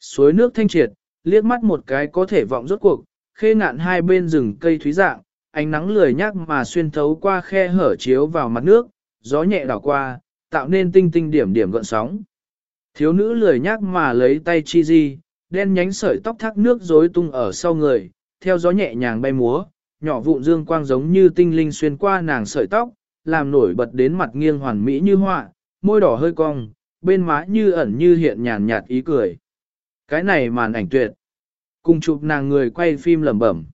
Suối nước thanh triệt, liếc mắt một cái có thể vọng rốt cuộc, khê ngạn hai bên rừng cây thúy dạng, ánh nắng lười nhác mà xuyên thấu qua khe hở chiếu vào mặt nước, gió nhẹ đảo qua, tạo nên tinh tinh điểm điểm gợn sóng. Thiếu nữ lười nhác mà lấy tay chi di, đen nhánh sợi tóc thác nước rối tung ở sau người, theo gió nhẹ nhàng bay múa, nhỏ vụn dương quang giống như tinh linh xuyên qua nàng sợi tóc, làm nổi bật đến mặt nghiêng hoàn mỹ như họa, môi đỏ hơi cong, bên má như ẩn như hiện nhàn nhạt ý cười. Cái này màn ảnh tuyệt. Cùng chụp nàng người quay phim lẩm bẩm.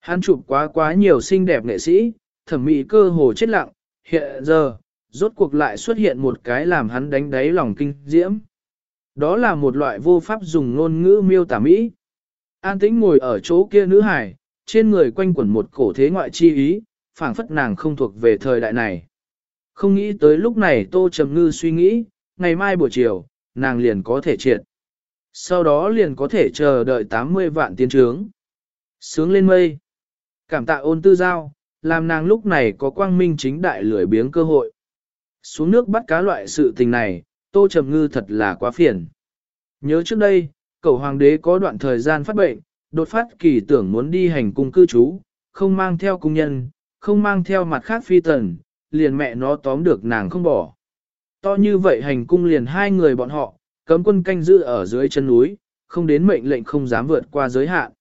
Hắn chụp quá quá nhiều xinh đẹp nghệ sĩ, thẩm mỹ cơ hồ chết lặng, hiện giờ, rốt cuộc lại xuất hiện một cái làm hắn đánh đáy lòng kinh diễm. Đó là một loại vô pháp dùng ngôn ngữ miêu tả mỹ. An tĩnh ngồi ở chỗ kia nữ hải, trên người quanh quẩn một cổ thế ngoại chi ý, phảng phất nàng không thuộc về thời đại này. Không nghĩ tới lúc này Tô Trầm Ngư suy nghĩ, ngày mai buổi chiều, nàng liền có thể triệt. Sau đó liền có thể chờ đợi 80 vạn tiến trướng. Sướng lên mây. Cảm tạ ôn tư giao, làm nàng lúc này có quang minh chính đại lười biếng cơ hội. Xuống nước bắt cá loại sự tình này, Tô Trầm Ngư thật là quá phiền. Nhớ trước đây, cậu hoàng đế có đoạn thời gian phát bệnh, đột phát kỳ tưởng muốn đi hành cung cư trú, không mang theo cung nhân, không mang theo mặt khác phi tần, liền mẹ nó tóm được nàng không bỏ. To như vậy hành cung liền hai người bọn họ, cấm quân canh giữ ở dưới chân núi, không đến mệnh lệnh không dám vượt qua giới hạn.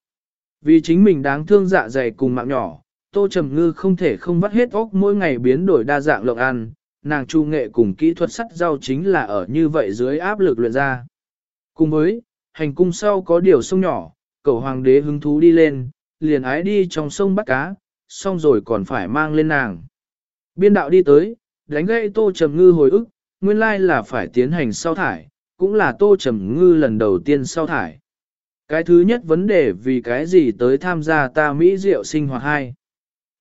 Vì chính mình đáng thương dạ dày cùng mạng nhỏ, Tô Trầm Ngư không thể không vắt hết óc mỗi ngày biến đổi đa dạng lộng ăn, nàng chu nghệ cùng kỹ thuật sắt rau chính là ở như vậy dưới áp lực luyện ra. Cùng với, hành cung sau có điều sông nhỏ, cầu hoàng đế hứng thú đi lên, liền ái đi trong sông bắt cá, xong rồi còn phải mang lên nàng. Biên đạo đi tới, đánh gãy Tô Trầm Ngư hồi ức, nguyên lai là phải tiến hành sau thải, cũng là Tô Trầm Ngư lần đầu tiên sau thải. Cái thứ nhất vấn đề vì cái gì tới tham gia ta Mỹ Diệu sinh hoạt hai.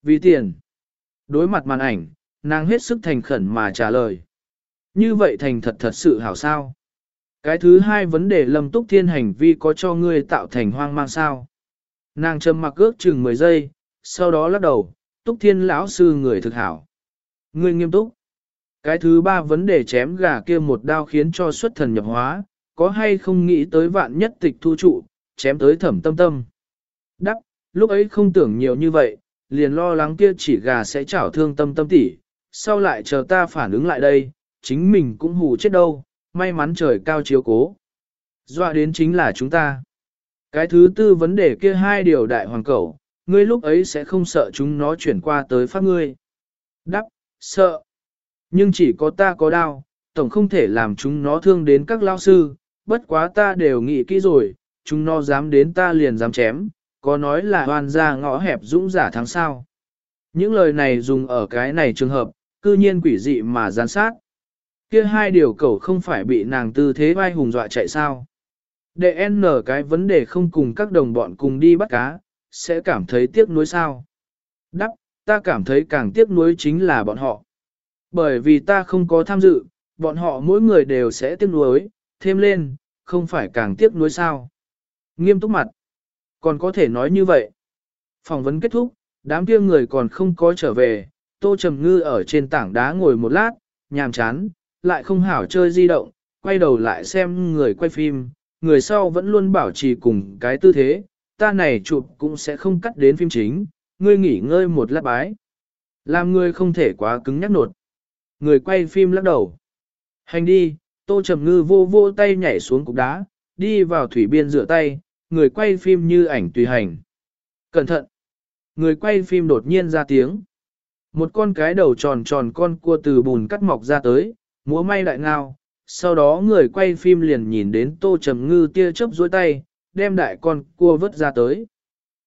Vì tiền. Đối mặt màn ảnh, nàng hết sức thành khẩn mà trả lời. Như vậy thành thật thật sự hảo sao. Cái thứ hai vấn đề lâm túc thiên hành vi có cho ngươi tạo thành hoang mang sao. Nàng trầm mặc ước chừng 10 giây, sau đó lắc đầu, túc thiên lão sư người thực hảo. Người nghiêm túc. Cái thứ ba vấn đề chém gà kia một đao khiến cho xuất thần nhập hóa, có hay không nghĩ tới vạn nhất tịch thu trụ, chém tới thẩm tâm tâm. Đắc, lúc ấy không tưởng nhiều như vậy, liền lo lắng kia chỉ gà sẽ chảo thương tâm tâm tỉ, sau lại chờ ta phản ứng lại đây, chính mình cũng hù chết đâu, may mắn trời cao chiếu cố. Dọa đến chính là chúng ta. Cái thứ tư vấn đề kia hai điều đại hoàng cẩu, ngươi lúc ấy sẽ không sợ chúng nó chuyển qua tới phát ngươi. Đắc, sợ. Nhưng chỉ có ta có đau, tổng không thể làm chúng nó thương đến các lao sư, bất quá ta đều nghĩ kỹ rồi, chúng nó dám đến ta liền dám chém, có nói là hoàn ra ngõ hẹp dũng giả tháng sao. Những lời này dùng ở cái này trường hợp, cư nhiên quỷ dị mà gián sát. Kia hai điều cầu không phải bị nàng tư thế vai hùng dọa chạy sao. Để n cái vấn đề không cùng các đồng bọn cùng đi bắt cá, sẽ cảm thấy tiếc nuối sao. Đắc, ta cảm thấy càng tiếc nuối chính là bọn họ. Bởi vì ta không có tham dự, bọn họ mỗi người đều sẽ tiếc nuối, thêm lên, không phải càng tiếc nuối sao. Nghiêm túc mặt. Còn có thể nói như vậy. Phỏng vấn kết thúc, Đám kia người còn không có trở về, Tô Trầm Ngư ở trên tảng đá ngồi một lát, nhàm chán, lại không hảo chơi di động, quay đầu lại xem người quay phim, người sau vẫn luôn bảo trì cùng cái tư thế, ta này chụp cũng sẽ không cắt đến phim chính, ngươi nghỉ ngơi một lát bái. Làm ngươi không thể quá cứng nhắc nột. Người quay phim lắc đầu. Hành đi, Tô Trầm Ngư vô vô tay nhảy xuống cục đá, đi vào thủy biên rửa tay, người quay phim như ảnh tùy hành. Cẩn thận! Người quay phim đột nhiên ra tiếng. Một con cái đầu tròn tròn con cua từ bùn cắt mọc ra tới, múa may đại ngao. Sau đó người quay phim liền nhìn đến Tô Trầm Ngư tia chớp dối tay, đem đại con cua vớt ra tới.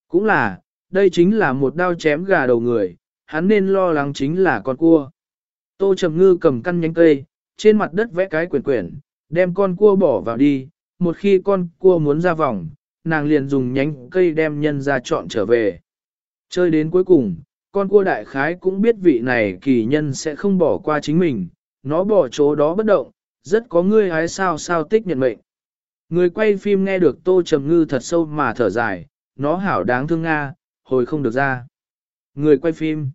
Cũng là, đây chính là một đao chém gà đầu người, hắn nên lo lắng chính là con cua. Tô Trầm Ngư cầm căn nhánh cây, trên mặt đất vẽ cái quyển quyển, đem con cua bỏ vào đi, một khi con cua muốn ra vòng, nàng liền dùng nhánh cây đem nhân ra chọn trở về. Chơi đến cuối cùng, con cua đại khái cũng biết vị này kỳ nhân sẽ không bỏ qua chính mình, nó bỏ chỗ đó bất động, rất có ngươi hái sao sao tích nhận mệnh. Người quay phim nghe được tô trầm ngư thật sâu mà thở dài, nó hảo đáng thương Nga, hồi không được ra. Người quay phim,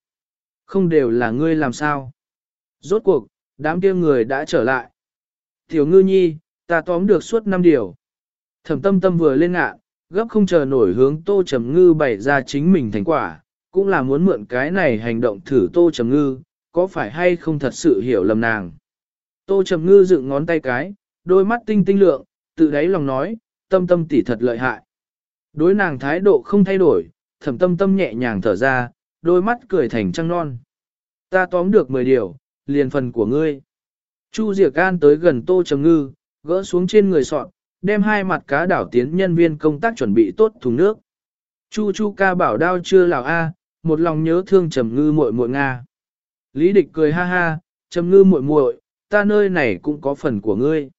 không đều là ngươi làm sao. Rốt cuộc, đám kia người đã trở lại. Tiểu ngư nhi, ta tóm được suốt năm điều. Thẩm tâm tâm vừa lên ngạ, gấp không chờ nổi hướng tô trầm ngư bày ra chính mình thành quả, cũng là muốn mượn cái này hành động thử tô trầm ngư, có phải hay không thật sự hiểu lầm nàng. Tô trầm ngư dựng ngón tay cái, đôi mắt tinh tinh lượng, tự đáy lòng nói, tâm tâm tỉ thật lợi hại. Đối nàng thái độ không thay đổi, thẩm tâm tâm nhẹ nhàng thở ra, đôi mắt cười thành trăng non. Ta tóm được 10 điều, liền phần của ngươi. Chu Diệc Gan tới gần Tô Trầm Ngư, gỡ xuống trên người sọn, đem hai mặt cá đảo tiến nhân viên công tác chuẩn bị tốt thùng nước. Chu Chu ca bảo đao chưa lào a, một lòng nhớ thương Trầm Ngư muội muội nga. Lý Địch cười ha ha, Trầm Ngư muội muội, ta nơi này cũng có phần của ngươi.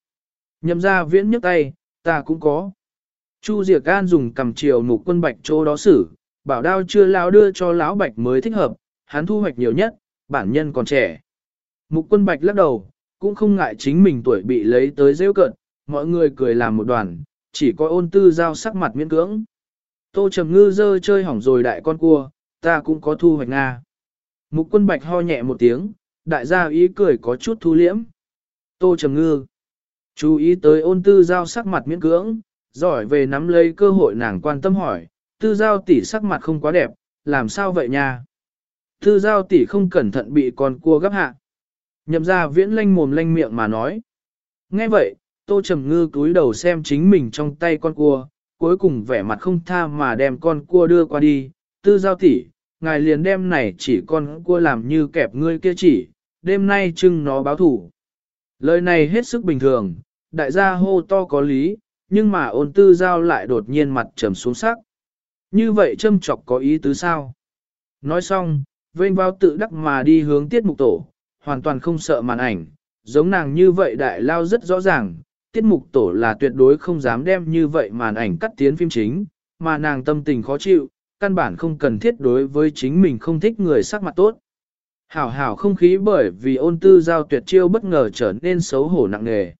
Nhậm ra viễn nhấc tay, ta cũng có. Chu Diệc an dùng cầm chiều mục quân bạch chỗ đó xử, bảo đao chưa lão đưa cho lão bạch mới thích hợp, hắn thu hoạch nhiều nhất, bản nhân còn trẻ. Mục quân bạch lắc đầu, cũng không ngại chính mình tuổi bị lấy tới rêu cận, mọi người cười làm một đoàn, chỉ có ôn tư giao sắc mặt miễn cưỡng. Tô Trầm Ngư dơ chơi hỏng rồi đại con cua, ta cũng có thu hoạch Nga. Mục quân bạch ho nhẹ một tiếng, đại gia ý cười có chút thu liễm. Tô Trầm Ngư, chú ý tới ôn tư giao sắc mặt miễn cưỡng, giỏi về nắm lấy cơ hội nàng quan tâm hỏi, tư giao tỷ sắc mặt không quá đẹp, làm sao vậy nha? Tư giao tỷ không cẩn thận bị con cua gấp hạ. Nhậm ra viễn lanh mồm lanh miệng mà nói. Nghe vậy, tô trầm ngư túi đầu xem chính mình trong tay con cua, cuối cùng vẻ mặt không tha mà đem con cua đưa qua đi. Tư giao tỷ, ngài liền đem này chỉ con cua làm như kẹp ngươi kia chỉ, đêm nay trưng nó báo thủ. Lời này hết sức bình thường, đại gia hô to có lý, nhưng mà ôn tư giao lại đột nhiên mặt trầm xuống sắc. Như vậy châm chọc có ý tứ sao? Nói xong, vênh vào tự đắc mà đi hướng tiết mục tổ, hoàn toàn không sợ màn ảnh, giống nàng như vậy đại lao rất rõ ràng, tiết mục tổ là tuyệt đối không dám đem như vậy màn ảnh cắt tiến phim chính, mà nàng tâm tình khó chịu, căn bản không cần thiết đối với chính mình không thích người sắc mặt tốt. Hảo hảo không khí bởi vì ôn tư giao tuyệt chiêu bất ngờ trở nên xấu hổ nặng nề.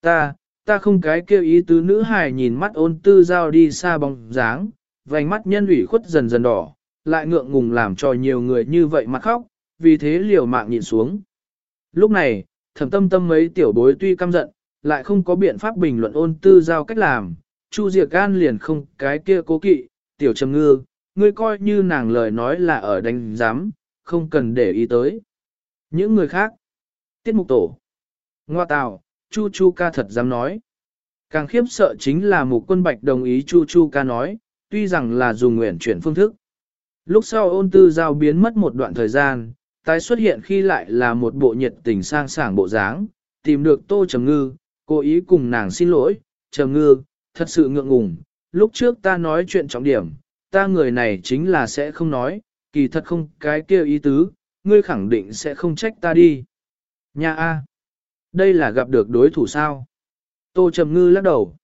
Ta, ta không cái kêu ý tứ nữ hài nhìn mắt ôn tư giao đi xa bóng dáng, vành mắt nhân ủy khuất dần dần đỏ, lại ngượng ngùng làm cho nhiều người như vậy mà khóc, vì thế liều mạng nhìn xuống. Lúc này, thẩm tâm tâm mấy tiểu bối tuy căm giận, lại không có biện pháp bình luận ôn tư giao cách làm, Chu Diệc Gan liền không cái kia cố kỵ, tiểu trầm ngư, ngươi coi như nàng lời nói là ở đánh giám, không cần để ý tới. Những người khác, tiết mục tổ, ngoa tào, Chu Chu ca thật dám nói. Càng khiếp sợ chính là Mục quân bạch đồng ý Chu Chu ca nói, tuy rằng là dùng nguyện chuyển phương thức. Lúc sau ôn tư giao biến mất một đoạn thời gian, tái xuất hiện khi lại là một bộ nhiệt tình sang sảng bộ dáng, tìm được Tô Trầm Ngư, cố ý cùng nàng xin lỗi, Trầm Ngư, thật sự ngượng ngùng, lúc trước ta nói chuyện trọng điểm, ta người này chính là sẽ không nói, kỳ thật không cái kia ý tứ, ngươi khẳng định sẽ không trách ta đi. Nha A. Đây là gặp được đối thủ sao? Tô Trầm Ngư lắc đầu.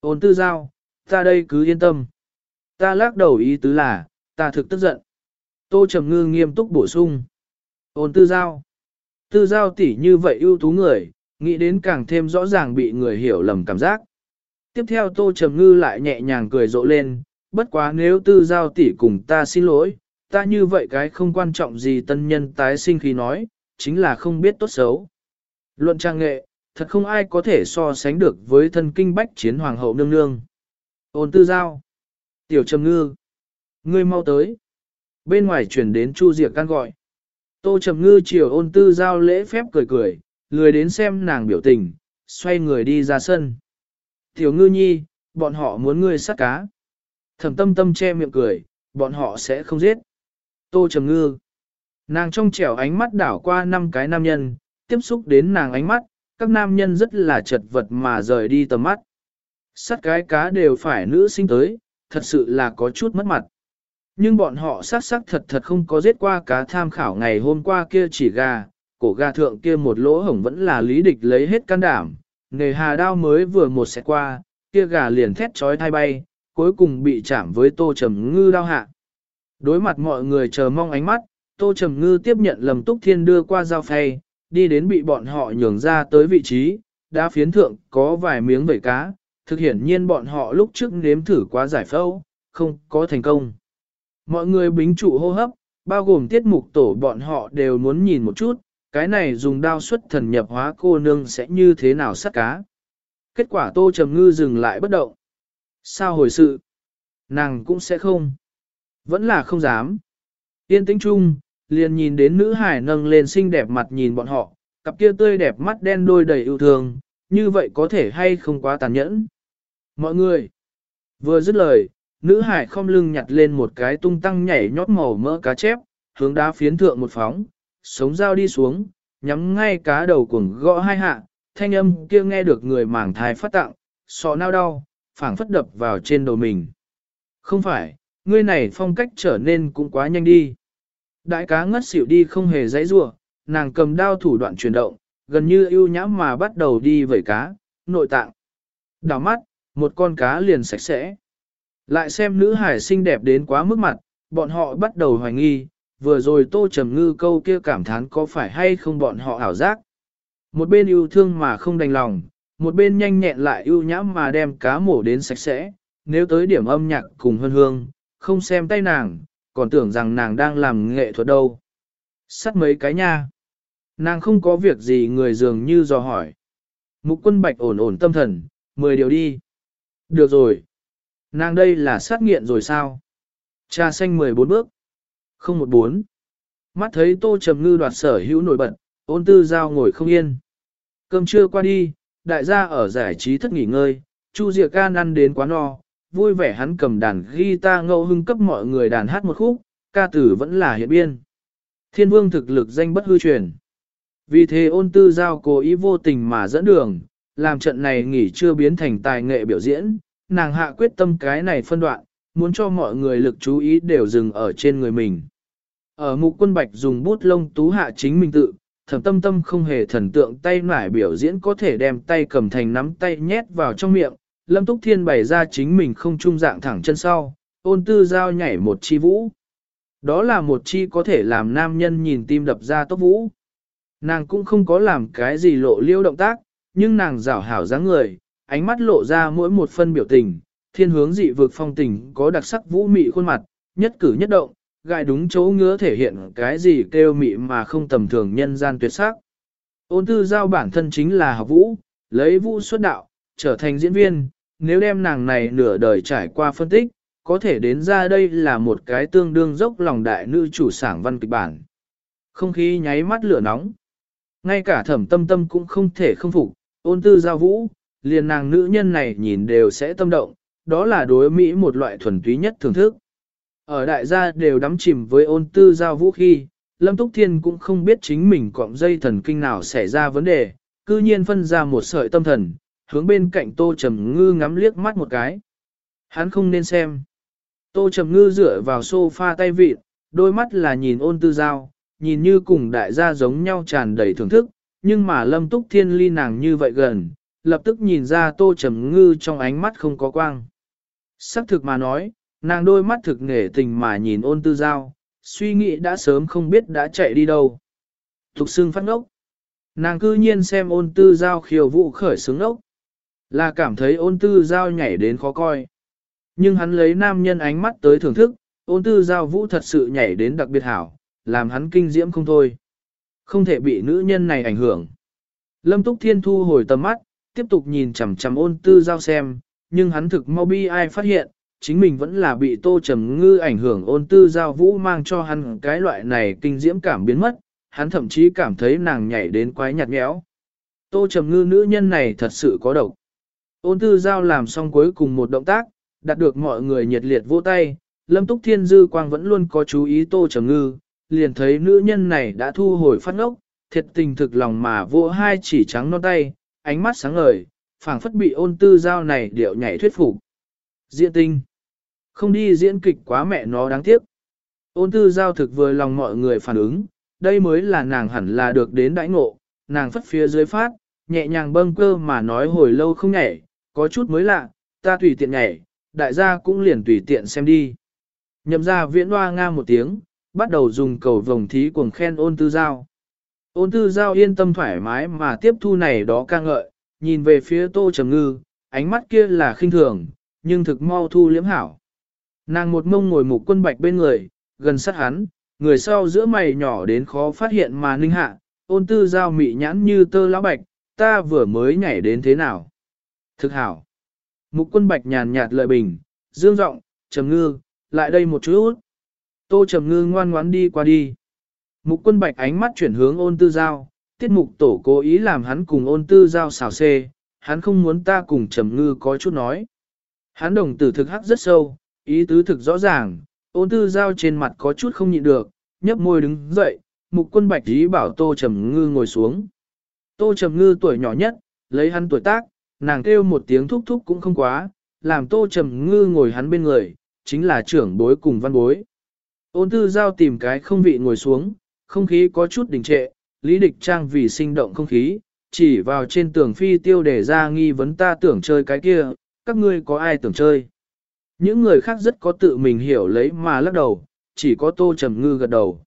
Ôn tư giao, ta đây cứ yên tâm. Ta lắc đầu ý tứ là, ta thực tức giận. Tô Trầm Ngư nghiêm túc bổ sung. Ôn tư giao. Tư giao tỷ như vậy ưu tú người, nghĩ đến càng thêm rõ ràng bị người hiểu lầm cảm giác. Tiếp theo Tô Trầm Ngư lại nhẹ nhàng cười rộ lên, bất quá nếu tư giao tỷ cùng ta xin lỗi, ta như vậy cái không quan trọng gì tân nhân tái sinh khi nói, chính là không biết tốt xấu. Luận trang nghệ, thật không ai có thể so sánh được với thân kinh bách chiến hoàng hậu nương nương. Ôn tư giao. Tiểu trầm ngư. Ngươi mau tới. Bên ngoài chuyển đến Chu Diệc can gọi. Tô trầm ngư chiều ôn tư giao lễ phép cười cười, lười đến xem nàng biểu tình, xoay người đi ra sân. Tiểu ngư nhi, bọn họ muốn ngươi sát cá. Thẩm tâm tâm che miệng cười, bọn họ sẽ không giết. Tô trầm ngư. Nàng trong trẻo ánh mắt đảo qua năm cái nam nhân, tiếp xúc đến nàng ánh mắt, các nam nhân rất là chật vật mà rời đi tầm mắt. Sát cái cá đều phải nữ sinh tới, thật sự là có chút mất mặt. Nhưng bọn họ sát sắc thật thật không có giết qua cá tham khảo ngày hôm qua kia chỉ gà, cổ gà thượng kia một lỗ hổng vẫn là lý địch lấy hết can đảm, nề hà đao mới vừa một sẽ qua, kia gà liền thét trói thai bay, cuối cùng bị chạm với tô trầm ngư đao hạ. Đối mặt mọi người chờ mong ánh mắt, tô trầm ngư tiếp nhận lầm túc thiên đưa qua dao phay, đi đến bị bọn họ nhường ra tới vị trí, đã phiến thượng có vài miếng vẩy cá, thực hiện nhiên bọn họ lúc trước nếm thử quá giải phẫu, không có thành công. Mọi người bính trụ hô hấp, bao gồm tiết mục tổ bọn họ đều muốn nhìn một chút, cái này dùng đao xuất thần nhập hóa cô nương sẽ như thế nào sát cá. Kết quả tô trầm ngư dừng lại bất động. Sao hồi sự? Nàng cũng sẽ không. Vẫn là không dám. Yên tĩnh chung, liền nhìn đến nữ hải nâng lên xinh đẹp mặt nhìn bọn họ, cặp kia tươi đẹp mắt đen đôi đầy yêu thương, như vậy có thể hay không quá tàn nhẫn. Mọi người, vừa dứt lời, nữ hải không lưng nhặt lên một cái tung tăng nhảy nhót màu mỡ cá chép, hướng đá phiến thượng một phóng, sống dao đi xuống, nhắm ngay cá đầu cuồng gõ hai hạ, thanh âm kia nghe được người mảng thai phát tặng, sọ nao đau, phảng phất đập vào trên đầu mình. Không phải, ngươi này phong cách trở nên cũng quá nhanh đi. Đại cá ngất xỉu đi không hề dãy rủa, nàng cầm đao thủ đoạn chuyển động, gần như ưu nhãm mà bắt đầu đi vẩy cá, nội tạng. Đảo mắt, một con cá liền sạch sẽ. Lại xem nữ hải xinh đẹp đến quá mức mặt, bọn họ bắt đầu hoài nghi, vừa rồi tô trầm ngư câu kia cảm thán có phải hay không bọn họ ảo giác. Một bên yêu thương mà không đành lòng, một bên nhanh nhẹn lại ưu nhãm mà đem cá mổ đến sạch sẽ, nếu tới điểm âm nhạc cùng hương hương, không xem tay nàng, còn tưởng rằng nàng đang làm nghệ thuật đâu. Sắt mấy cái nha. Nàng không có việc gì người dường như dò hỏi. Mục quân bạch ổn ổn tâm thần, mười điều đi. Được rồi. Nàng đây là sát nghiện rồi sao? Trà xanh 14 bước. Không một bốn. Mắt thấy tô trầm ngư đoạt sở hữu nổi bật, ôn tư giao ngồi không yên. Cơm trưa qua đi, đại gia ở giải trí thất nghỉ ngơi, Chu Diệc Can ăn đến quá no, vui vẻ hắn cầm đàn guitar ngẫu hưng cấp mọi người đàn hát một khúc, ca tử vẫn là hiện biên. Thiên vương thực lực danh bất hư truyền. Vì thế ôn tư giao cố ý vô tình mà dẫn đường, làm trận này nghỉ chưa biến thành tài nghệ biểu diễn, nàng hạ quyết tâm cái này phân đoạn, muốn cho mọi người lực chú ý đều dừng ở trên người mình. Ở mục quân bạch dùng bút lông tú hạ chính mình tự, thẩm tâm tâm không hề thần tượng tay nải biểu diễn có thể đem tay cầm thành nắm tay nhét vào trong miệng, lâm túc thiên bày ra chính mình không trung dạng thẳng chân sau, ôn tư giao nhảy một chi vũ. Đó là một chi có thể làm nam nhân nhìn tim đập ra tốc vũ. Nàng cũng không có làm cái gì lộ liêu động tác, nhưng nàng rảo hảo dáng người, ánh mắt lộ ra mỗi một phân biểu tình, thiên hướng dị vực phong tình có đặc sắc vũ mị khuôn mặt, nhất cử nhất động, gai đúng chỗ ngứa thể hiện cái gì kêu mị mà không tầm thường nhân gian tuyệt sắc. Ôn tư giao bản thân chính là học vũ, lấy vũ xuất đạo, trở thành diễn viên, nếu đem nàng này nửa đời trải qua phân tích, có thể đến ra đây là một cái tương đương dốc lòng đại nữ chủ sảng văn kịch bản. Không khí nháy mắt lửa nóng. Ngay cả thẩm tâm tâm cũng không thể không phục, ôn tư giao vũ, liền nàng nữ nhân này nhìn đều sẽ tâm động, đó là đối Mỹ một loại thuần túy nhất thưởng thức. Ở đại gia đều đắm chìm với ôn tư giao vũ khi, Lâm Túc Thiên cũng không biết chính mình cọng dây thần kinh nào xảy ra vấn đề, cư nhiên phân ra một sợi tâm thần, hướng bên cạnh Tô Trầm Ngư ngắm liếc mắt một cái. Hắn không nên xem. Tô Trầm Ngư dựa vào sofa tay vịt, đôi mắt là nhìn ôn tư giao, nhìn như cùng đại gia giống nhau tràn đầy thưởng thức, nhưng mà Lâm Túc Thiên ly nàng như vậy gần, lập tức nhìn ra Tô Trầm Ngư trong ánh mắt không có quang. Sắc thực mà nói, nàng đôi mắt thực nghề tình mà nhìn ôn tư giao, suy nghĩ đã sớm không biết đã chạy đi đâu. Thục xương phát ngốc. Nàng cư nhiên xem ôn tư giao khiêu vụ khởi sướng ngốc. Là cảm thấy ôn tư giao nhảy đến khó coi. Nhưng hắn lấy nam nhân ánh mắt tới thưởng thức, ôn tư giao vũ thật sự nhảy đến đặc biệt hảo, làm hắn kinh diễm không thôi. Không thể bị nữ nhân này ảnh hưởng. Lâm Túc Thiên thu hồi tầm mắt, tiếp tục nhìn chằm chằm ôn tư giao xem, nhưng hắn thực mau bi ai phát hiện, chính mình vẫn là bị tô trầm ngư ảnh hưởng ôn tư giao vũ mang cho hắn cái loại này kinh diễm cảm biến mất, hắn thậm chí cảm thấy nàng nhảy đến quái nhạt nhẽo. Tô trầm ngư nữ nhân này thật sự có độc. Ôn tư giao làm xong cuối cùng một động tác, đạt được mọi người nhiệt liệt vỗ tay, lâm túc thiên dư quang vẫn luôn có chú ý tô trầm ngư, liền thấy nữ nhân này đã thu hồi phát ngốc, thiệt tình thực lòng mà vỗ hai chỉ trắng non tay, ánh mắt sáng ngời, phảng phất bị ôn tư giao này điệu nhảy thuyết phục. Diễn tinh. Không đi diễn kịch quá mẹ nó đáng tiếc. Ôn tư giao thực vừa lòng mọi người phản ứng, đây mới là nàng hẳn là được đến đãi ngộ, nàng phất phía dưới phát, nhẹ nhàng bâng cơ mà nói hồi lâu không nhảy, có chút mới lạ, ta tùy tiện nhảy, đại gia cũng liền tùy tiện xem đi. Nhậm ra viễn hoa nga một tiếng, bắt đầu dùng cầu vồng thí cuồng khen ôn tư giao. Ôn tư giao yên tâm thoải mái mà tiếp thu này đó ca ngợi, nhìn về phía tô trầm ngư, ánh mắt kia là khinh thường, nhưng thực mau thu liếm hảo. Nàng một mông ngồi mục quân bạch bên người, gần sát hắn, người sau giữa mày nhỏ đến khó phát hiện mà ninh hạ, ôn tư giao mị nhãn như tơ lão bạch, ta vừa mới nhảy đến thế nào. Thực hảo. Mục quân bạch nhàn nhạt lợi bình, dương giọng trầm ngư, lại đây một chút. Tô trầm ngư ngoan ngoãn đi qua đi. Mục quân bạch ánh mắt chuyển hướng ôn tư giao, tiết mục tổ cố ý làm hắn cùng ôn tư giao xào xê, hắn không muốn ta cùng trầm ngư có chút nói. Hắn đồng tử thực hắc rất sâu, ý tứ thực rõ ràng, ôn tư giao trên mặt có chút không nhịn được, nhấp môi đứng dậy, mục quân bạch ý bảo tô trầm ngư ngồi xuống. Tô trầm ngư tuổi nhỏ nhất, lấy hắn tuổi tác, nàng kêu một tiếng thúc thúc cũng không quá, làm tô trầm ngư ngồi hắn bên người, chính là trưởng bối cùng văn bối. Ôn tư giao tìm cái không vị ngồi xuống, không khí có chút đình trệ, lý địch trang vì sinh động không khí, chỉ vào trên tường phi tiêu để ra nghi vấn ta tưởng chơi cái kia, các ngươi có ai tưởng chơi. Những người khác rất có tự mình hiểu lấy mà lắc đầu, chỉ có tô trầm ngư gật đầu.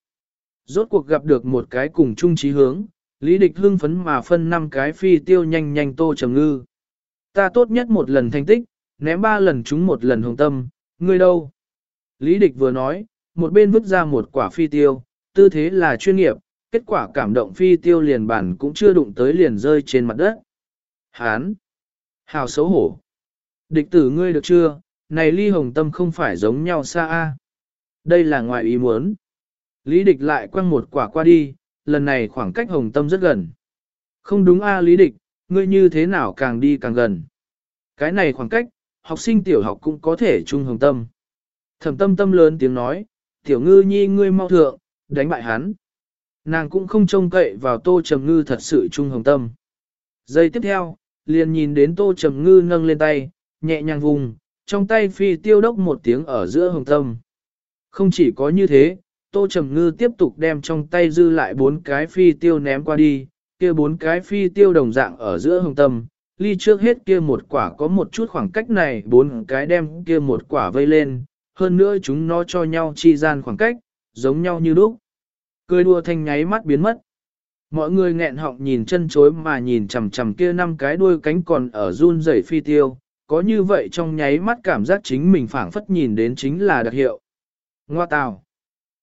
Rốt cuộc gặp được một cái cùng chung trí hướng, lý địch hưng phấn mà phân năm cái phi tiêu nhanh nhanh tô trầm ngư. Ta tốt nhất một lần thành tích, ném ba lần chúng một lần hồng tâm, ngươi đâu? Lý địch vừa nói, một bên vứt ra một quả phi tiêu, tư thế là chuyên nghiệp, kết quả cảm động phi tiêu liền bản cũng chưa đụng tới liền rơi trên mặt đất. Hán! Hào xấu hổ! Địch tử ngươi được chưa? Này ly hồng tâm không phải giống nhau xa a. Đây là ngoài ý muốn. Lý địch lại quăng một quả qua đi, lần này khoảng cách hồng tâm rất gần. Không đúng a lý địch, ngươi như thế nào càng đi càng gần. Cái này khoảng cách, học sinh tiểu học cũng có thể chung hồng tâm. Thẩm tâm tâm lớn tiếng nói, tiểu ngư nhi ngươi mau thượng, đánh bại hắn. Nàng cũng không trông cậy vào tô trầm ngư thật sự chung hồng tâm. Giây tiếp theo, liền nhìn đến tô trầm ngư nâng lên tay, nhẹ nhàng vùng, trong tay phi tiêu đốc một tiếng ở giữa hồng tâm. Không chỉ có như thế, tô trầm ngư tiếp tục đem trong tay dư lại bốn cái phi tiêu ném qua đi, kia bốn cái phi tiêu đồng dạng ở giữa hồng tâm. Ly trước hết kia một quả có một chút khoảng cách này, bốn cái đem kia một quả vây lên, hơn nữa chúng nó cho nhau chi gian khoảng cách, giống nhau như lúc. Cười đua thanh nháy mắt biến mất. Mọi người nghẹn họng nhìn chân chối mà nhìn chằm chằm kia năm cái đuôi cánh còn ở run rẩy phi tiêu, có như vậy trong nháy mắt cảm giác chính mình phảng phất nhìn đến chính là đặc hiệu. Ngoa tào.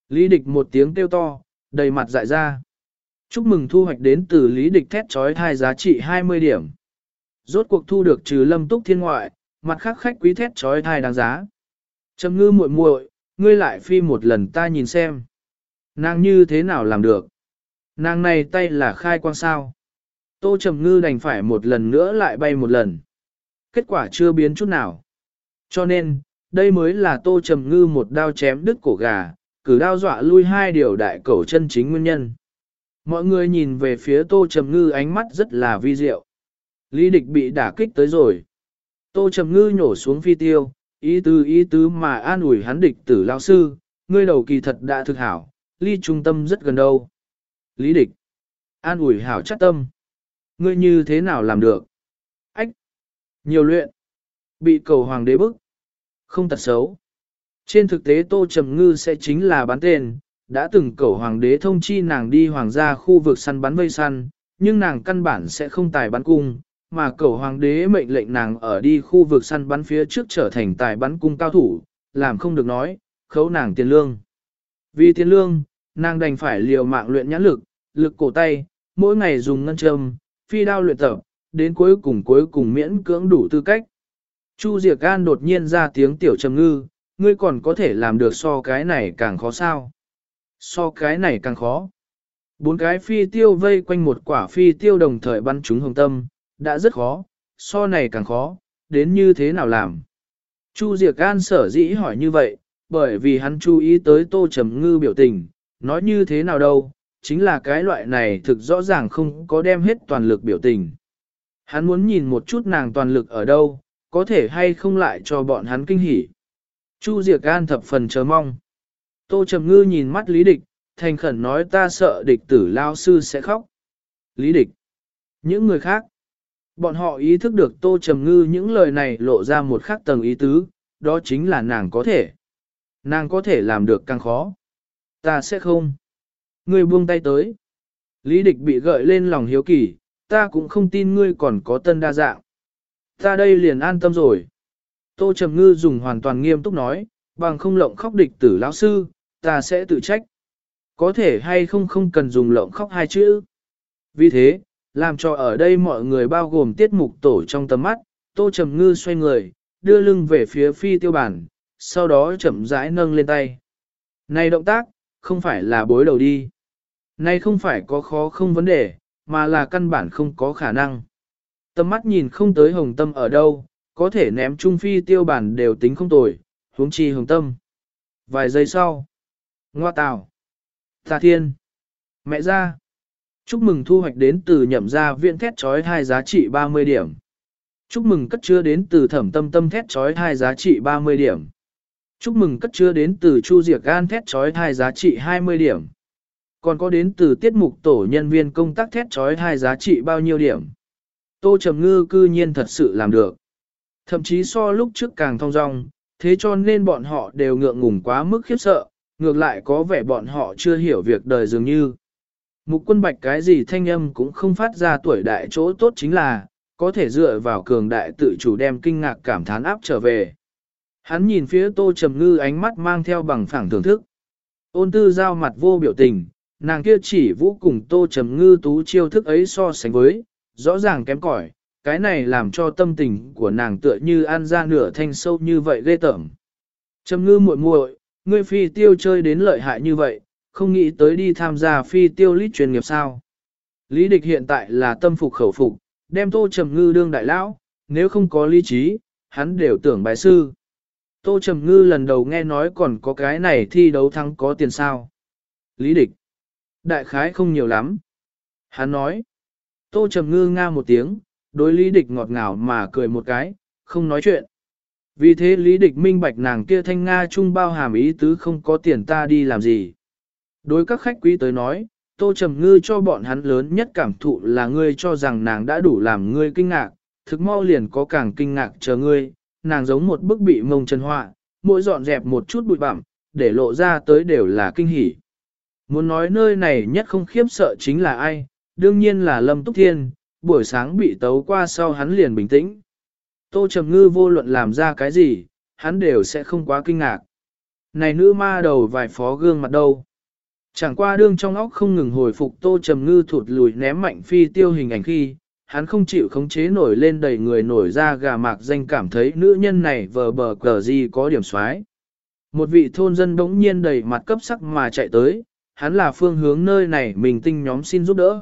Lý địch một tiếng kêu to, đầy mặt dại ra. Chúc mừng thu hoạch đến từ lý địch thét trói thai giá trị 20 điểm. Rốt cuộc thu được trừ lâm túc thiên ngoại, mặt khác khách quý thét trói thai đáng giá. Trầm ngư muội muội, ngươi lại phi một lần ta nhìn xem. Nàng như thế nào làm được? Nàng này tay là khai quang sao? Tô Trầm Ngư đành phải một lần nữa lại bay một lần. Kết quả chưa biến chút nào. Cho nên, đây mới là Tô Trầm Ngư một đao chém đứt cổ gà, cử đao dọa lui hai điều đại cẩu chân chính nguyên nhân. Mọi người nhìn về phía Tô Trầm Ngư ánh mắt rất là vi diệu. Lý địch bị đả kích tới rồi. Tô Trầm Ngư nhổ xuống phi tiêu, ý tứ ý tứ mà an ủi hắn địch tử lao sư, ngươi đầu kỳ thật đã thực hảo, ly trung tâm rất gần đâu. Lý địch, an ủi hảo chắc tâm. Ngươi như thế nào làm được? Ách, nhiều luyện, bị cầu hoàng đế bức, không tật xấu. Trên thực tế Tô Trầm Ngư sẽ chính là bán tên, đã từng cầu hoàng đế thông chi nàng đi hoàng gia khu vực săn bắn vây săn, nhưng nàng căn bản sẽ không tài bắn cung, mà cầu hoàng đế mệnh lệnh nàng ở đi khu vực săn bắn phía trước trở thành tài bắn cung cao thủ, làm không được nói, khấu nàng tiền lương. Vì tiền lương, nàng đành phải liều mạng luyện nhãn lực, lực cổ tay, mỗi ngày dùng ngân châm, phi đao luyện tập, đến cuối cùng cuối cùng miễn cưỡng đủ tư cách. Chu Diệc an đột nhiên ra tiếng tiểu trầm ngư, ngươi còn có thể làm được so cái này càng khó sao. So cái này càng khó. Bốn cái phi tiêu vây quanh một quả phi tiêu đồng thời bắn trúng hồng tâm, đã rất khó, so này càng khó, đến như thế nào làm. Chu Diệc An sở dĩ hỏi như vậy, bởi vì hắn chú ý tới tô trầm ngư biểu tình, nói như thế nào đâu, chính là cái loại này thực rõ ràng không có đem hết toàn lực biểu tình. Hắn muốn nhìn một chút nàng toàn lực ở đâu, có thể hay không lại cho bọn hắn kinh hỉ. Chu Diệc An thập phần chờ mong. Tô Trầm Ngư nhìn mắt Lý Địch, thành khẩn nói ta sợ địch tử lao sư sẽ khóc. Lý Địch. Những người khác. Bọn họ ý thức được Tô Trầm Ngư những lời này lộ ra một khác tầng ý tứ, đó chính là nàng có thể. Nàng có thể làm được càng khó. Ta sẽ không. Ngươi buông tay tới. Lý địch bị gợi lên lòng hiếu kỳ, ta cũng không tin ngươi còn có tân đa dạng. Ta đây liền an tâm rồi. Tô Trầm Ngư dùng hoàn toàn nghiêm túc nói, bằng không lộng khóc địch tử lão sư, ta sẽ tự trách. Có thể hay không không cần dùng lộng khóc hai chữ. Vì thế, làm cho ở đây mọi người bao gồm tiết mục tổ trong tầm mắt, Tô Trầm Ngư xoay người, đưa lưng về phía phi tiêu bản, sau đó chậm rãi nâng lên tay. Này động tác, không phải là bối đầu đi. Này không phải có khó không vấn đề, mà là căn bản không có khả năng. Tầm mắt nhìn không tới hồng tâm ở đâu, có thể ném trung phi tiêu bản đều tính không tồi, huống chi hồng tâm. Vài giây sau. Ngoa tào. Tà thiên. Mẹ ra. Chúc mừng thu hoạch đến từ nhậm Gia viện thét trói hai giá trị 30 điểm. Chúc mừng cất chứa đến từ thẩm tâm tâm thét trói hai giá trị 30 điểm. Chúc mừng cất chứa đến từ Chu Diệt Gan thét trói thai giá trị 20 điểm. Còn có đến từ tiết mục tổ nhân viên công tác thét trói thai giá trị bao nhiêu điểm. Tô Trầm Ngư cư nhiên thật sự làm được. Thậm chí so lúc trước càng thong dong, thế cho nên bọn họ đều ngượng ngùng quá mức khiếp sợ, ngược lại có vẻ bọn họ chưa hiểu việc đời dường như. Mục quân bạch cái gì thanh âm cũng không phát ra tuổi đại chỗ tốt chính là, có thể dựa vào cường đại tự chủ đem kinh ngạc cảm thán áp trở về. Hắn nhìn phía tô trầm ngư ánh mắt mang theo bằng phẳng thưởng thức. Ôn tư giao mặt vô biểu tình, nàng kia chỉ vũ cùng tô trầm ngư tú chiêu thức ấy so sánh với, rõ ràng kém cỏi, cái này làm cho tâm tình của nàng tựa như ăn ra nửa thanh sâu như vậy ghê tởm. Trầm ngư muội muội, ngươi phi tiêu chơi đến lợi hại như vậy, không nghĩ tới đi tham gia phi tiêu lít chuyên nghiệp sao. Lý địch hiện tại là tâm phục khẩu phục, đem tô trầm ngư đương đại lão, nếu không có lý trí, hắn đều tưởng bài sư. Tô Trầm Ngư lần đầu nghe nói còn có cái này thi đấu thắng có tiền sao. Lý địch. Đại khái không nhiều lắm. Hắn nói. Tô Trầm Ngư nga một tiếng, đối lý địch ngọt ngào mà cười một cái, không nói chuyện. Vì thế lý địch minh bạch nàng kia thanh Nga trung bao hàm ý tứ không có tiền ta đi làm gì. Đối các khách quý tới nói, Tô Trầm Ngư cho bọn hắn lớn nhất cảm thụ là ngươi cho rằng nàng đã đủ làm ngươi kinh ngạc, thực mau liền có càng kinh ngạc chờ ngươi, nàng giống một bức bị mông chân họa, mỗi dọn dẹp một chút bụi bặm, để lộ ra tới đều là kinh hỉ. Muốn nói nơi này nhất không khiếp sợ chính là ai, đương nhiên là Lâm Túc Thiên, buổi sáng bị tấu qua sau hắn liền bình tĩnh. Tô Trầm Ngư vô luận làm ra cái gì, hắn đều sẽ không quá kinh ngạc. Này nữ ma đầu vài phó gương mặt đâu. Chẳng qua đương trong óc không ngừng hồi phục Tô Trầm Ngư thụt lùi ném mạnh phi tiêu hình ảnh khi, hắn không chịu khống chế nổi lên đầy người nổi ra gà mạc danh cảm thấy nữ nhân này vờ bờ cờ gì có điểm xoái. Một vị thôn dân đống nhiên đầy mặt cấp sắc mà chạy tới, hắn là phương hướng nơi này mình tinh nhóm xin giúp đỡ.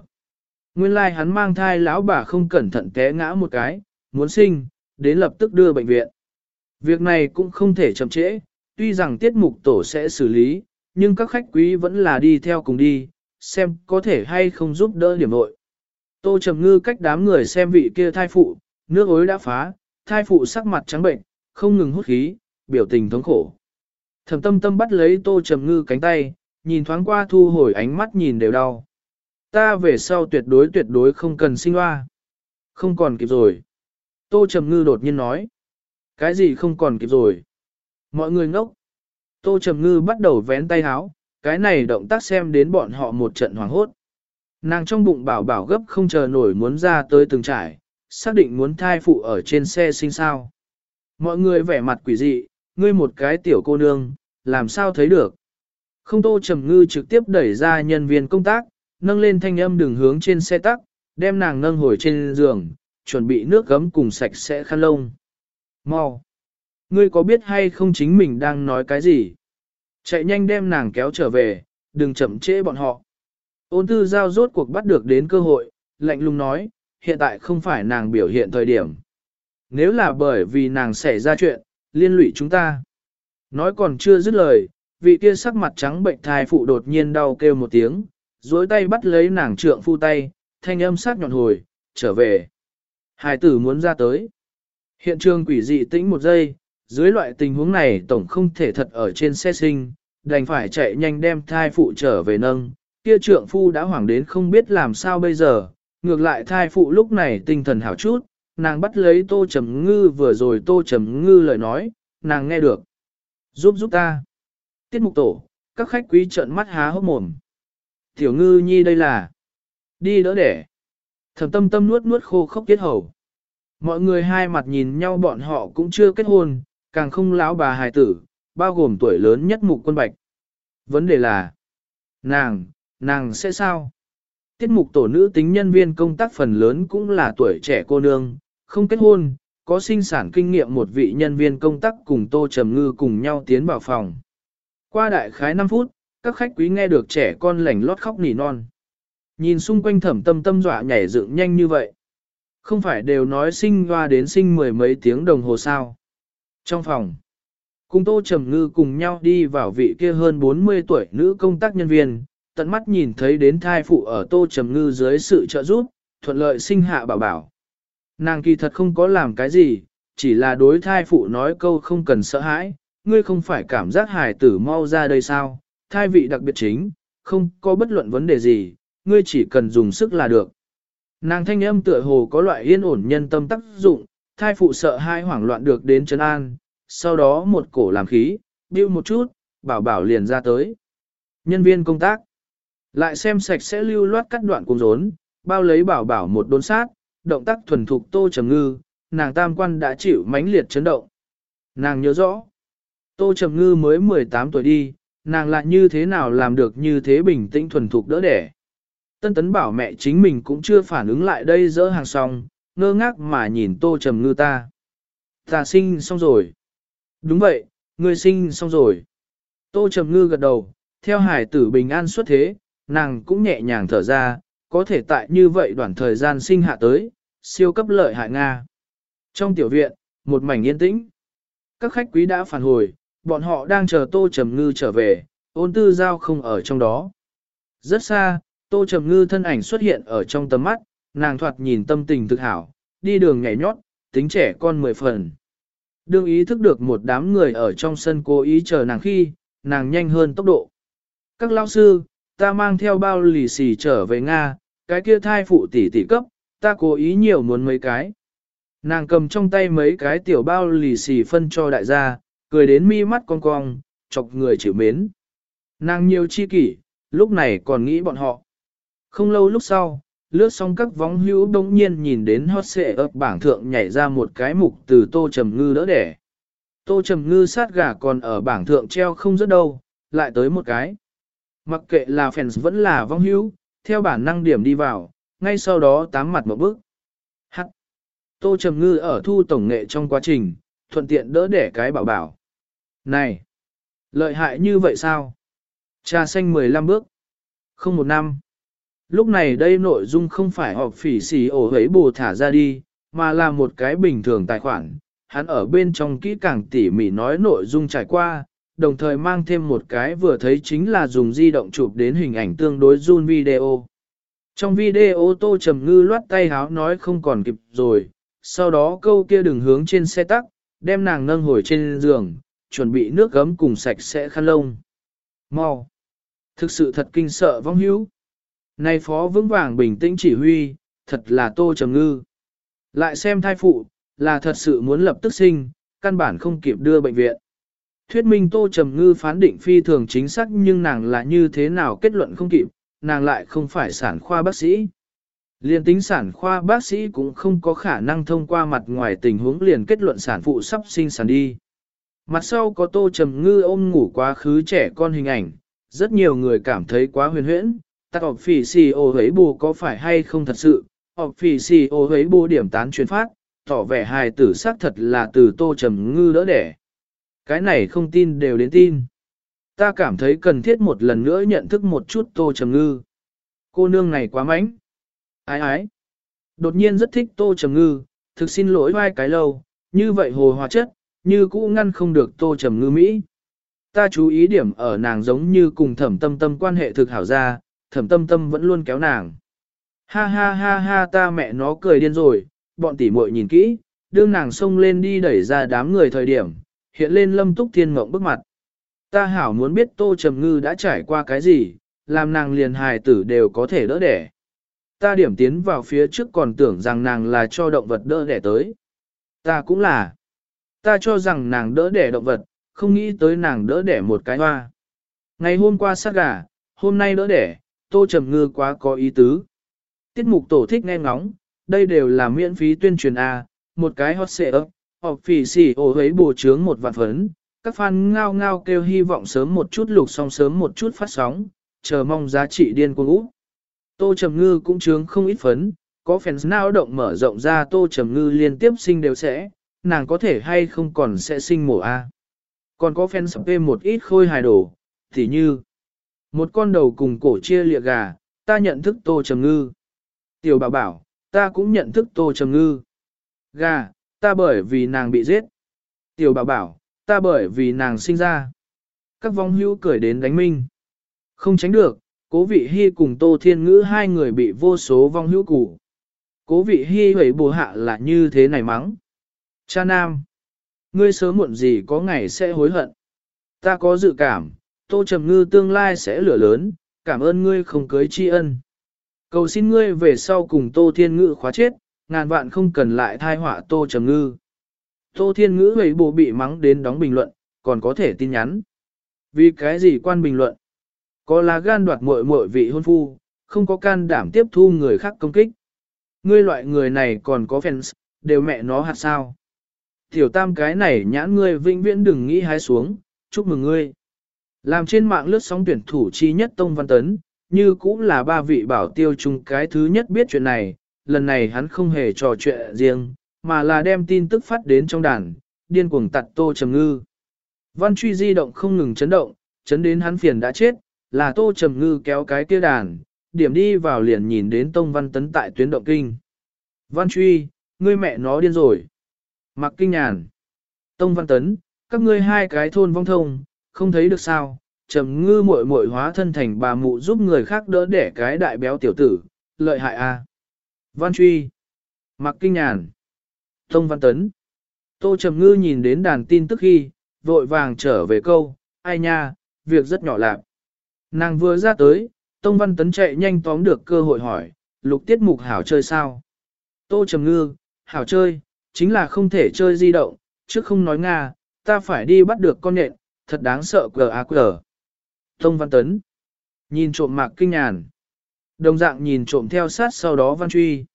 Nguyên lai like hắn mang thai lão bà không cẩn thận té ngã một cái, muốn sinh, đến lập tức đưa bệnh viện. Việc này cũng không thể chậm trễ, tuy rằng tiết mục tổ sẽ xử lý, nhưng các khách quý vẫn là đi theo cùng đi, xem có thể hay không giúp đỡ điểm nội. Tô Trầm Ngư cách đám người xem vị kia thai phụ, nước ối đã phá, thai phụ sắc mặt trắng bệnh, không ngừng hút khí, biểu tình thống khổ. Thẩm tâm tâm bắt lấy Tô Trầm Ngư cánh tay, nhìn thoáng qua thu hồi ánh mắt nhìn đều đau. Ta về sau tuyệt đối tuyệt đối không cần sinh hoa. Không còn kịp rồi. Tô Trầm Ngư đột nhiên nói. Cái gì không còn kịp rồi? Mọi người ngốc. Tô Trầm Ngư bắt đầu vén tay háo, cái này động tác xem đến bọn họ một trận hoảng hốt. Nàng trong bụng bảo bảo gấp không chờ nổi muốn ra tới từng trải, xác định muốn thai phụ ở trên xe sinh sao. Mọi người vẻ mặt quỷ dị, ngươi một cái tiểu cô nương, làm sao thấy được. Không tô trầm ngư trực tiếp đẩy ra nhân viên công tác, nâng lên thanh âm đường hướng trên xe tắc, đem nàng nâng hồi trên giường, chuẩn bị nước gấm cùng sạch sẽ khăn lông. Mau! Ngươi có biết hay không chính mình đang nói cái gì? Chạy nhanh đem nàng kéo trở về, đừng chậm trễ bọn họ. Ôn tư giao rốt cuộc bắt được đến cơ hội, lạnh lùng nói, hiện tại không phải nàng biểu hiện thời điểm. Nếu là bởi vì nàng xảy ra chuyện, liên lụy chúng ta. Nói còn chưa dứt lời, vị kia sắc mặt trắng bệnh thai phụ đột nhiên đau kêu một tiếng, duỗi tay bắt lấy nàng trượng phu tay, thanh âm sắc nhọn hồi, trở về. Hải tử muốn ra tới. Hiện trường quỷ dị tĩnh một giây, dưới loại tình huống này tổng không thể thật ở trên xe sinh, đành phải chạy nhanh đem thai phụ trở về nâng. Kia trượng phu đã hoảng đến không biết làm sao bây giờ, ngược lại thai phụ lúc này tinh thần hảo chút, nàng bắt lấy tô trầm ngư vừa rồi tô trầm ngư lời nói, nàng nghe được. Giúp giúp ta. Tiết mục tổ, các khách quý trợn mắt há hốc mồm. Tiểu ngư nhi đây là. Đi đỡ đẻ. Thẩm tâm tâm nuốt nuốt khô khốc kết hầu. Mọi người hai mặt nhìn nhau bọn họ cũng chưa kết hôn, càng không lão bà hài tử, bao gồm tuổi lớn nhất mục quân bạch. Vấn đề là, nàng, nàng sẽ sao? Tiết mục tổ nữ tính nhân viên công tác phần lớn cũng là tuổi trẻ cô nương, không kết hôn, có sinh sản kinh nghiệm một vị nhân viên công tác cùng Tô Trầm Ngư cùng nhau tiến vào phòng. Qua đại khái 5 phút, các khách quý nghe được trẻ con lảnh lót khóc nỉ non. Nhìn xung quanh thẩm tâm tâm dọa nhảy dựng nhanh như vậy. Không phải đều nói sinh hoa đến sinh mười mấy tiếng đồng hồ sao. Trong phòng, cùng Tô Trầm Ngư cùng nhau đi vào vị kia hơn 40 tuổi nữ công tác nhân viên, tận mắt nhìn thấy đến thai phụ ở Tô Trầm Ngư dưới sự trợ giúp, thuận lợi sinh hạ bảo bảo. Nàng kỳ thật không có làm cái gì, chỉ là đối thai phụ nói câu không cần sợ hãi, ngươi không phải cảm giác hài tử mau ra đây sao, thai vị đặc biệt chính, không có bất luận vấn đề gì, ngươi chỉ cần dùng sức là được. Nàng thanh âm tựa hồ có loại yên ổn nhân tâm tác dụng, thai phụ sợ hai hoảng loạn được đến chân an, sau đó một cổ làm khí, bưu một chút, bảo bảo liền ra tới. Nhân viên công tác, lại xem sạch sẽ lưu loát cắt đoạn cùng rốn, bao lấy bảo bảo một đốn sát, động tác thuần thục tô trầm ngư, nàng tam quan đã chịu mãnh liệt chấn động. Nàng nhớ rõ, tô trầm ngư mới 18 tuổi đi, nàng lại như thế nào làm được như thế bình tĩnh thuần thục đỡ đẻ. Tân tấn bảo mẹ chính mình cũng chưa phản ứng lại đây dỡ hàng xong, ngơ ngác mà nhìn tô trầm ngư ta. Ta sinh xong rồi. Đúng vậy, ngươi sinh xong rồi. Tô trầm ngư gật đầu, theo hải tử bình an xuất thế, nàng cũng nhẹ nhàng thở ra, có thể tại như vậy đoạn thời gian sinh hạ tới, siêu cấp lợi hại Nga. Trong tiểu viện, một mảnh yên tĩnh. Các khách quý đã phản hồi, bọn họ đang chờ Tô Trầm Ngư trở về, ôn tư giao không ở trong đó. Rất xa, Tô Trầm Ngư thân ảnh xuất hiện ở trong tầm mắt, nàng thoạt nhìn tâm tình thực hảo, đi đường nhảy nhót, tính trẻ con mười phần. Đương ý thức được một đám người ở trong sân cố ý chờ nàng khi, nàng nhanh hơn tốc độ. Các lão sư, ta mang theo bao lì xì trở về Nga, cái kia thai phụ tỷ tỷ cấp, ta cố ý nhiều muốn mấy cái. Nàng cầm trong tay mấy cái tiểu bao lì xì phân cho đại gia, cười đến mi mắt cong cong, chọc người chịu mến. Nàng nhiều chi kỷ, lúc này còn nghĩ bọn họ. Không lâu lúc sau, lướt xong các vóng hữu đông nhiên nhìn đến hot xệ ập bảng thượng nhảy ra một cái mục từ tô trầm ngư đỡ đẻ. Tô trầm ngư sát gà còn ở bảng thượng treo không rất đâu, lại tới một cái. Mặc kệ là fans vẫn là vong hữu, theo bản năng điểm đi vào, ngay sau đó tám mặt một bước. Hắc. Tô trầm ngư ở thu tổng nghệ trong quá trình, thuận tiện đỡ đẻ cái bảo bảo. Này! Lợi hại như vậy sao? Trà xanh 15 bước. Không một năm. Lúc này đây nội dung không phải họp phỉ xì ổ hấy bù thả ra đi, mà là một cái bình thường tài khoản. Hắn ở bên trong kỹ càng tỉ mỉ nói nội dung trải qua, đồng thời mang thêm một cái vừa thấy chính là dùng di động chụp đến hình ảnh tương đối zoom video. Trong video Tô Trầm Ngư loát tay háo nói không còn kịp rồi, sau đó câu kia đừng hướng trên xe tắc, đem nàng nâng hồi trên giường, chuẩn bị nước gấm cùng sạch sẽ khăn lông. Mau! Thực sự thật kinh sợ vong hữu. Nay phó vững vàng bình tĩnh chỉ huy, thật là tô trầm ngư. Lại xem thai phụ, là thật sự muốn lập tức sinh, căn bản không kịp đưa bệnh viện. Thuyết minh tô trầm ngư phán định phi thường chính xác nhưng nàng là như thế nào kết luận không kịp, nàng lại không phải sản khoa bác sĩ. Liên tính sản khoa bác sĩ cũng không có khả năng thông qua mặt ngoài tình huống liền kết luận sản phụ sắp sinh sản đi. Mặt sau có tô trầm ngư ôm ngủ quá khứ trẻ con hình ảnh, rất nhiều người cảm thấy quá huyền huyễn, tắt họp phỉ xì ô hấy bù có phải hay không thật sự, họp phỉ xì ô hấy bù điểm tán truyền phát, tỏ vẻ hài tử xác thật là từ tô trầm ngư đỡ đẻ. Cái này không tin đều đến tin. Ta cảm thấy cần thiết một lần nữa nhận thức một chút tô trầm ngư. Cô nương này quá mánh. Ái ái. Đột nhiên rất thích tô trầm ngư, thực xin lỗi vai cái lâu, như vậy hồ hòa chất, như cũ ngăn không được tô trầm ngư Mỹ. Ta chú ý điểm ở nàng giống như cùng thẩm tâm tâm quan hệ thực hảo ra, thẩm tâm tâm vẫn luôn kéo nàng. Ha ha ha ha ta mẹ nó cười điên rồi, bọn tỉ muội nhìn kỹ, đương nàng xông lên đi đẩy ra đám người thời điểm, hiện lên lâm túc thiên mộng bức mặt. Ta hảo muốn biết tô trầm ngư đã trải qua cái gì, làm nàng liền hài tử đều có thể đỡ đẻ. Ta điểm tiến vào phía trước còn tưởng rằng nàng là cho động vật đỡ đẻ tới. Ta cũng là. Ta cho rằng nàng đỡ đẻ động vật, không nghĩ tới nàng đỡ đẻ một cái hoa. Ngày hôm qua sát gà, hôm nay đỡ đẻ, tô trầm ngư quá có ý tứ. Tiết mục tổ thích nghe ngóng, đây đều là miễn phí tuyên truyền A, một cái hot xệ ấp, họp phỉ xỉ ổ ấy bổ trướng một vạn phấn. Các fan ngao ngao kêu hy vọng sớm một chút lục xong sớm một chút phát sóng, chờ mong giá trị điên cuồng úp. Tô Trầm Ngư cũng trướng không ít phấn, có fans nao động mở rộng ra Tô Trầm Ngư liên tiếp sinh đều sẽ, nàng có thể hay không còn sẽ sinh mổ A. Còn có fans p một ít khôi hài đồ, thì như một con đầu cùng cổ chia lịa gà, ta nhận thức Tô Trầm Ngư. Tiểu bảo bảo, ta cũng nhận thức Tô Trầm Ngư. Gà, ta bởi vì nàng bị giết. Tiểu bảo bảo, ta bởi vì nàng sinh ra. Các vong hưu cười đến đánh minh. Không tránh được, cố vị hy cùng Tô Thiên Ngữ hai người bị vô số vong hữu củ. Cố vị hy hủy bù hạ là như thế này mắng. Cha nam, ngươi sớm muộn gì có ngày sẽ hối hận. Ta có dự cảm, Tô Trầm Ngư tương lai sẽ lửa lớn, cảm ơn ngươi không cưới tri ân. Cầu xin ngươi về sau cùng Tô Thiên Ngữ khóa chết, ngàn vạn không cần lại thai họa Tô Trầm Ngư. Tô Thiên Ngữ hầy bộ bị mắng đến đóng bình luận, còn có thể tin nhắn. Vì cái gì quan bình luận? Có là gan đoạt muội muội vị hôn phu, không có can đảm tiếp thu người khác công kích. Ngươi loại người này còn có fans, đều mẹ nó hạt sao. Tiểu tam cái này nhãn ngươi vĩnh viễn đừng nghĩ hái xuống, chúc mừng ngươi. Làm trên mạng lướt sóng tuyển thủ chi nhất Tông Văn Tấn, như cũng là ba vị bảo tiêu chung cái thứ nhất biết chuyện này, lần này hắn không hề trò chuyện riêng, mà là đem tin tức phát đến trong đàn, điên cuồng tặt Tô Trầm Ngư. Văn truy di động không ngừng chấn động, chấn đến hắn phiền đã chết, là Tô Trầm Ngư kéo cái kia đàn, điểm đi vào liền nhìn đến Tông Văn Tấn tại tuyến động kinh. Văn truy, ngươi mẹ nó điên rồi. Mặc kinh nhàn. Tông Văn Tấn, các ngươi hai cái thôn vong thông, không thấy được sao, trầm ngư muội muội hóa thân thành bà mụ giúp người khác đỡ đẻ cái đại béo tiểu tử, lợi hại a. À. Văn truy, mặc kinh nhàn, tông văn tấn. Tô trầm ngư nhìn đến đàn tin tức khi, vội vàng trở về câu, ai nha, việc rất nhỏ lạc. Nàng vừa ra tới, tông văn tấn chạy nhanh tóm được cơ hội hỏi, lục tiết mục hảo chơi sao? Tô trầm ngư, hảo chơi, chính là không thể chơi di động, chứ không nói Nga, ta phải đi bắt được con nhện, thật đáng sợ cờ á cờ. Tông Văn Tấn. Nhìn trộm mạc kinh nhàn. Đồng dạng nhìn trộm theo sát sau đó văn truy.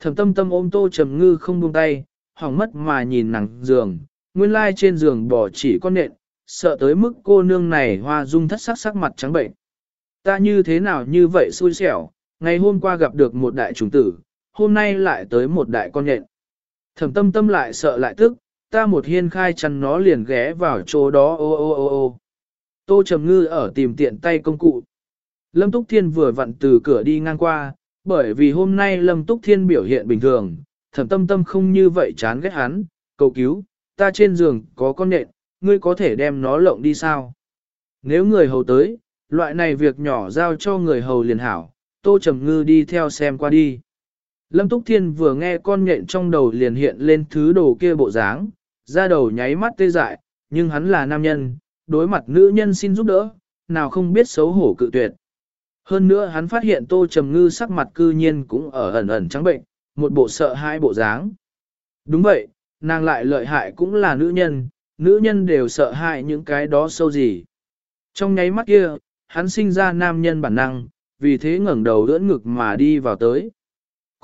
Thẩm tâm tâm ôm tô trầm ngư không buông tay, hỏng mất mà nhìn nàng giường, nguyên lai trên giường bỏ chỉ con nện, sợ tới mức cô nương này hoa dung thất sắc sắc mặt trắng bệnh. Ta như thế nào như vậy xui xẻo, ngày hôm qua gặp được một đại trùng tử, hôm nay lại tới một đại con nhện. Thẩm tâm tâm lại sợ lại tức, ta một hiên khai chăn nó liền ghé vào chỗ đó ô ô ô ô. Tô Trầm Ngư ở tìm tiện tay công cụ. Lâm Túc Thiên vừa vặn từ cửa đi ngang qua, bởi vì hôm nay Lâm Túc Thiên biểu hiện bình thường, thẩm tâm tâm không như vậy chán ghét hắn, cầu cứu, ta trên giường có con nện, ngươi có thể đem nó lộng đi sao? Nếu người hầu tới, loại này việc nhỏ giao cho người hầu liền hảo, Tô Trầm Ngư đi theo xem qua đi. Lâm Túc Thiên vừa nghe con nhện trong đầu liền hiện lên thứ đồ kia bộ dáng, ra đầu nháy mắt tê dại, nhưng hắn là nam nhân, đối mặt nữ nhân xin giúp đỡ, nào không biết xấu hổ cự tuyệt. Hơn nữa hắn phát hiện Tô Trầm Ngư sắc mặt cư nhiên cũng ở ẩn ẩn trắng bệnh, một bộ sợ hai bộ dáng. Đúng vậy, nàng lại lợi hại cũng là nữ nhân, nữ nhân đều sợ hãi những cái đó sâu gì. Trong nháy mắt kia, hắn sinh ra nam nhân bản năng, vì thế ngẩng đầu đỡ ngực mà đi vào tới.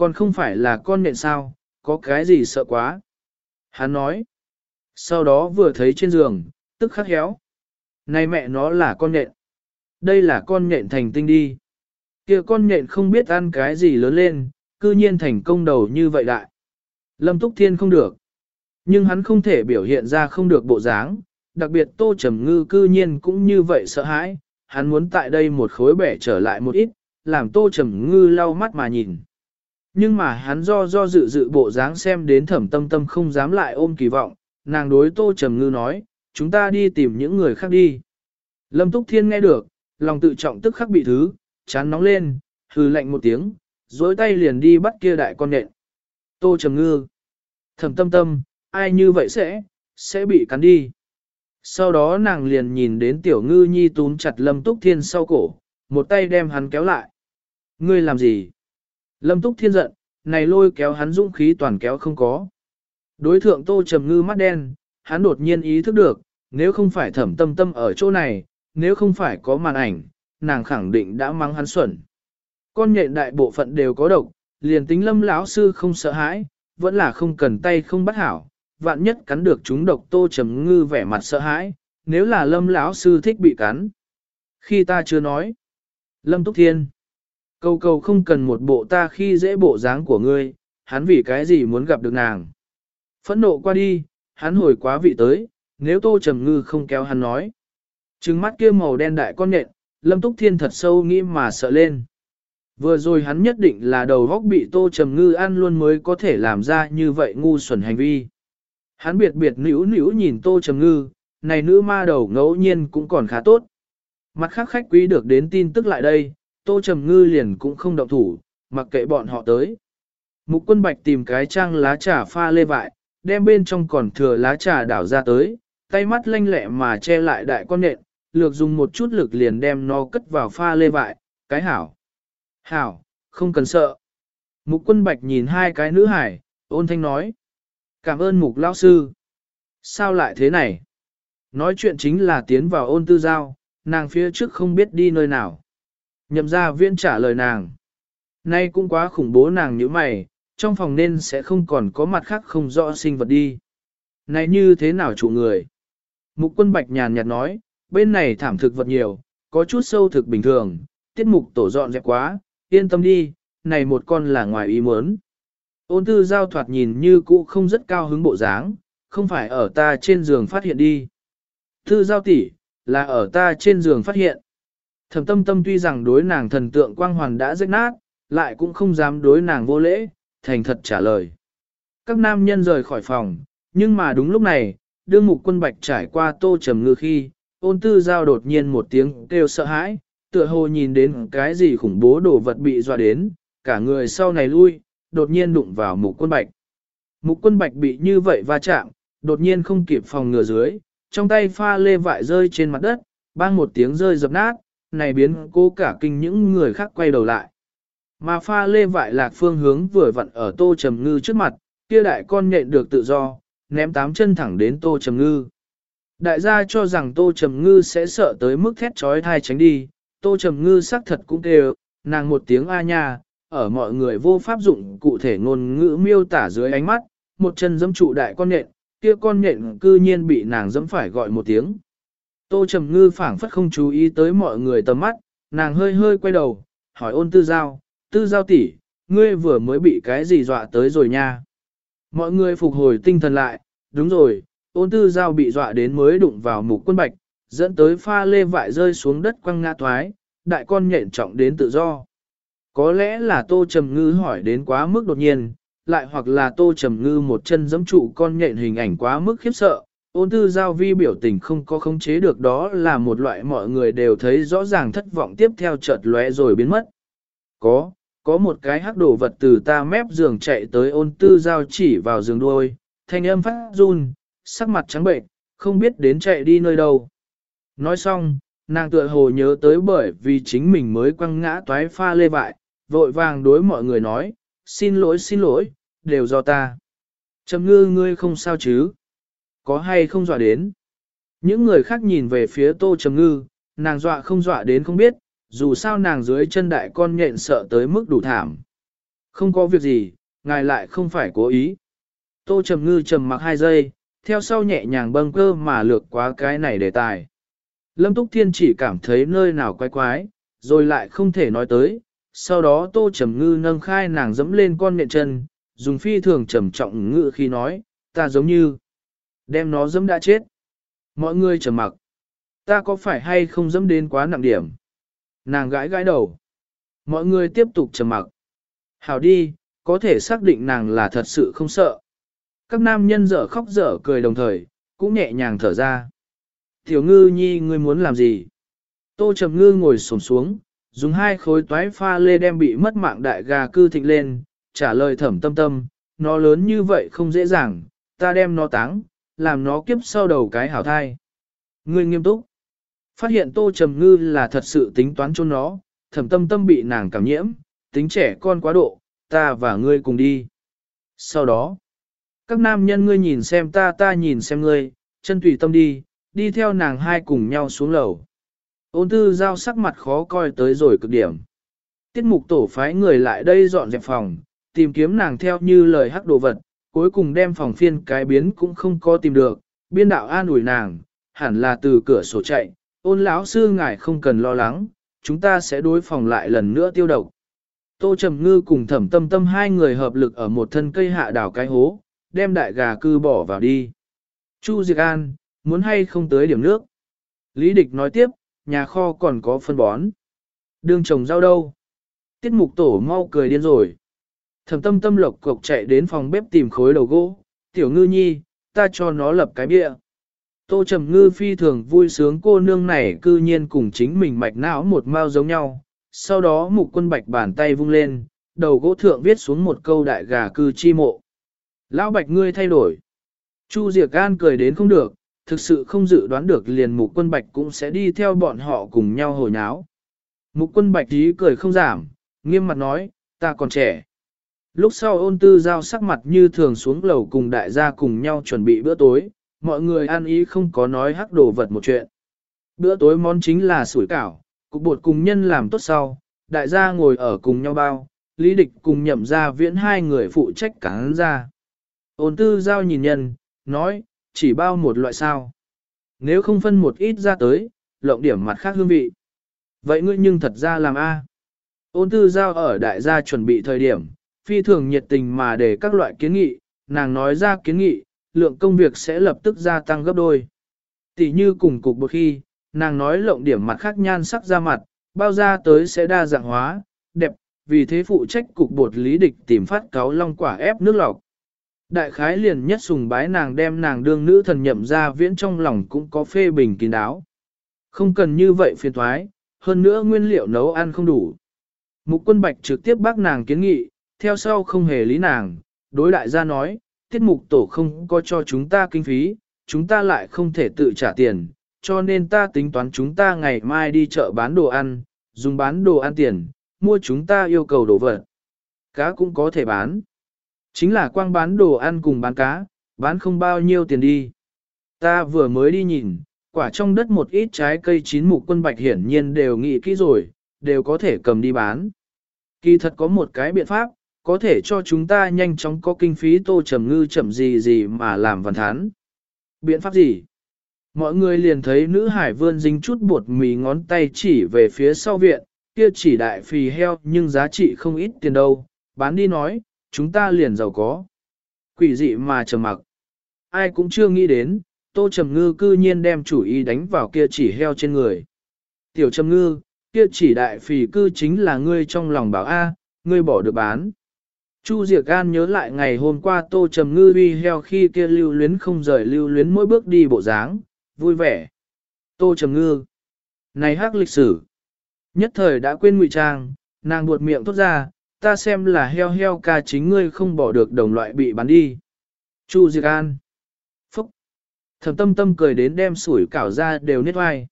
Còn không phải là con nện sao, có cái gì sợ quá. Hắn nói, Sau đó vừa thấy trên giường, tức khắc héo. Này mẹ nó là con nện. Đây là con nện thành tinh đi. kia con nện không biết ăn cái gì lớn lên, cư nhiên thành công đầu như vậy đại. Lâm Túc Thiên không được. Nhưng hắn không thể biểu hiện ra không được bộ dáng, đặc biệt Tô Trầm Ngư cư nhiên cũng như vậy sợ hãi, hắn muốn tại đây một khối bẻ trở lại một ít, làm Tô Trầm Ngư lau mắt mà nhìn. Nhưng mà hắn do do dự dự bộ dáng xem đến thẩm tâm tâm không dám lại ôm kỳ vọng, nàng đối Tô Trầm Ngư nói, chúng ta đi tìm những người khác đi. Lâm Túc Thiên nghe được, lòng tự trọng tức khắc bị thứ, chán nóng lên, hừ lạnh một tiếng, dối tay liền đi bắt kia đại con nện. Tô Trầm Ngư, thẩm tâm tâm, ai như vậy sẽ, sẽ bị cắn đi. Sau đó nàng liền nhìn đến tiểu ngư nhi túm chặt Lâm Túc Thiên sau cổ, một tay đem hắn kéo lại. Ngươi làm gì? Lâm Túc Thiên giận, này lôi kéo hắn dũng khí toàn kéo không có. Đối thượng Tô Trầm Ngư mắt đen, hắn đột nhiên ý thức được, nếu không phải thẩm tâm tâm ở chỗ này, nếu không phải có màn ảnh, nàng khẳng định đã mắng hắn xuẩn. Con nhện đại bộ phận đều có độc, liền tính lâm lão sư không sợ hãi, vẫn là không cần tay không bắt hảo, vạn nhất cắn được chúng độc tô trầm ngư vẻ mặt sợ hãi, nếu là lâm lão sư thích bị cắn. Khi ta chưa nói, lâm túc thiên, cầu cầu không cần một bộ ta khi dễ bộ dáng của ngươi, hắn vì cái gì muốn gặp được nàng. Phẫn nộ qua đi, hắn hồi quá vị tới, nếu tô trầm ngư không kéo hắn nói. Trừng mắt kia màu đen đại con nện, lâm túc thiên thật sâu nghĩ mà sợ lên. Vừa rồi hắn nhất định là đầu góc bị tô trầm ngư ăn luôn mới có thể làm ra như vậy ngu xuẩn hành vi. Hắn biệt biệt nữ nữ nhìn tô trầm ngư, này nữ ma đầu ngẫu nhiên cũng còn khá tốt. Mặt khác khách quý được đến tin tức lại đây, tô trầm ngư liền cũng không động thủ, mặc kệ bọn họ tới. Mục quân bạch tìm cái trang lá trà pha lê vại, đem bên trong còn thừa lá trà đảo ra tới, tay mắt lanh lẹ mà che lại đại con nện, lược dùng một chút lực liền đem nó cất vào pha lê vại, cái hảo. Hảo, không cần sợ. Mục quân bạch nhìn hai cái nữ hải, ôn thanh nói. Cảm ơn mục lão sư. Sao lại thế này? Nói chuyện chính là tiến vào ôn tư giao, nàng phía trước không biết đi nơi nào. Nhậm gia viên trả lời nàng. Nay cũng quá khủng bố nàng như mày, trong phòng nên sẽ không còn có mặt khác không rõ sinh vật đi. Này như thế nào chủ người? Mục quân bạch nhàn nhạt nói, bên này thảm thực vật nhiều, có chút sâu thực bình thường, tiết mục tổ dọn dẹp quá, yên tâm đi, này một con là ngoài ý muốn. Ôn tư giao thoạt nhìn như cũ không rất cao hứng bộ dáng, không phải ở ta trên giường phát hiện đi. Thư giao tỷ là ở ta trên giường phát hiện. Thẩm tâm tâm tuy rằng đối nàng thần tượng quang hoàn đã rách nát, lại cũng không dám đối nàng vô lễ, thành thật trả lời. Các nam nhân rời khỏi phòng, nhưng mà đúng lúc này, đương mục quân bạch trải qua tô trầm ngư khi, ôn tư giao đột nhiên một tiếng kêu sợ hãi, tựa hồ nhìn đến cái gì khủng bố đồ vật bị dọa đến, cả người sau này lui, đột nhiên đụng vào mục quân bạch. Mục quân bạch bị như vậy va chạm, đột nhiên không kịp phòng ngừa dưới, trong tay pha lê vại rơi trên mặt đất, bang một tiếng rơi dập nát, này biến cô cả kinh những người khác quay đầu lại. Mà pha lê vại lạc phương hướng vừa vặn ở tô trầm ngư trước mặt, kia đại con nhện được tự do, ném tám chân thẳng đến tô trầm ngư. Đại gia cho rằng tô trầm ngư sẽ sợ tới mức thét trói thai tránh đi, tô trầm ngư xác thật cũng kêu, nàng một tiếng a nha, ở mọi người vô pháp dụng cụ thể ngôn ngữ miêu tả dưới ánh mắt, một chân dẫm trụ đại con nhện, kia con nhện cư nhiên bị nàng dẫm phải gọi một tiếng. Tô Trầm Ngư phảng phất không chú ý tới mọi người tầm mắt, nàng hơi hơi quay đầu, hỏi ôn tư giao, tư giao tỷ, ngươi vừa mới bị cái gì dọa tới rồi nha. Mọi người phục hồi tinh thần lại, đúng rồi, ôn tư giao bị dọa đến mới đụng vào mục quân bạch, dẫn tới pha lê vại rơi xuống đất quăng ngã thoái, đại con nhện trọng đến tự do. Có lẽ là Tô Trầm Ngư hỏi đến quá mức đột nhiên, lại hoặc là Tô Trầm Ngư một chân giẫm trụ con nhện hình ảnh quá mức khiếp sợ, ôn tư giao vi biểu tình không có khống chế được đó là một loại mọi người đều thấy rõ ràng thất vọng tiếp theo chợt lóe rồi biến mất. Có, có một cái hắc đồ vật từ ta mép giường chạy tới ôn tư giao chỉ vào giường đuôi, thanh âm phát run, sắc mặt trắng bệnh, không biết đến chạy đi nơi đâu. Nói xong, nàng tựa hồ nhớ tới bởi vì chính mình mới quăng ngã toái pha lê vại, vội vàng đối mọi người nói, xin lỗi xin lỗi, đều do ta. Trầm ngư ngươi không sao chứ? Có hay không dọa đến? Những người khác nhìn về phía tô trầm ngư, nàng dọa không dọa đến không biết, dù sao nàng dưới chân đại con nhện sợ tới mức đủ thảm. Không có việc gì, ngài lại không phải cố ý. Tô trầm ngư trầm mặc hai giây, theo sau nhẹ nhàng bâng cơ mà lược quá cái này đề tài. Lâm Túc Thiên chỉ cảm thấy nơi nào quái quái, rồi lại không thể nói tới, sau đó Tô Trầm Ngư nâng khai nàng dẫm lên con nhện chân, dùng phi thường trầm trọng ngự khi nói, ta giống như đem nó dẫm đã chết. Mọi người trầm mặc. Ta có phải hay không dẫm đến quá nặng điểm? Nàng gãi gãi đầu. Mọi người tiếp tục trầm mặc. Hảo đi, có thể xác định nàng là thật sự không sợ. Các nam nhân dở khóc dở cười đồng thời, cũng nhẹ nhàng thở ra. Tiểu ngư nhi ngươi muốn làm gì? Tô trầm ngư ngồi xổm xuống, dùng hai khối toái pha lê đem bị mất mạng đại gà cư thịnh lên, trả lời thẩm tâm tâm, nó lớn như vậy không dễ dàng, ta đem nó táng, làm nó kiếp sau đầu cái hảo thai. Ngươi nghiêm túc. Phát hiện tô trầm ngư là thật sự tính toán cho nó, thẩm tâm tâm bị nàng cảm nhiễm, tính trẻ con quá độ, ta và ngươi cùng đi. Sau đó, các nam nhân ngươi nhìn xem ta ta nhìn xem ngươi, chân tùy tâm đi, đi theo nàng hai cùng nhau xuống lầu. Ôn tư giao sắc mặt khó coi tới rồi cực điểm. Tiết mục tổ phái người lại đây dọn dẹp phòng, tìm kiếm nàng theo như lời hắc đồ vật, cuối cùng đem phòng phiên cái biến cũng không có tìm được, biên đạo an ủi nàng, hẳn là từ cửa sổ chạy, ôn lão sư ngài không cần lo lắng, chúng ta sẽ đối phòng lại lần nữa tiêu độc. Tô Trầm Ngư cùng thẩm tâm tâm hai người hợp lực ở một thân cây hạ đảo cái hố, đem đại gà cư bỏ vào đi. Chu Diệc An, muốn hay không tới điểm nước. Lý Địch nói tiếp, nhà kho còn có phân bón. Đường trồng rau đâu? Tiết mục tổ mau cười điên rồi. Thẩm tâm tâm lộc cộc chạy đến phòng bếp tìm khối đầu gỗ. Tiểu ngư nhi, ta cho nó lập cái bia. Tô Trầm Ngư phi thường vui sướng cô nương này cư nhiên cùng chính mình mạch não một mao giống nhau. Sau đó mục quân bạch bàn tay vung lên, đầu gỗ thượng viết xuống một câu đại gà cư chi mộ. Lão bạch ngươi thay đổi. Chu Diệc an cười đến không được, thực sự không dự đoán được liền mục quân bạch cũng sẽ đi theo bọn họ cùng nhau hồi nháo. Mục quân bạch tí cười không giảm, nghiêm mặt nói, ta còn trẻ. Lúc sau ôn tư giao sắc mặt như thường xuống lầu cùng đại gia cùng nhau chuẩn bị bữa tối, mọi người ăn ý không có nói hắc đồ vật một chuyện. Bữa tối món chính là sủi cảo, cục bột cùng nhân làm tốt sau, đại gia ngồi ở cùng nhau bao, lý địch cùng nhậm ra viễn hai người phụ trách cán ra. Ôn tư giao nhìn nhân, nói, chỉ bao một loại sao. Nếu không phân một ít ra tới, lộng điểm mặt khác hương vị. Vậy ngươi nhưng thật ra làm A. Ôn tư giao ở đại gia chuẩn bị thời điểm, phi thường nhiệt tình mà để các loại kiến nghị, nàng nói ra kiến nghị, lượng công việc sẽ lập tức gia tăng gấp đôi. Tỷ như cùng cục bột khi, nàng nói lộng điểm mặt khác nhan sắc ra mặt, bao ra tới sẽ đa dạng hóa, đẹp, vì thế phụ trách cục bột lý địch tìm phát cáo long quả ép nước lọc. Đại khái liền nhất sùng bái nàng đem nàng đương nữ thần nhậm ra viễn trong lòng cũng có phê bình kín đáo. Không cần như vậy phiền thoái, hơn nữa nguyên liệu nấu ăn không đủ. Mục quân bạch trực tiếp bác nàng kiến nghị, theo sau không hề lý nàng, đối đại gia nói, tiết mục tổ không có cho chúng ta kinh phí, chúng ta lại không thể tự trả tiền, cho nên ta tính toán chúng ta ngày mai đi chợ bán đồ ăn, dùng bán đồ ăn tiền, mua chúng ta yêu cầu đồ vật. Cá cũng có thể bán. Chính là quang bán đồ ăn cùng bán cá, bán không bao nhiêu tiền đi. Ta vừa mới đi nhìn, quả trong đất một ít trái cây chín mục quân bạch hiển nhiên đều nghĩ kỹ rồi, đều có thể cầm đi bán. Kỳ thật có một cái biện pháp, có thể cho chúng ta nhanh chóng có kinh phí tô trầm ngư chậm gì gì mà làm văn thán. Biện pháp gì? Mọi người liền thấy nữ hải vươn dính chút bột mì ngón tay chỉ về phía sau viện, kia chỉ đại phì heo nhưng giá trị không ít tiền đâu, bán đi nói, chúng ta liền giàu có. Quỷ dị mà trầm mặc. Ai cũng chưa nghĩ đến, tô trầm ngư cư nhiên đem chủ ý đánh vào kia chỉ heo trên người. Tiểu trầm ngư, kia chỉ đại phì cư chính là ngươi trong lòng bảo A, ngươi bỏ được bán. Chu Diệc An nhớ lại ngày hôm qua Tô Trầm Ngư uy heo khi kia lưu luyến không rời lưu luyến mỗi bước đi bộ dáng, vui vẻ. Tô Trầm Ngư. Này hắc lịch sử. Nhất thời đã quên ngụy trang, nàng buột miệng thốt ra, ta xem là heo heo ca chính ngươi không bỏ được đồng loại bị bắn đi. Chu Diệc An. Phúc. Thẩm tâm tâm cười đến đem sủi cảo ra đều nết vai.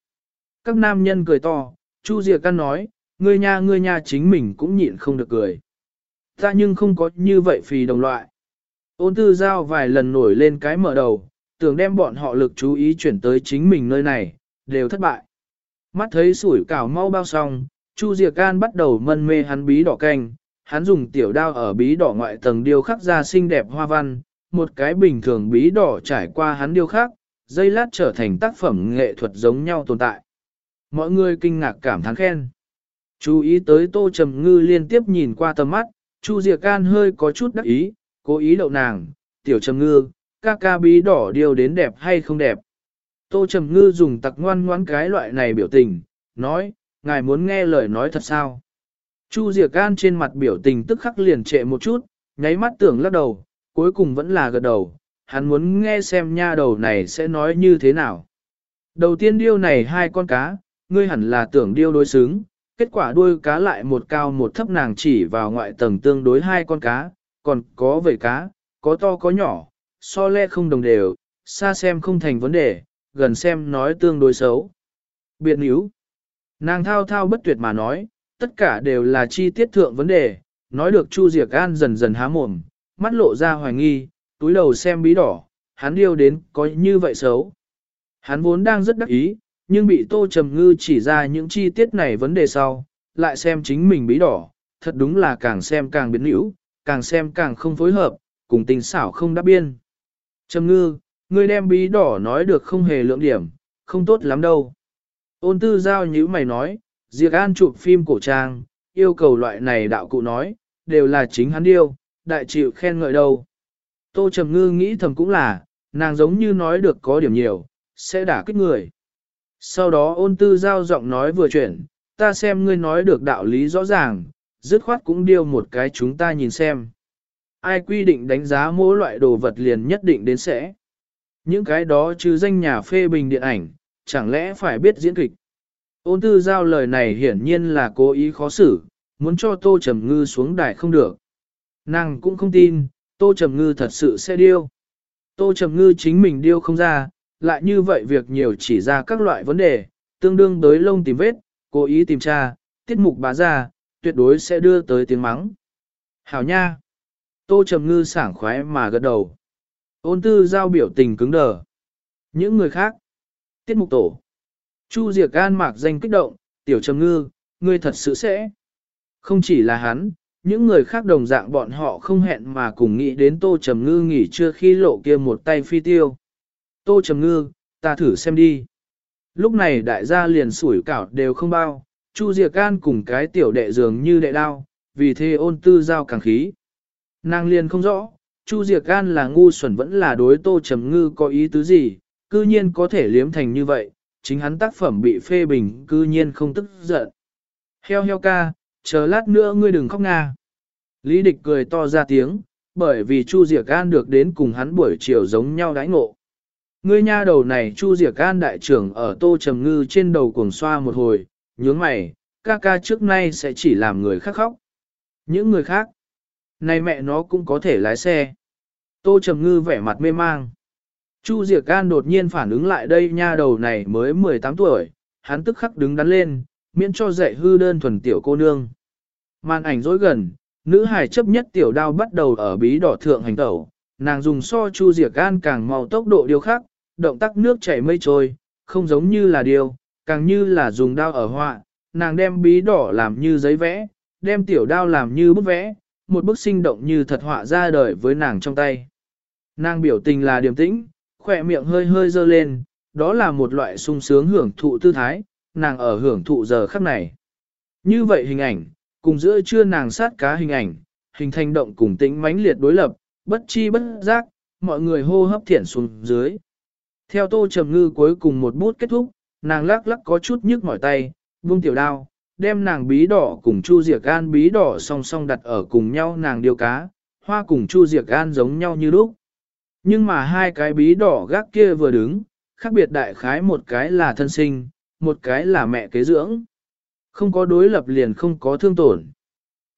Các nam nhân cười to, Chu Diệc An nói, ngươi nha ngươi nha chính mình cũng nhịn không được cười. Ta nhưng không có như vậy phì đồng loại. Ôn tư giao vài lần nổi lên cái mở đầu, tưởng đem bọn họ lực chú ý chuyển tới chính mình nơi này, đều thất bại. Mắt thấy sủi cảo mau bao xong, Chu Diệc Can bắt đầu mân mê hắn bí đỏ canh, hắn dùng tiểu đao ở bí đỏ ngoại tầng điêu khắc ra xinh đẹp hoa văn, một cái bình thường bí đỏ trải qua hắn điêu khắc, dây lát trở thành tác phẩm nghệ thuật giống nhau tồn tại. Mọi người kinh ngạc cảm thán khen. Chú ý tới Tô Trầm Ngư liên tiếp nhìn qua tầm mắt, Chu Diệc Can hơi có chút đắc ý, cố ý đậu nàng, tiểu Trầm Ngư, ca ca bí đỏ điều đến đẹp hay không đẹp. Tô Trầm Ngư dùng tặc ngoan ngoãn cái loại này biểu tình, nói, ngài muốn nghe lời nói thật sao. Chu Diệc Can trên mặt biểu tình tức khắc liền trệ một chút, nháy mắt tưởng lắc đầu, cuối cùng vẫn là gật đầu, hắn muốn nghe xem nha đầu này sẽ nói như thế nào. Đầu tiên điêu này hai con cá, ngươi hẳn là tưởng điêu đối xứng, kết quả đuôi cá lại một cao một thấp nàng chỉ vào ngoại tầng tương đối hai con cá, còn có vẩy cá, có to có nhỏ, so le không đồng đều, xa xem không thành vấn đề, gần xem nói tương đối xấu. Biệt níu. Nàng thao thao bất tuyệt mà nói, tất cả đều là chi tiết thượng vấn đề, nói được Chu Diệc An dần dần há mồm, mắt lộ ra hoài nghi, túi đầu xem bí đỏ, hắn điêu đến có như vậy xấu. Hắn vốn đang rất đắc ý, nhưng bị Tô Trầm Ngư chỉ ra những chi tiết này vấn đề sau, lại xem chính mình bí đỏ, thật đúng là càng xem càng biến hữu, càng xem càng không phối hợp, cùng tình xảo không đáp biên. Trầm Ngư, ngươi đem bí đỏ nói được không hề lượng điểm, không tốt lắm đâu. Ôn tư giao như mày nói, Diệc An chụp phim cổ trang, yêu cầu loại này đạo cụ nói, đều là chính hắn điêu, đại chịu khen ngợi đâu. Tô Trầm Ngư nghĩ thầm cũng là, nàng giống như nói được có điểm nhiều, sẽ đả kích người. Sau đó ôn tư giao giọng nói vừa chuyển, ta xem ngươi nói được đạo lý rõ ràng, dứt khoát cũng điêu một cái chúng ta nhìn xem. Ai quy định đánh giá mỗi loại đồ vật liền nhất định đến sẽ. Những cái đó chứ danh nhà phê bình điện ảnh, chẳng lẽ phải biết diễn kịch. Ôn tư giao lời này hiển nhiên là cố ý khó xử, muốn cho tô trầm ngư xuống đài không được. Nàng cũng không tin, tô trầm ngư thật sự sẽ điêu. Tô trầm ngư chính mình điêu không ra, lại như vậy việc nhiều chỉ ra các loại vấn đề, tương đương tới lông tìm vết, cố ý tìm tra, tiết mục bá ra, tuyệt đối sẽ đưa tới tiếng mắng. Hảo nha! Tô Trầm Ngư sảng khoái mà gật đầu. Ôn tư giao biểu tình cứng đờ. Những người khác. Tiết mục tổ. Chu Diệc An mạc danh kích động, tiểu Trầm Ngư, ngươi thật sự sẽ. Không chỉ là hắn, những người khác đồng dạng bọn họ không hẹn mà cùng nghĩ đến Tô Trầm Ngư nghỉ trưa khi lộ kia một tay phi tiêu. Tô Trầm Ngư, ta thử xem đi. Lúc này đại gia liền sủi cảo đều không bao, Chu Diệc Can cùng cái tiểu đệ dường như đệ đao, vì thế ôn tư giao càng khí. Nàng liền không rõ, Chu Diệc Can là ngu xuẩn vẫn là đối Tô Trầm Ngư có ý tứ gì, cư nhiên có thể liếm thành như vậy, chính hắn tác phẩm bị phê bình cư nhiên không tức giận. Heo heo ca, chờ lát nữa ngươi đừng khóc nga. Lý địch cười to ra tiếng, bởi vì Chu Diệc An được đến cùng hắn buổi chiều giống nhau đãi ngộ. Ngươi nha đầu này Chu Diệc An đại trưởng ở Tô Trầm Ngư trên đầu cuồng xoa một hồi, nhướng mày, ca ca trước nay sẽ chỉ làm người khác khóc. Những người khác, này mẹ nó cũng có thể lái xe. Tô Trầm Ngư vẻ mặt mê mang. Chu Diệc An đột nhiên phản ứng lại đây nha đầu này mới 18 tuổi, hắn tức khắc đứng đắn lên, miễn cho dạy hư đơn thuần tiểu cô nương. Màn ảnh dối gần, nữ hài chấp nhất tiểu đao bắt đầu ở bí đỏ thượng hành tẩu, nàng dùng so Chu Diệc An càng mau tốc độ điều khác, động tác nước chảy mây trôi, không giống như là điều, càng như là dùng đao ở họa, nàng đem bí đỏ làm như giấy vẽ, đem tiểu đao làm như bức vẽ, một bức sinh động như thật họa ra đời với nàng trong tay. Nàng biểu tình là điềm tĩnh, khỏe miệng hơi hơi dơ lên, đó là một loại sung sướng hưởng thụ tư thái, nàng ở hưởng thụ giờ khắc này. Như vậy hình ảnh, cùng giữa trưa nàng sát cá hình ảnh, hình thành động cùng tĩnh mãnh liệt đối lập, bất chi bất giác, mọi người hô hấp thiển xuống dưới. Theo tô trầm ngư cuối cùng một bút kết thúc, nàng lắc lắc có chút nhức mỏi tay, buông tiểu đao, đem nàng bí đỏ cùng chu diệt gan bí đỏ song song đặt ở cùng nhau nàng điêu cá, hoa cùng chu diệt gan giống nhau như lúc. Nhưng mà hai cái bí đỏ gác kia vừa đứng, khác biệt đại khái một cái là thân sinh, một cái là mẹ kế dưỡng. Không có đối lập liền không có thương tổn.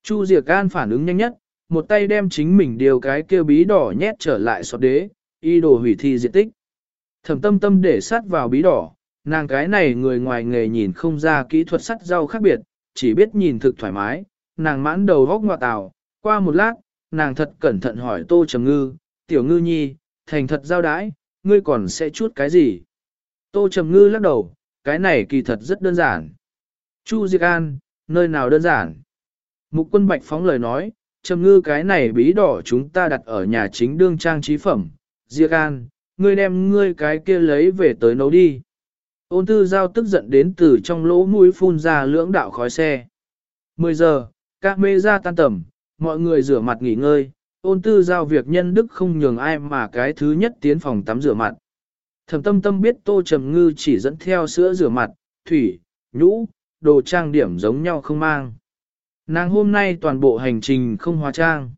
Chu Diệc gan phản ứng nhanh nhất, một tay đem chính mình điều cái kia bí đỏ nhét trở lại sọt đế, y đồ hủy thi diện tích. Thẩm tâm tâm để sát vào bí đỏ, nàng cái này người ngoài nghề nhìn không ra kỹ thuật sắt rau khác biệt, chỉ biết nhìn thực thoải mái, nàng mãn đầu góc ngoại tào, qua một lát, nàng thật cẩn thận hỏi tô trầm ngư, tiểu ngư nhi, thành thật giao đãi, ngươi còn sẽ chút cái gì? Tô trầm ngư lắc đầu, cái này kỳ thật rất đơn giản. Chu Diệc An, nơi nào đơn giản? Mục quân bạch phóng lời nói, trầm ngư cái này bí đỏ chúng ta đặt ở nhà chính đương trang trí phẩm, Diệc An, ngươi đem ngươi cái kia lấy về tới nấu đi. Ôn tư giao tức giận đến từ trong lỗ mũi phun ra lưỡng đạo khói xe. 10 giờ, các mê ra tan tầm, mọi người rửa mặt nghỉ ngơi, ôn tư giao việc nhân đức không nhường ai mà cái thứ nhất tiến phòng tắm rửa mặt. Thẩm tâm tâm biết tô trầm ngư chỉ dẫn theo sữa rửa mặt, thủy, nhũ, đồ trang điểm giống nhau không mang. Nàng hôm nay toàn bộ hành trình không hóa trang.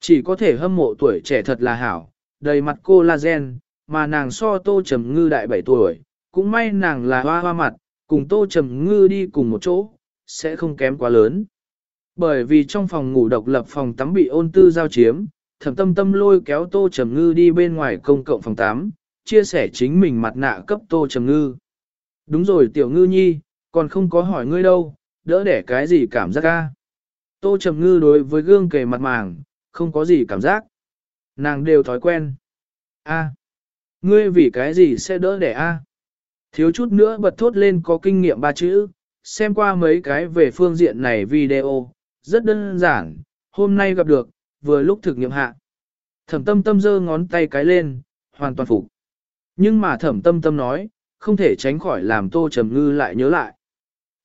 Chỉ có thể hâm mộ tuổi trẻ thật là hảo, đầy mặt collagen, mà nàng so tô trầm ngư đại 7 tuổi, cũng may nàng là hoa hoa mặt, cùng tô trầm ngư đi cùng một chỗ, sẽ không kém quá lớn. Bởi vì trong phòng ngủ độc lập phòng tắm bị ôn tư giao chiếm, thẩm tâm tâm lôi kéo tô trầm ngư đi bên ngoài công cộng phòng tắm, chia sẻ chính mình mặt nạ cấp tô trầm ngư. Đúng rồi tiểu ngư nhi, còn không có hỏi ngươi đâu, đỡ để cái gì cảm giác ca. Tô trầm ngư đối với gương kề mặt màng, không có gì cảm giác. Nàng đều thói quen. A, ngươi vì cái gì sẽ đỡ đẻ a? Thiếu chút nữa bật thốt lên có kinh nghiệm ba chữ, xem qua mấy cái về phương diện này video, rất đơn giản, hôm nay gặp được, vừa lúc thực nghiệm hạ. Thẩm tâm tâm giơ ngón tay cái lên, hoàn toàn phục. Nhưng mà thẩm tâm tâm nói, không thể tránh khỏi làm tô trầm ngư lại nhớ lại.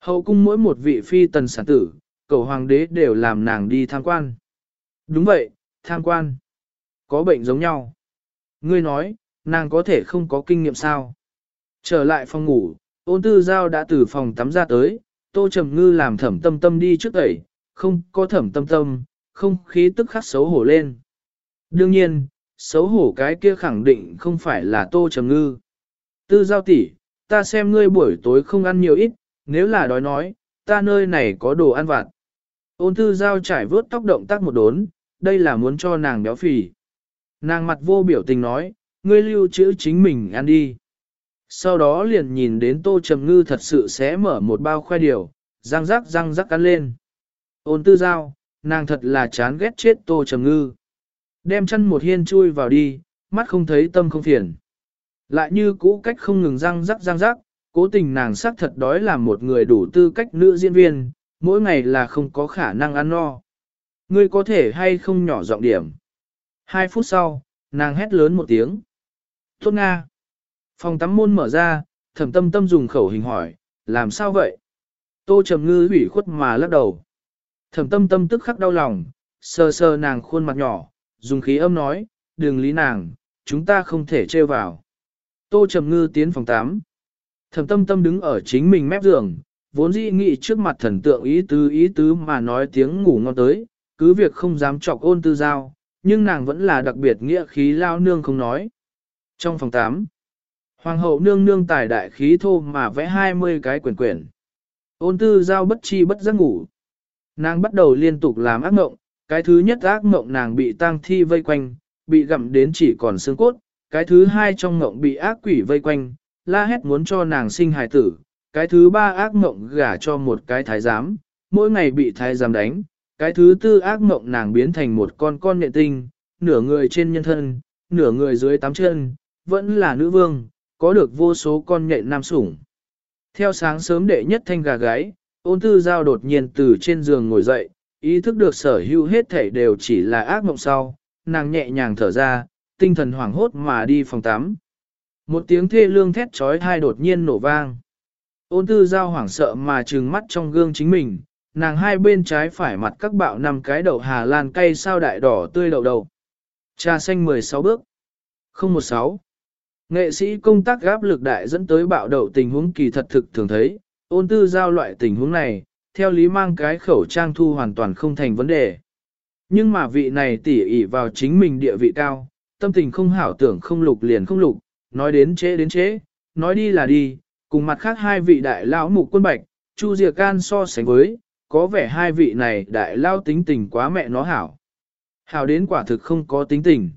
Hậu cung mỗi một vị phi tần sản tử, cầu hoàng đế đều làm nàng đi tham quan. Đúng vậy, tham quan. Có bệnh giống nhau. Ngươi nói, nàng có thể không có kinh nghiệm sao? Trở lại phòng ngủ, ôn tư giao đã từ phòng tắm ra tới, tô trầm ngư làm thẩm tâm tâm đi trước tẩy, không có thẩm tâm tâm, không khí tức khắc xấu hổ lên. Đương nhiên, xấu hổ cái kia khẳng định không phải là tô trầm ngư. Tư giao tỷ, ta xem ngươi buổi tối không ăn nhiều ít, nếu là đói nói, ta nơi này có đồ ăn vặt. Ôn tư giao trải vớt tóc động tác một đốn, đây là muốn cho nàng béo phì. Nàng mặt vô biểu tình nói, ngươi lưu trữ chính mình ăn đi. Sau đó liền nhìn đến tô trầm ngư thật sự sẽ mở một bao khoai điều, răng rắc răng rắc cắn lên. Ôn tư giao, nàng thật là chán ghét chết tô trầm ngư. Đem chân một hiên chui vào đi, mắt không thấy tâm không phiền. Lại như cũ cách không ngừng răng rắc răng rắc, cố tình nàng xác thật đói làm một người đủ tư cách nữ diễn viên, mỗi ngày là không có khả năng ăn no. Ngươi có thể hay không nhỏ giọng điểm. Hai phút sau, nàng hét lớn một tiếng. Tốt Nga. Phòng tắm môn mở ra, thẩm tâm tâm dùng khẩu hình hỏi, làm sao vậy? Tô trầm ngư ủy khuất mà lắc đầu. Thẩm tâm tâm tức khắc đau lòng, sờ sờ nàng khuôn mặt nhỏ, dùng khí âm nói, đừng lý nàng, chúng ta không thể trêu vào. Tô trầm ngư tiến phòng tắm. Thẩm tâm tâm đứng ở chính mình mép giường, vốn dĩ nghĩ trước mặt thần tượng ý tứ ý tứ mà nói tiếng ngủ ngon tới, cứ việc không dám chọc ôn tư giao, nhưng nàng vẫn là đặc biệt nghĩa khí lao nương không nói. Trong phòng 8, hoàng hậu nương nương tài đại khí thô mà vẽ 20 cái quyển quyển. Ôn tư giao bất chi bất giác ngủ. Nàng bắt đầu liên tục làm ác mộng, cái thứ nhất ác mộng nàng bị tang thi vây quanh, bị gặm đến chỉ còn xương cốt, cái thứ hai trong mộng bị ác quỷ vây quanh, la hét muốn cho nàng sinh hài tử, cái thứ ba ác mộng gả cho một cái thái giám, mỗi ngày bị thái giám đánh, cái thứ tư ác mộng nàng biến thành một con con nhện tinh, nửa người trên nhân thân, nửa người dưới tám chân, vẫn là nữ vương, có được vô số con nhện nam sủng. Theo sáng sớm đệ nhất thanh gà gáy, ôn tư giao đột nhiên từ trên giường ngồi dậy, ý thức được sở hữu hết thể đều chỉ là ác mộng sau, nàng nhẹ nhàng thở ra, tinh thần hoảng hốt mà đi phòng tắm. Một tiếng thê lương thét trói hai đột nhiên nổ vang. Ôn tư giao hoảng sợ mà trừng mắt trong gương chính mình, nàng hai bên trái phải mặt các bạo năm cái đậu Hà Lan cây sao đại đỏ tươi đậu đầu. Trà xanh 16 bước. 016. Nghệ sĩ công tác gáp lực đại dẫn tới bạo đậu tình huống kỳ thật thực thường thấy, ôn tư giao loại tình huống này, theo lý mang cái khẩu trang thu hoàn toàn không thành vấn đề. Nhưng mà vị này tỉ ỉ vào chính mình địa vị cao, tâm tình không hảo tưởng không lục liền không lục, nói đến chế đến chế, nói đi là đi, cùng mặt khác hai vị đại lão mục quân bạch, Chu Diệc Can so sánh với, có vẻ hai vị này đại lao tính tình quá mẹ nó hảo. Hảo đến quả thực không có tính tình.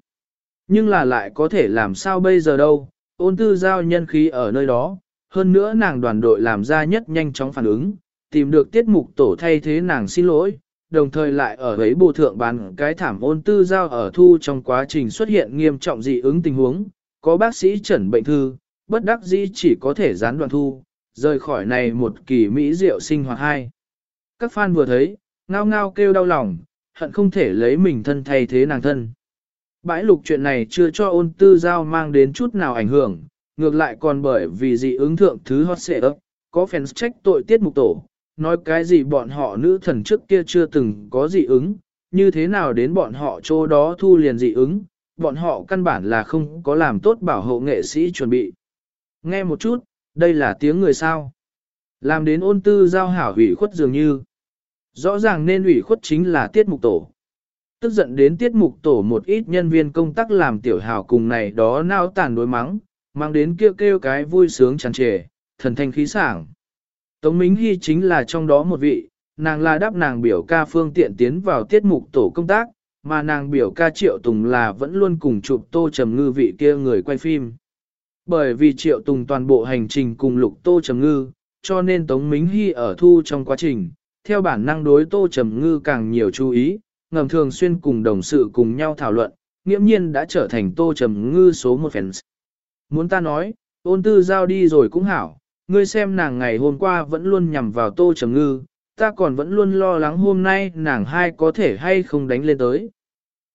Nhưng là lại có thể làm sao bây giờ đâu, ôn tư giao nhân khí ở nơi đó, hơn nữa nàng đoàn đội làm ra nhất nhanh chóng phản ứng, tìm được tiết mục tổ thay thế nàng xin lỗi, đồng thời lại ở ấy bộ thượng bán cái thảm ôn tư giao ở thu trong quá trình xuất hiện nghiêm trọng dị ứng tình huống, có bác sĩ chẩn bệnh thư, bất đắc dĩ chỉ có thể gián đoạn thu, rời khỏi này một kỳ mỹ diệu sinh hoạt hai. Các fan vừa thấy, ngao ngao kêu đau lòng, hận không thể lấy mình thân thay thế nàng thân. Bãi lục chuyện này chưa cho ôn tư giao mang đến chút nào ảnh hưởng, ngược lại còn bởi vì dị ứng thượng thứ hot xệ ấp, có fans trách tội tiết mục tổ, nói cái gì bọn họ nữ thần trước kia chưa từng có dị ứng, như thế nào đến bọn họ chỗ đó thu liền dị ứng, bọn họ căn bản là không có làm tốt bảo hộ nghệ sĩ chuẩn bị. Nghe một chút, đây là tiếng người sao. Làm đến ôn tư giao hảo hủy khuất dường như. Rõ ràng nên ủy khuất chính là tiết mục tổ. Tức giận đến tiết mục tổ một ít nhân viên công tác làm tiểu hào cùng này đó nao tàn đối mắng, mang đến kêu kêu cái vui sướng tràn trề, thần thanh khí sảng. Tống Mính Hy chính là trong đó một vị, nàng là đáp nàng biểu ca phương tiện tiến vào tiết mục tổ công tác, mà nàng biểu ca Triệu Tùng là vẫn luôn cùng chụp tô trầm ngư vị kia người quay phim. Bởi vì Triệu Tùng toàn bộ hành trình cùng lục tô trầm ngư, cho nên Tống Mính Hy ở thu trong quá trình, theo bản năng đối tô trầm ngư càng nhiều chú ý, ngầm thường xuyên cùng đồng sự cùng nhau thảo luận, nghiễm nhiên đã trở thành tô trầm ngư số một fans. Muốn ta nói, ôn tư giao đi rồi cũng hảo, ngươi xem nàng ngày hôm qua vẫn luôn nhằm vào tô trầm ngư, ta còn vẫn luôn lo lắng hôm nay nàng hai có thể hay không đánh lên tới.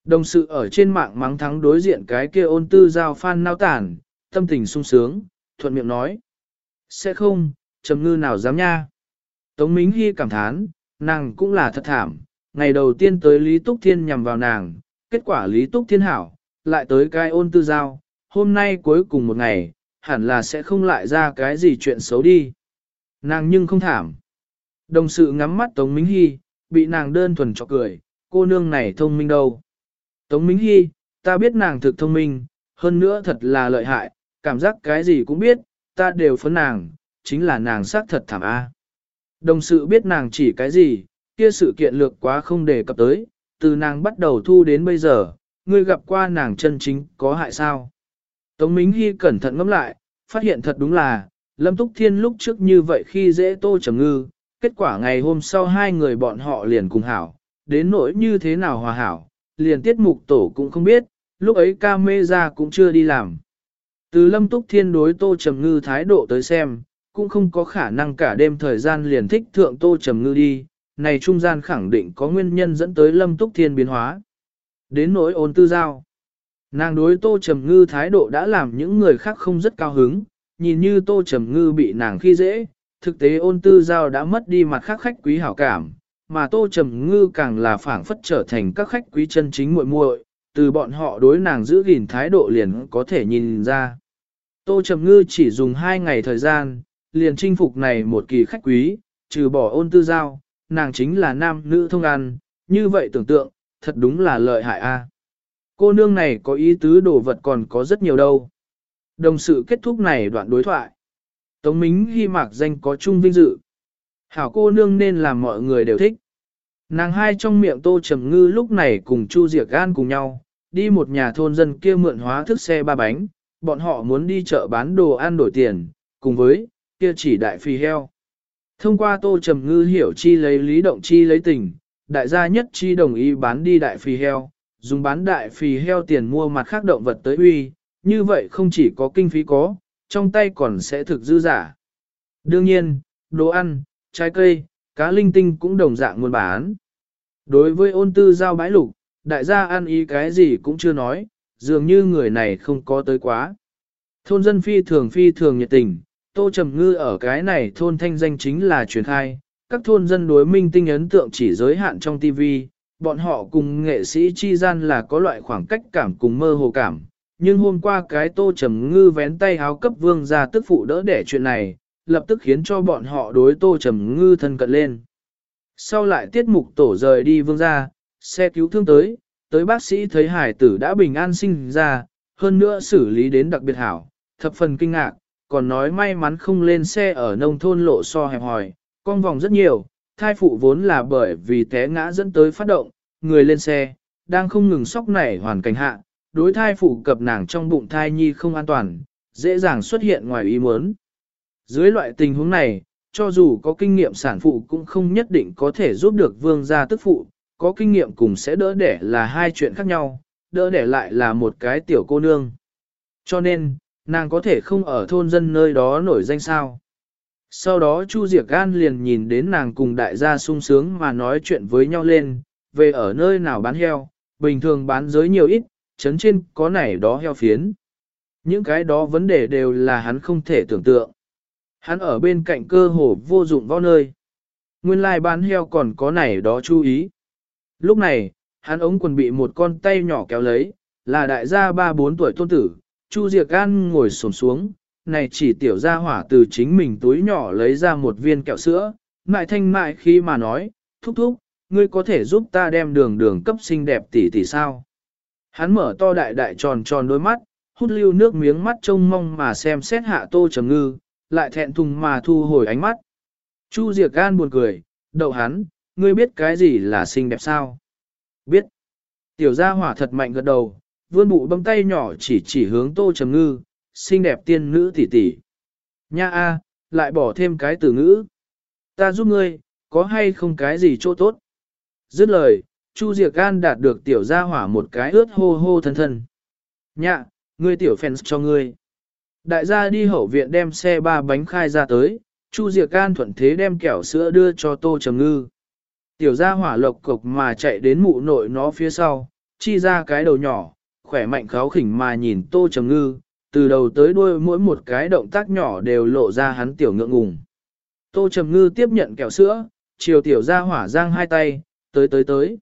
Đồng sự ở trên mạng mắng thắng đối diện cái kia ôn tư giao phan nao tản, tâm tình sung sướng, thuận miệng nói. Sẽ không, trầm ngư nào dám nha. Tống Mính Hy cảm thán, nàng cũng là thật thảm, ngày đầu tiên tới Lý Túc Thiên nhằm vào nàng, kết quả Lý Túc Thiên hảo, lại tới cai ôn tư giao, hôm nay cuối cùng một ngày, hẳn là sẽ không lại ra cái gì chuyện xấu đi. Nàng nhưng không thảm. Đồng sự ngắm mắt Tống Minh Hy, bị nàng đơn thuần cho cười, cô nương này thông minh đâu. Tống Minh Hy, ta biết nàng thực thông minh, hơn nữa thật là lợi hại, cảm giác cái gì cũng biết, ta đều phấn nàng, chính là nàng xác thật thảm a. Đồng sự biết nàng chỉ cái gì, kia sự kiện lược quá không đề cập tới, từ nàng bắt đầu thu đến bây giờ, ngươi gặp qua nàng chân chính có hại sao. Tống Mính Hy cẩn thận ngẫm lại, phát hiện thật đúng là, Lâm Túc Thiên lúc trước như vậy khi dễ tô trầm ngư, kết quả ngày hôm sau hai người bọn họ liền cùng hảo, đến nỗi như thế nào hòa hảo, liền tiết mục tổ cũng không biết, lúc ấy ca mê ra cũng chưa đi làm. Từ Lâm Túc Thiên đối tô trầm ngư thái độ tới xem, cũng không có khả năng cả đêm thời gian liền thích thượng tô trầm ngư đi, này trung gian khẳng định có nguyên nhân dẫn tới Lâm Túc Thiên biến hóa. Đến nỗi ôn tư giao. Nàng đối Tô Trầm Ngư thái độ đã làm những người khác không rất cao hứng, nhìn như Tô Trầm Ngư bị nàng khi dễ, thực tế ôn tư giao đã mất đi mặt khác khách quý hảo cảm, mà Tô Trầm Ngư càng là phảng phất trở thành các khách quý chân chính muội muội, từ bọn họ đối nàng giữ gìn thái độ liền có thể nhìn ra. Tô Trầm Ngư chỉ dùng 2 ngày thời gian, liền chinh phục này một kỳ khách quý, trừ bỏ ôn tư giao, nàng chính là nam nữ thông ăn, như vậy tưởng tượng, thật đúng là lợi hại a. À. Cô nương này có ý tứ đồ vật còn có rất nhiều đâu. Đồng sự kết thúc này đoạn đối thoại. Tống Mính Hy mạc danh có chung vinh dự. Hảo cô nương nên làm mọi người đều thích. Nàng hai trong miệng tô trầm ngư lúc này cùng Chu Diệc Gan cùng nhau, đi một nhà thôn dân kia mượn hóa thức xe ba bánh, bọn họ muốn đi chợ bán đồ ăn đổi tiền, cùng với, kia chỉ đại phi heo. Thông qua tô trầm ngư hiểu chi lấy lý động chi lấy tình, đại gia nhất chi đồng ý bán đi đại phi heo, dùng bán đại phi heo tiền mua mặt khác động vật tới uy, như vậy không chỉ có kinh phí có, trong tay còn sẽ thực dư giả. Đương nhiên, đồ ăn, trái cây, cá linh tinh cũng đồng dạng muốn bán. Đối với ôn tư giao bãi lục, đại gia ăn ý cái gì cũng chưa nói, dường như người này không có tới quá. Thôn dân phi thường phi thường nhiệt tình, tô trầm ngư ở cái này thôn thanh danh chính là truyền khai, các thôn dân đối minh tinh ấn tượng chỉ giới hạn trong TV, bọn họ cùng nghệ sĩ chi gian là có loại khoảng cách cảm cùng mơ hồ cảm. Nhưng hôm qua cái tô trầm ngư vén tay háo cấp vương ra tức phụ đỡ để chuyện này, lập tức khiến cho bọn họ đối tô trầm ngư thân cận lên. Sau lại tiết mục tổ rời đi vương ra, xe cứu thương tới, tới bác sĩ thấy hải tử đã bình an sinh ra, hơn nữa xử lý đến đặc biệt hảo, thập phần kinh ngạc, còn nói may mắn không lên xe ở nông thôn lộ so hẹp hòi, con vòng rất nhiều, thai phụ vốn là bởi vì té ngã dẫn tới phát động, người lên xe, đang không ngừng sóc nảy hoàn cảnh hạ, đối thai phụ cập nàng trong bụng thai nhi không an toàn, dễ dàng xuất hiện ngoài ý muốn. Dưới loại tình huống này, cho dù có kinh nghiệm sản phụ cũng không nhất định có thể giúp được vương gia tức phụ, có kinh nghiệm cùng sẽ đỡ đẻ là hai chuyện khác nhau, đỡ đẻ lại là một cái tiểu cô nương. Cho nên, nàng có thể không ở thôn dân nơi đó nổi danh sao. Sau đó Chu Diệc Gan liền nhìn đến nàng cùng đại gia sung sướng mà nói chuyện với nhau lên, về ở nơi nào bán heo, bình thường bán giới nhiều ít, chấn trên có này đó heo phiến. Những cái đó vấn đề đều là hắn không thể tưởng tượng. Hắn ở bên cạnh cơ hồ vô dụng võ nơi. Nguyên lai bán heo còn có này đó chú ý. Lúc này, hắn ống quần bị một con tay nhỏ kéo lấy, là đại gia ba bốn tuổi tôn tử, Chu Diệc Gan ngồi xổm xuống, này chỉ tiểu gia hỏa từ chính mình túi nhỏ lấy ra một viên kẹo sữa, ngại thanh mại khi mà nói, thúc thúc, ngươi có thể giúp ta đem đường đường cấp xinh đẹp tỷ tỷ sao. Hắn mở to đại đại tròn tròn đôi mắt, hút lưu nước miếng mắt trông mong mà xem xét hạ tô trầm ngư, lại thẹn thùng mà thu hồi ánh mắt. Chu Diệc Gan buồn cười, đậu hắn, ngươi biết cái gì là xinh đẹp sao? Biết. Tiểu gia hỏa thật mạnh gật đầu, vươn bụ bấm tay nhỏ chỉ chỉ hướng tô trầm ngư, xinh đẹp tiên nữ tỷ tỷ. Nha a, lại bỏ thêm cái từ ngữ. Ta giúp ngươi, có hay không cái gì chỗ tốt? Dứt lời, Chu Diệc an đạt được tiểu gia hỏa một cái ướt hô hô thân thân. Nhạ, ngươi tiểu fans cho ngươi. Đại gia đi hậu viện đem xe ba bánh khai ra tới, Chu Diệc an thuận thế đem kẹo sữa đưa cho Tô Trầm Ngư. Tiểu gia hỏa lộc cục mà chạy đến mụ nội nó phía sau, chi ra cái đầu nhỏ, khỏe mạnh kháo khỉnh mà nhìn Tô Trầm Ngư, từ đầu tới đuôi mỗi một cái động tác nhỏ đều lộ ra hắn tiểu ngượng ngùng. Tô Trầm Ngư tiếp nhận kẹo sữa, chiều tiểu gia hỏa giang hai tay, tới tới tới.